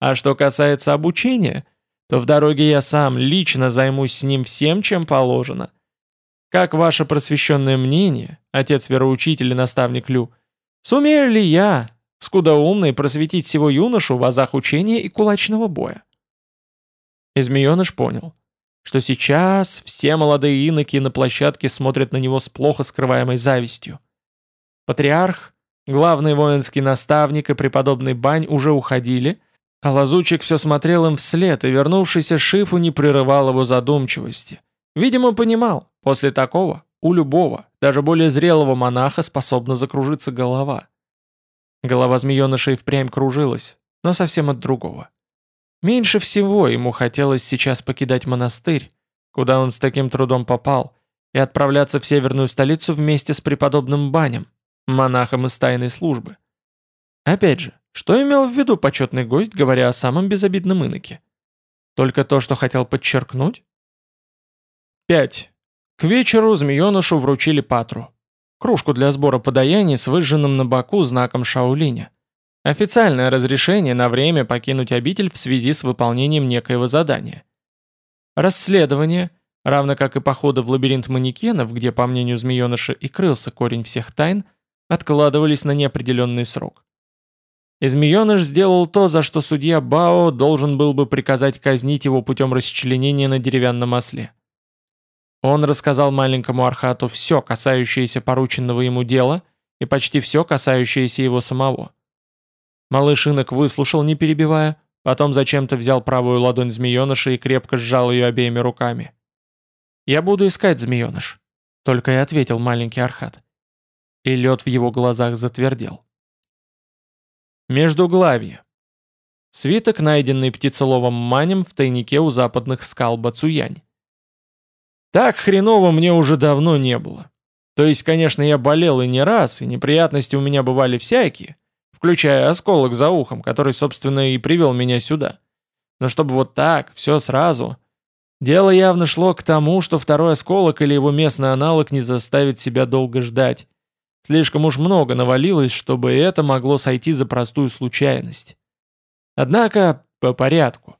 [SPEAKER 1] А что касается обучения, то в дороге я сам лично займусь с ним всем, чем положено. Как ваше просвещенное мнение, отец-вероучитель и наставник Лю, сумею ли я, скудоумный просветить всего юношу в азах учения и кулачного боя. И понял, что сейчас все молодые иноки на площадке смотрят на него с плохо скрываемой завистью. Патриарх, главный воинский наставник и преподобный Бань уже уходили, а лазучик все смотрел им вслед, и вернувшийся Шифу не прерывал его задумчивости. Видимо, понимал, после такого у любого, даже более зрелого монаха способна закружиться голова. Голова змееныша и впрямь кружилась, но совсем от другого. Меньше всего ему хотелось сейчас покидать монастырь, куда он с таким трудом попал, и отправляться в северную столицу вместе с преподобным Банем, монахом из тайной службы. Опять же, что имел в виду почетный гость, говоря о самом безобидном иноке? Только то, что хотел подчеркнуть? 5. К вечеру змеенышу вручили патру. Кружку для сбора подаяний с выжженным на боку знаком Шаолиня. Официальное разрешение на время покинуть обитель в связи с выполнением некоего задания. Расследование, равно как и походы в лабиринт манекенов, где, по мнению змееныша, и крылся корень всех тайн, откладывались на неопределенный срок. И змееныш сделал то, за что судья Бао должен был бы приказать казнить его путем расчленения на деревянном осле. Он рассказал маленькому Архату все, касающееся порученного ему дела, и почти все, касающееся его самого. Малыш инок выслушал, не перебивая, потом зачем-то взял правую ладонь змееныша и крепко сжал ее обеими руками. «Я буду искать змееныш», — только и ответил маленький Архат. И лед в его глазах затвердел. Междуглавье. Свиток, найденный птицеловом манем в тайнике у западных скал Бацуянь. Так хреново мне уже давно не было. То есть, конечно, я болел и не раз, и неприятности у меня бывали всякие, включая осколок за ухом, который, собственно, и привел меня сюда. Но чтобы вот так, все сразу... Дело явно шло к тому, что второй осколок или его местный аналог не заставит себя долго ждать. Слишком уж много навалилось, чтобы это могло сойти за простую случайность. Однако, по порядку.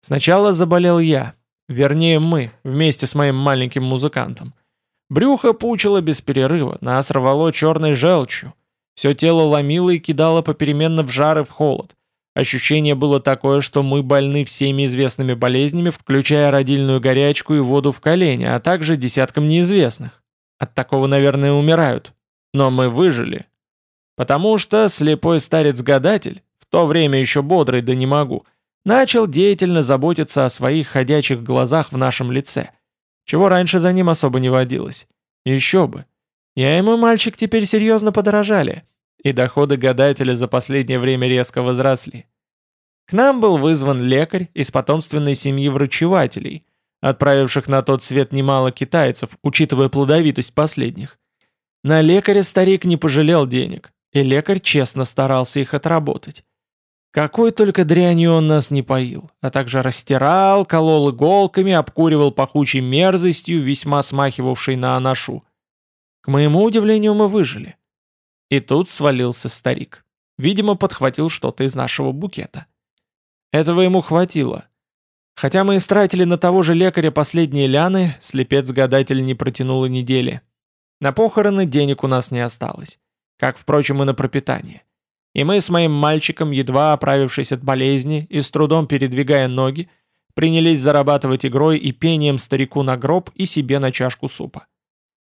[SPEAKER 1] Сначала заболел я, Вернее, мы, вместе с моим маленьким музыкантом. Брюхо пучило без перерыва, нас рвало черной желчью. Все тело ломило и кидало попеременно в жар и в холод. Ощущение было такое, что мы больны всеми известными болезнями, включая родильную горячку и воду в колени, а также десяткам неизвестных. От такого, наверное, умирают. Но мы выжили. Потому что слепой старец-гадатель, в то время еще бодрый да не могу, начал деятельно заботиться о своих ходячих глазах в нашем лице, чего раньше за ним особо не водилось. Еще бы. Я и мой мальчик теперь серьезно подорожали, и доходы гадателя за последнее время резко возросли. К нам был вызван лекарь из потомственной семьи врачевателей, отправивших на тот свет немало китайцев, учитывая плодовитость последних. На лекаря старик не пожалел денег, и лекарь честно старался их отработать. Какой только дрянью он нас не поил, а также растирал, колол иголками, обкуривал пахучей мерзостью, весьма смахивавшей на анашу. К моему удивлению, мы выжили. И тут свалился старик. Видимо, подхватил что-то из нашего букета. Этого ему хватило. Хотя мы истратили на того же лекаря последние ляны, слепец-гадатель не протянул и недели. На похороны денег у нас не осталось. Как, впрочем, и на пропитание. И мы с моим мальчиком, едва оправившись от болезни и с трудом передвигая ноги, принялись зарабатывать игрой и пением старику на гроб и себе на чашку супа.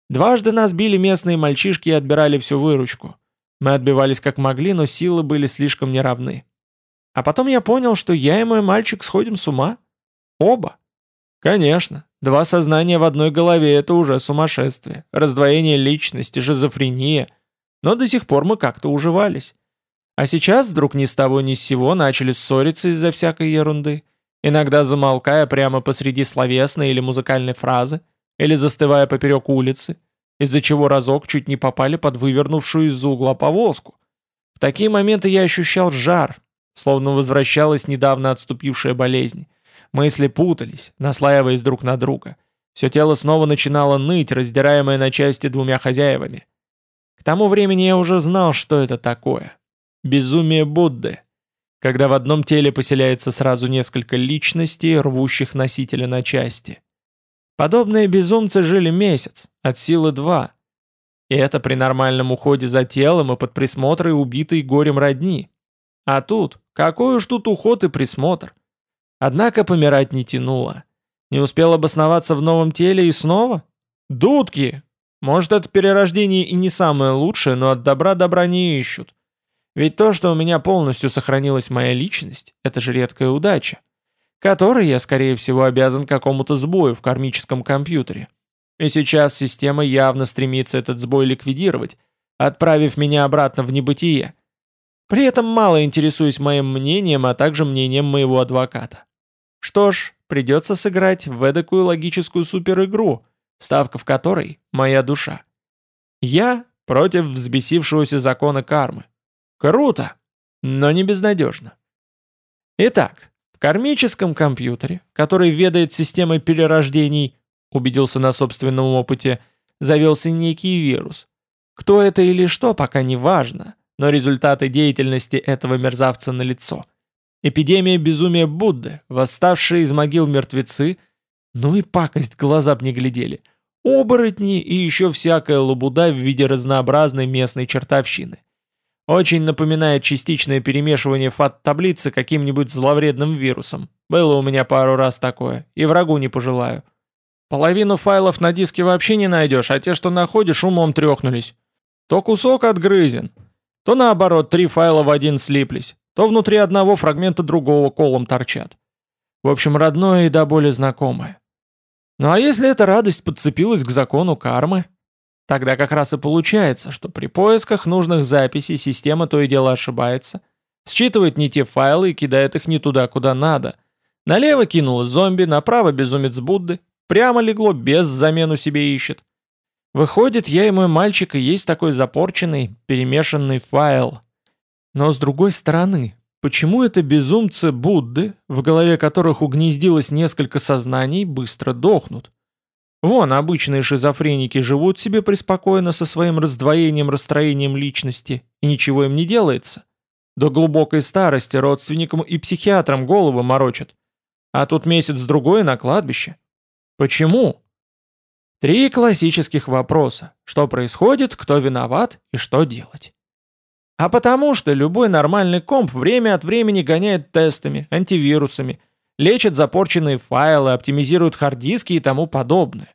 [SPEAKER 1] Дважды нас били местные мальчишки и отбирали всю выручку. Мы отбивались как могли, но силы были слишком неравны. А потом я понял, что я и мой мальчик сходим с ума. Оба. Конечно, два сознания в одной голове – это уже сумасшествие, раздвоение личности, шизофрения. Но до сих пор мы как-то уживались. А сейчас вдруг ни с того ни с сего начали ссориться из-за всякой ерунды, иногда замолкая прямо посреди словесной или музыкальной фразы, или застывая поперек улицы, из-за чего разок чуть не попали под вывернувшую из-за угла повозку. В такие моменты я ощущал жар, словно возвращалась недавно отступившая болезнь. Мысли путались, наслаиваясь друг на друга. Все тело снова начинало ныть, раздираемое на части двумя хозяевами. К тому времени я уже знал, что это такое. Безумие Будды. Когда в одном теле поселяется сразу несколько личностей, рвущих носителя на части. Подобные безумцы жили месяц, от силы два. И это при нормальном уходе за телом и под присмотрой убитой горем родни. А тут, какой уж тут уход и присмотр. Однако помирать не тянуло. Не успел обосноваться в новом теле и снова? Дудки! Может, это перерождение и не самое лучшее, но от добра добра не ищут. Ведь то, что у меня полностью сохранилась моя личность, это же редкая удача, которой я, скорее всего, обязан какому-то сбою в кармическом компьютере. И сейчас система явно стремится этот сбой ликвидировать, отправив меня обратно в небытие. При этом мало интересуюсь моим мнением, а также мнением моего адвоката. Что ж, придется сыграть в эдакую логическую суперигру, ставка в которой — моя душа. Я против взбесившегося закона кармы. Круто, но не безнадежно. Итак, в кармическом компьютере, который ведает системой перерождений, убедился на собственном опыте, завелся некий вирус. Кто это или что, пока не важно, но результаты деятельности этого мерзавца налицо. Эпидемия безумия Будды, восставшие из могил мертвецы, ну и пакость, глаза б не глядели, оборотни и еще всякая лабуда в виде разнообразной местной чертовщины. Очень напоминает частичное перемешивание фат-таблицы каким-нибудь зловредным вирусом. Было у меня пару раз такое, и врагу не пожелаю. Половину файлов на диске вообще не найдешь, а те, что находишь, умом трехнулись. То кусок отгрызен, то наоборот, три файла в один слиплись, то внутри одного фрагмента другого колом торчат. В общем, родное и до боли знакомое. Ну а если эта радость подцепилась к закону кармы? Тогда как раз и получается, что при поисках нужных записей система то и дело ошибается, считывает не те файлы и кидает их не туда, куда надо. Налево кинула зомби, направо безумец Будды, прямо легло, без замену себе ищет. Выходит, я и мой мальчик и есть такой запорченный, перемешанный файл. Но с другой стороны, почему это безумцы Будды, в голове которых угнездилось несколько сознаний, быстро дохнут? Вон, обычные шизофреники живут себе преспокойно со своим раздвоением-расстроением личности, и ничего им не делается. До глубокой старости родственникам и психиатрам головы морочат. А тут месяц-другой на кладбище. Почему? Три классических вопроса. Что происходит, кто виноват и что делать? А потому что любой нормальный комп время от времени гоняет тестами, антивирусами – лечат запорченные файлы, оптимизируют хард-диски и тому подобное.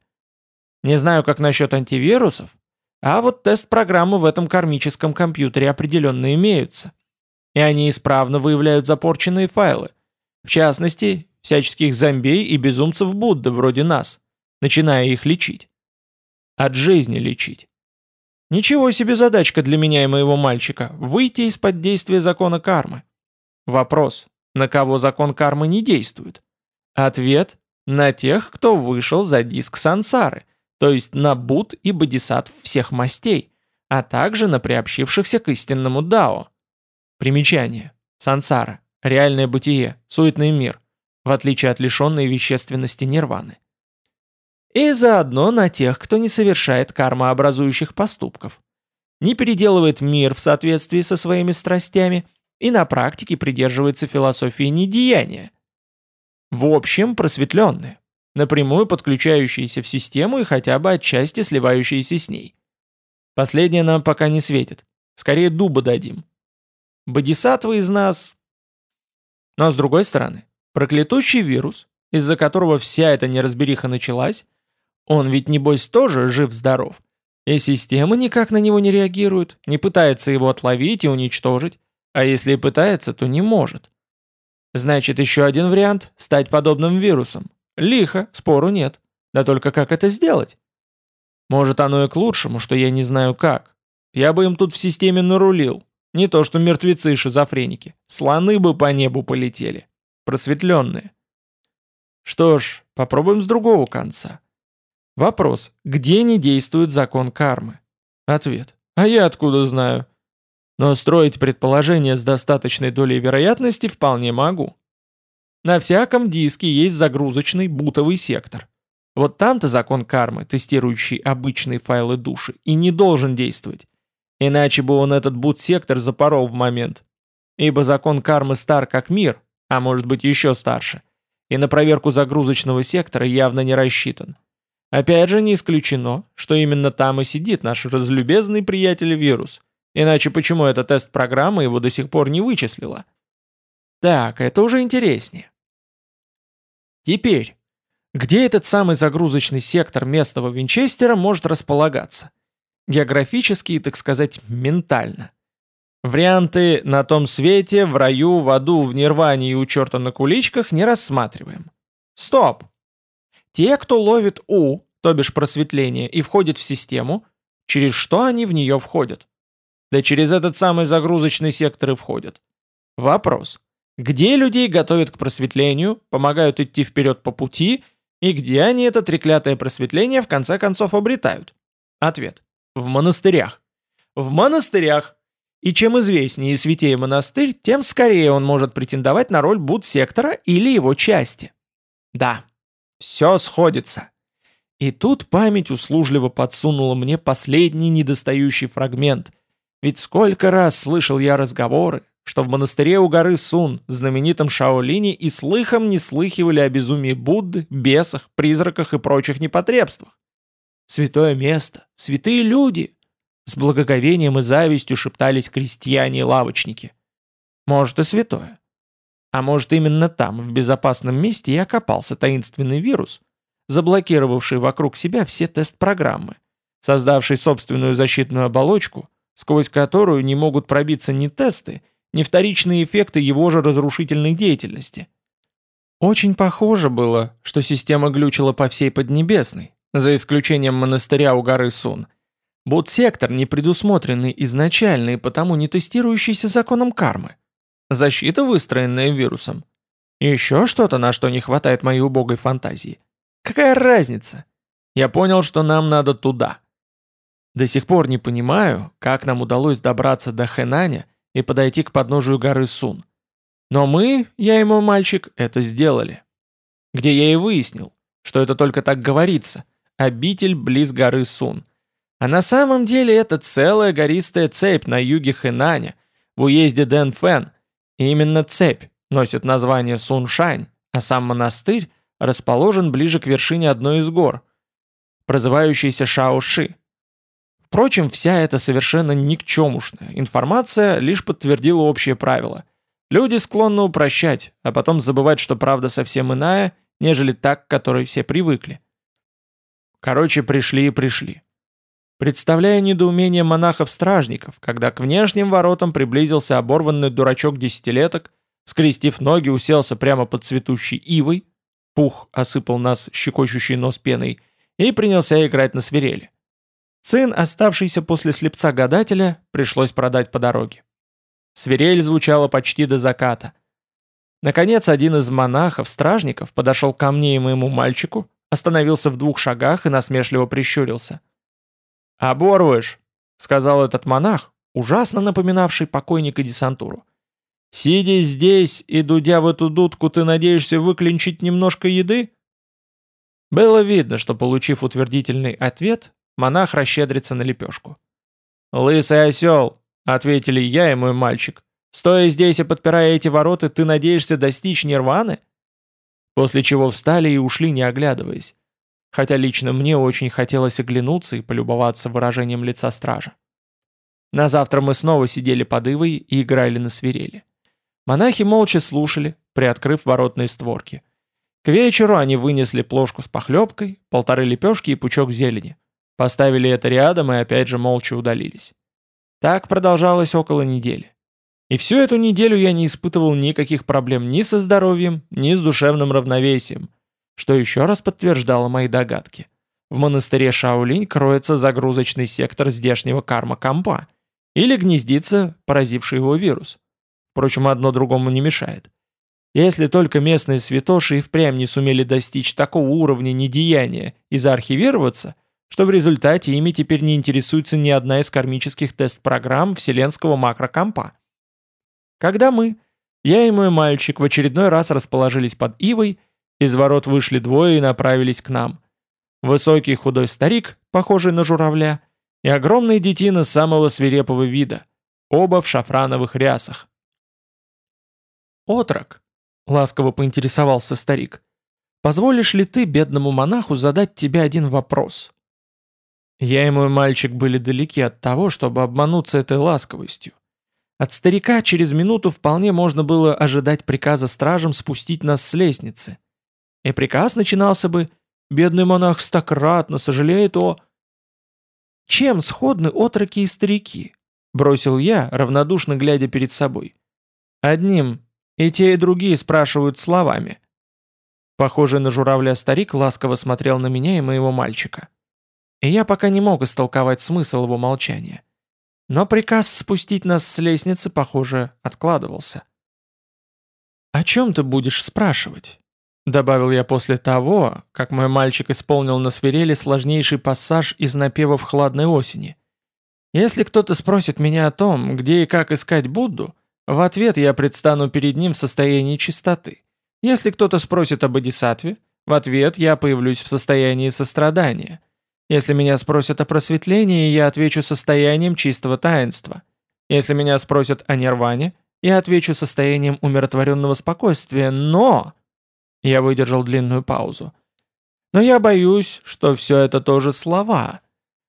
[SPEAKER 1] Не знаю, как насчет антивирусов, а вот тест-программы в этом кармическом компьютере определенно имеются. И они исправно выявляют запорченные файлы. В частности, всяческих зомбей и безумцев Будды вроде нас, начиная их лечить. От жизни лечить. Ничего себе задачка для меня и моего мальчика – выйти из-под действия закона кармы. Вопрос, на кого закон кармы не действует? Ответ – на тех, кто вышел за диск сансары, то есть на Буд и Бодисат всех мастей, а также на приобщившихся к истинному Дао. Примечание. Сансара. Реальное бытие, суетный мир, в отличие от лишенной вещественности нирваны. И заодно на тех, кто не совершает кармообразующих поступков. Не переделывает мир в соответствии со своими страстями – и на практике придерживается философии недеяния. В общем, просветленные, напрямую подключающиеся в систему и хотя бы отчасти сливающиеся с ней. Последнее нам пока не светит, скорее дуба дадим. Бодисаттвы из нас... Но с другой стороны, проклятущий вирус, из-за которого вся эта неразбериха началась, он ведь небось тоже жив-здоров, и система никак на него не реагирует, не пытается его отловить и уничтожить, а если и пытается, то не может. Значит, еще один вариант – стать подобным вирусом. Лихо, спору нет. Да только как это сделать? Может, оно и к лучшему, что я не знаю как. Я бы им тут в системе нарулил. Не то что мертвецы и шизофреники. Слоны бы по небу полетели. Просветленные. Что ж, попробуем с другого конца. Вопрос, где не действует закон кармы? Ответ. А я откуда знаю? Но строить предположения с достаточной долей вероятности вполне могу. На всяком диске есть загрузочный бутовый сектор. Вот там-то закон кармы, тестирующий обычные файлы души, и не должен действовать. Иначе бы он этот бут-сектор запорол в момент. Ибо закон кармы стар как мир, а может быть еще старше, и на проверку загрузочного сектора явно не рассчитан. Опять же не исключено, что именно там и сидит наш разлюбезный приятель-вирус, Иначе почему эта тест-программа его до сих пор не вычислила? Так, это уже интереснее. Теперь, где этот самый загрузочный сектор местного Винчестера может располагаться? Географически и, так сказать, ментально. Варианты «на том свете», «в раю», «в аду», «в нирване» и «у черта на куличках» не рассматриваем. Стоп! Те, кто ловит «у», то бишь просветление, и входит в систему, через что они в нее входят? Да через этот самый загрузочный сектор и входят. Вопрос. Где людей готовят к просветлению, помогают идти вперед по пути, и где они это треклятое просветление в конце концов обретают? Ответ. В монастырях. В монастырях! И чем известнее и святее монастырь, тем скорее он может претендовать на роль буд-сектора или его части. Да, все сходится. И тут память услужливо подсунула мне последний недостающий фрагмент. Ведь сколько раз слышал я разговоры, что в монастыре у горы Сун, знаменитом Шаолине, и слыхом не слыхивали о безумии Будды, бесах, призраках и прочих непотребствах. Святое место, святые люди! С благоговением и завистью шептались крестьяне и лавочники. Может и святое. А может именно там, в безопасном месте, и окопался таинственный вирус, заблокировавший вокруг себя все тест-программы, создавший собственную защитную оболочку, сквозь которую не могут пробиться ни тесты, ни вторичные эффекты его же разрушительной деятельности. Очень похоже было, что система глючила по всей Поднебесной, за исключением монастыря у горы Сун. Бот-сектор не предусмотренный изначально и потому не тестирующийся законом кармы. Защита, выстроенная вирусом. Еще что-то, на что не хватает моей убогой фантазии. Какая разница? Я понял, что нам надо туда. До сих пор не понимаю, как нам удалось добраться до Хэнаня и подойти к подножию горы Сун. Но мы, я и мой мальчик, это сделали. Где я и выяснил, что это только так говорится, обитель близ горы Сун. А на самом деле это целая гористая цепь на юге Хэнаня, в уезде Дэн Фэн. И именно цепь носит название Суншань, а сам монастырь расположен ближе к вершине одной из гор, прозывающейся Шаоши. Впрочем, вся эта совершенно никчемушная информация лишь подтвердила общее правило. Люди склонны упрощать, а потом забывать, что правда совсем иная, нежели так, к которой все привыкли. Короче, пришли и пришли. Представляя недоумение монахов-стражников, когда к внешним воротам приблизился оборванный дурачок-десятилеток, скрестив ноги, уселся прямо под цветущей ивой, пух осыпал нас щекочущий нос пеной, и принялся играть на свирели. Цин, оставшийся после слепца-гадателя, пришлось продать по дороге. Свирель звучала почти до заката. Наконец, один из монахов-стражников подошел ко мне и моему мальчику, остановился в двух шагах и насмешливо прищурился. «Оборваешь», — сказал этот монах, ужасно напоминавший покойника десантуру. «Сидя здесь и дудя в эту дудку, ты надеешься выклинчить немножко еды?» Было видно, что, получив утвердительный ответ, Монах расщедрится на лепешку. «Лысый осел!» — ответили я и мой мальчик. «Стоя здесь и подпирая эти ворота, ты надеешься достичь нирваны?» После чего встали и ушли, не оглядываясь. Хотя лично мне очень хотелось оглянуться и полюбоваться выражением лица стража. На завтра мы снова сидели под ивой и играли на свирели. Монахи молча слушали, приоткрыв воротные створки. К вечеру они вынесли плошку с похлебкой, полторы лепешки и пучок зелени. Поставили это рядом и опять же молча удалились. Так продолжалось около недели. И всю эту неделю я не испытывал никаких проблем ни со здоровьем, ни с душевным равновесием, что еще раз подтверждало мои догадки. В монастыре Шаолинь кроется загрузочный сектор здешнего карма-компа, или гнездится поразивший его вирус. Впрочем, одно другому не мешает. Если только местные святоши и впрямь не сумели достичь такого уровня недеяния и заархивироваться – что в результате ими теперь не интересуется ни одна из кармических тест-программ вселенского макрокомпа. Когда мы, я и мой мальчик, в очередной раз расположились под ивой, из ворот вышли двое и направились к нам. Высокий худой старик, похожий на журавля, и огромный детина самого свирепого вида, оба в шафрановых рясах. «Отрок», — ласково поинтересовался старик, — «позволишь ли ты, бедному монаху, задать тебе один вопрос?» Я и мой мальчик были далеки от того, чтобы обмануться этой ласковостью. От старика через минуту вполне можно было ожидать приказа стражам спустить нас с лестницы. И приказ начинался бы «Бедный монах стократно сожалеет о...» «Чем сходны отроки и старики?» — бросил я, равнодушно глядя перед собой. «Одним, и те, и другие спрашивают словами». Похожий на журавля старик ласково смотрел на меня и моего мальчика. И я пока не мог истолковать смысл его молчания. Но приказ спустить нас с лестницы, похоже, откладывался. «О чем ты будешь спрашивать?» Добавил я после того, как мой мальчик исполнил на свирели сложнейший пассаж из напевов «Хладной осени». Если кто-то спросит меня о том, где и как искать Будду, в ответ я предстану перед ним в состоянии чистоты. Если кто-то спросит об Адисатве, в ответ я появлюсь в состоянии сострадания. Если меня спросят о просветлении, я отвечу состоянием чистого таинства. Если меня спросят о нирване, я отвечу состоянием умиротворенного спокойствия, но... Я выдержал длинную паузу. Но я боюсь, что все это тоже слова.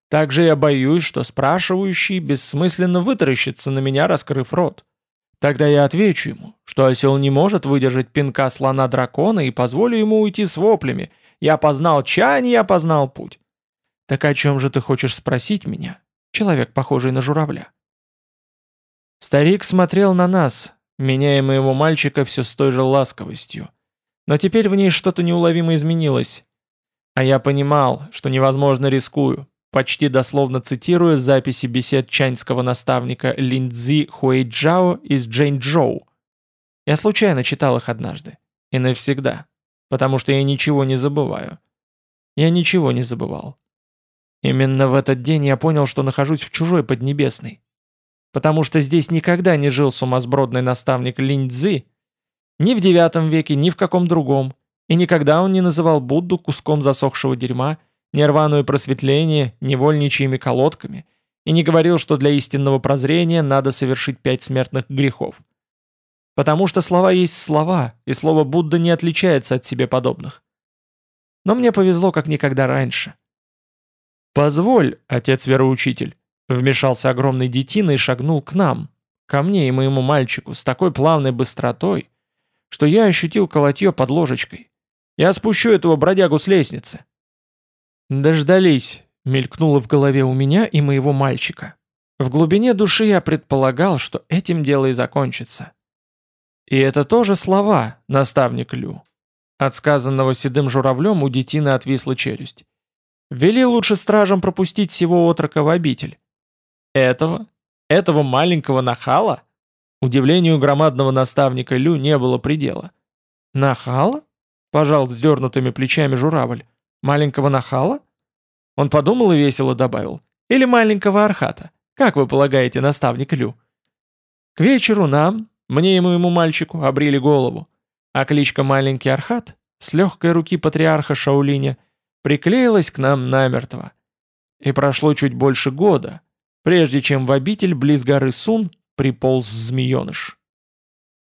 [SPEAKER 1] Также я боюсь, что спрашивающий бессмысленно вытаращится на меня, раскрыв рот. Тогда я отвечу ему, что осел не может выдержать пинка слона-дракона и позволю ему уйти с воплями. Я познал чань, я познал путь. Так о чем же ты хочешь спросить меня, человек, похожий на журавля? Старик смотрел на нас, меня и моего мальчика все с той же ласковостью. Но теперь в ней что-то неуловимо изменилось. А я понимал, что невозможно рискую, почти дословно цитируя записи бесед чаньского наставника Линдзи Хуэйджао из Джэньчжоу. Я случайно читал их однажды. И навсегда. Потому что я ничего не забываю. Я ничего не забывал. Именно в этот день я понял, что нахожусь в чужой Поднебесной. Потому что здесь никогда не жил сумасбродный наставник Линдзи, ни в девятом веке, ни в каком другом. И никогда он не называл Будду куском засохшего дерьма, нирвану и просветление невольничьими колодками, и не говорил, что для истинного прозрения надо совершить пять смертных грехов. Потому что слова есть слова, и слово Будда не отличается от себе подобных. Но мне повезло как никогда раньше. «Позволь, отец-вероучитель», — вмешался огромный детина и шагнул к нам, ко мне и моему мальчику, с такой плавной быстротой, что я ощутил колотье под ложечкой. Я спущу этого бродягу с лестницы. Дождались, мелькнуло в голове у меня и моего мальчика. В глубине души я предполагал, что этим дело и закончится. И это тоже слова, наставник Лю. От сказанного седым журавлем у детины отвисла челюсть. Вели лучше стражам пропустить всего отрока в обитель. Этого? Этого маленького нахала? Удивлению громадного наставника Лю не было предела. «Нахала?» — пожал вздернутыми плечами журавль. «Маленького нахала?» Он подумал и весело добавил. «Или маленького архата? Как вы полагаете, наставник Лю?» К вечеру нам, мне и моему мальчику, обрили голову, а кличка «Маленький Архат» с легкой руки патриарха Шаулиня приклеилась к нам намертво. И прошло чуть больше года, прежде чем в обитель близ горы Сун приполз змееныш.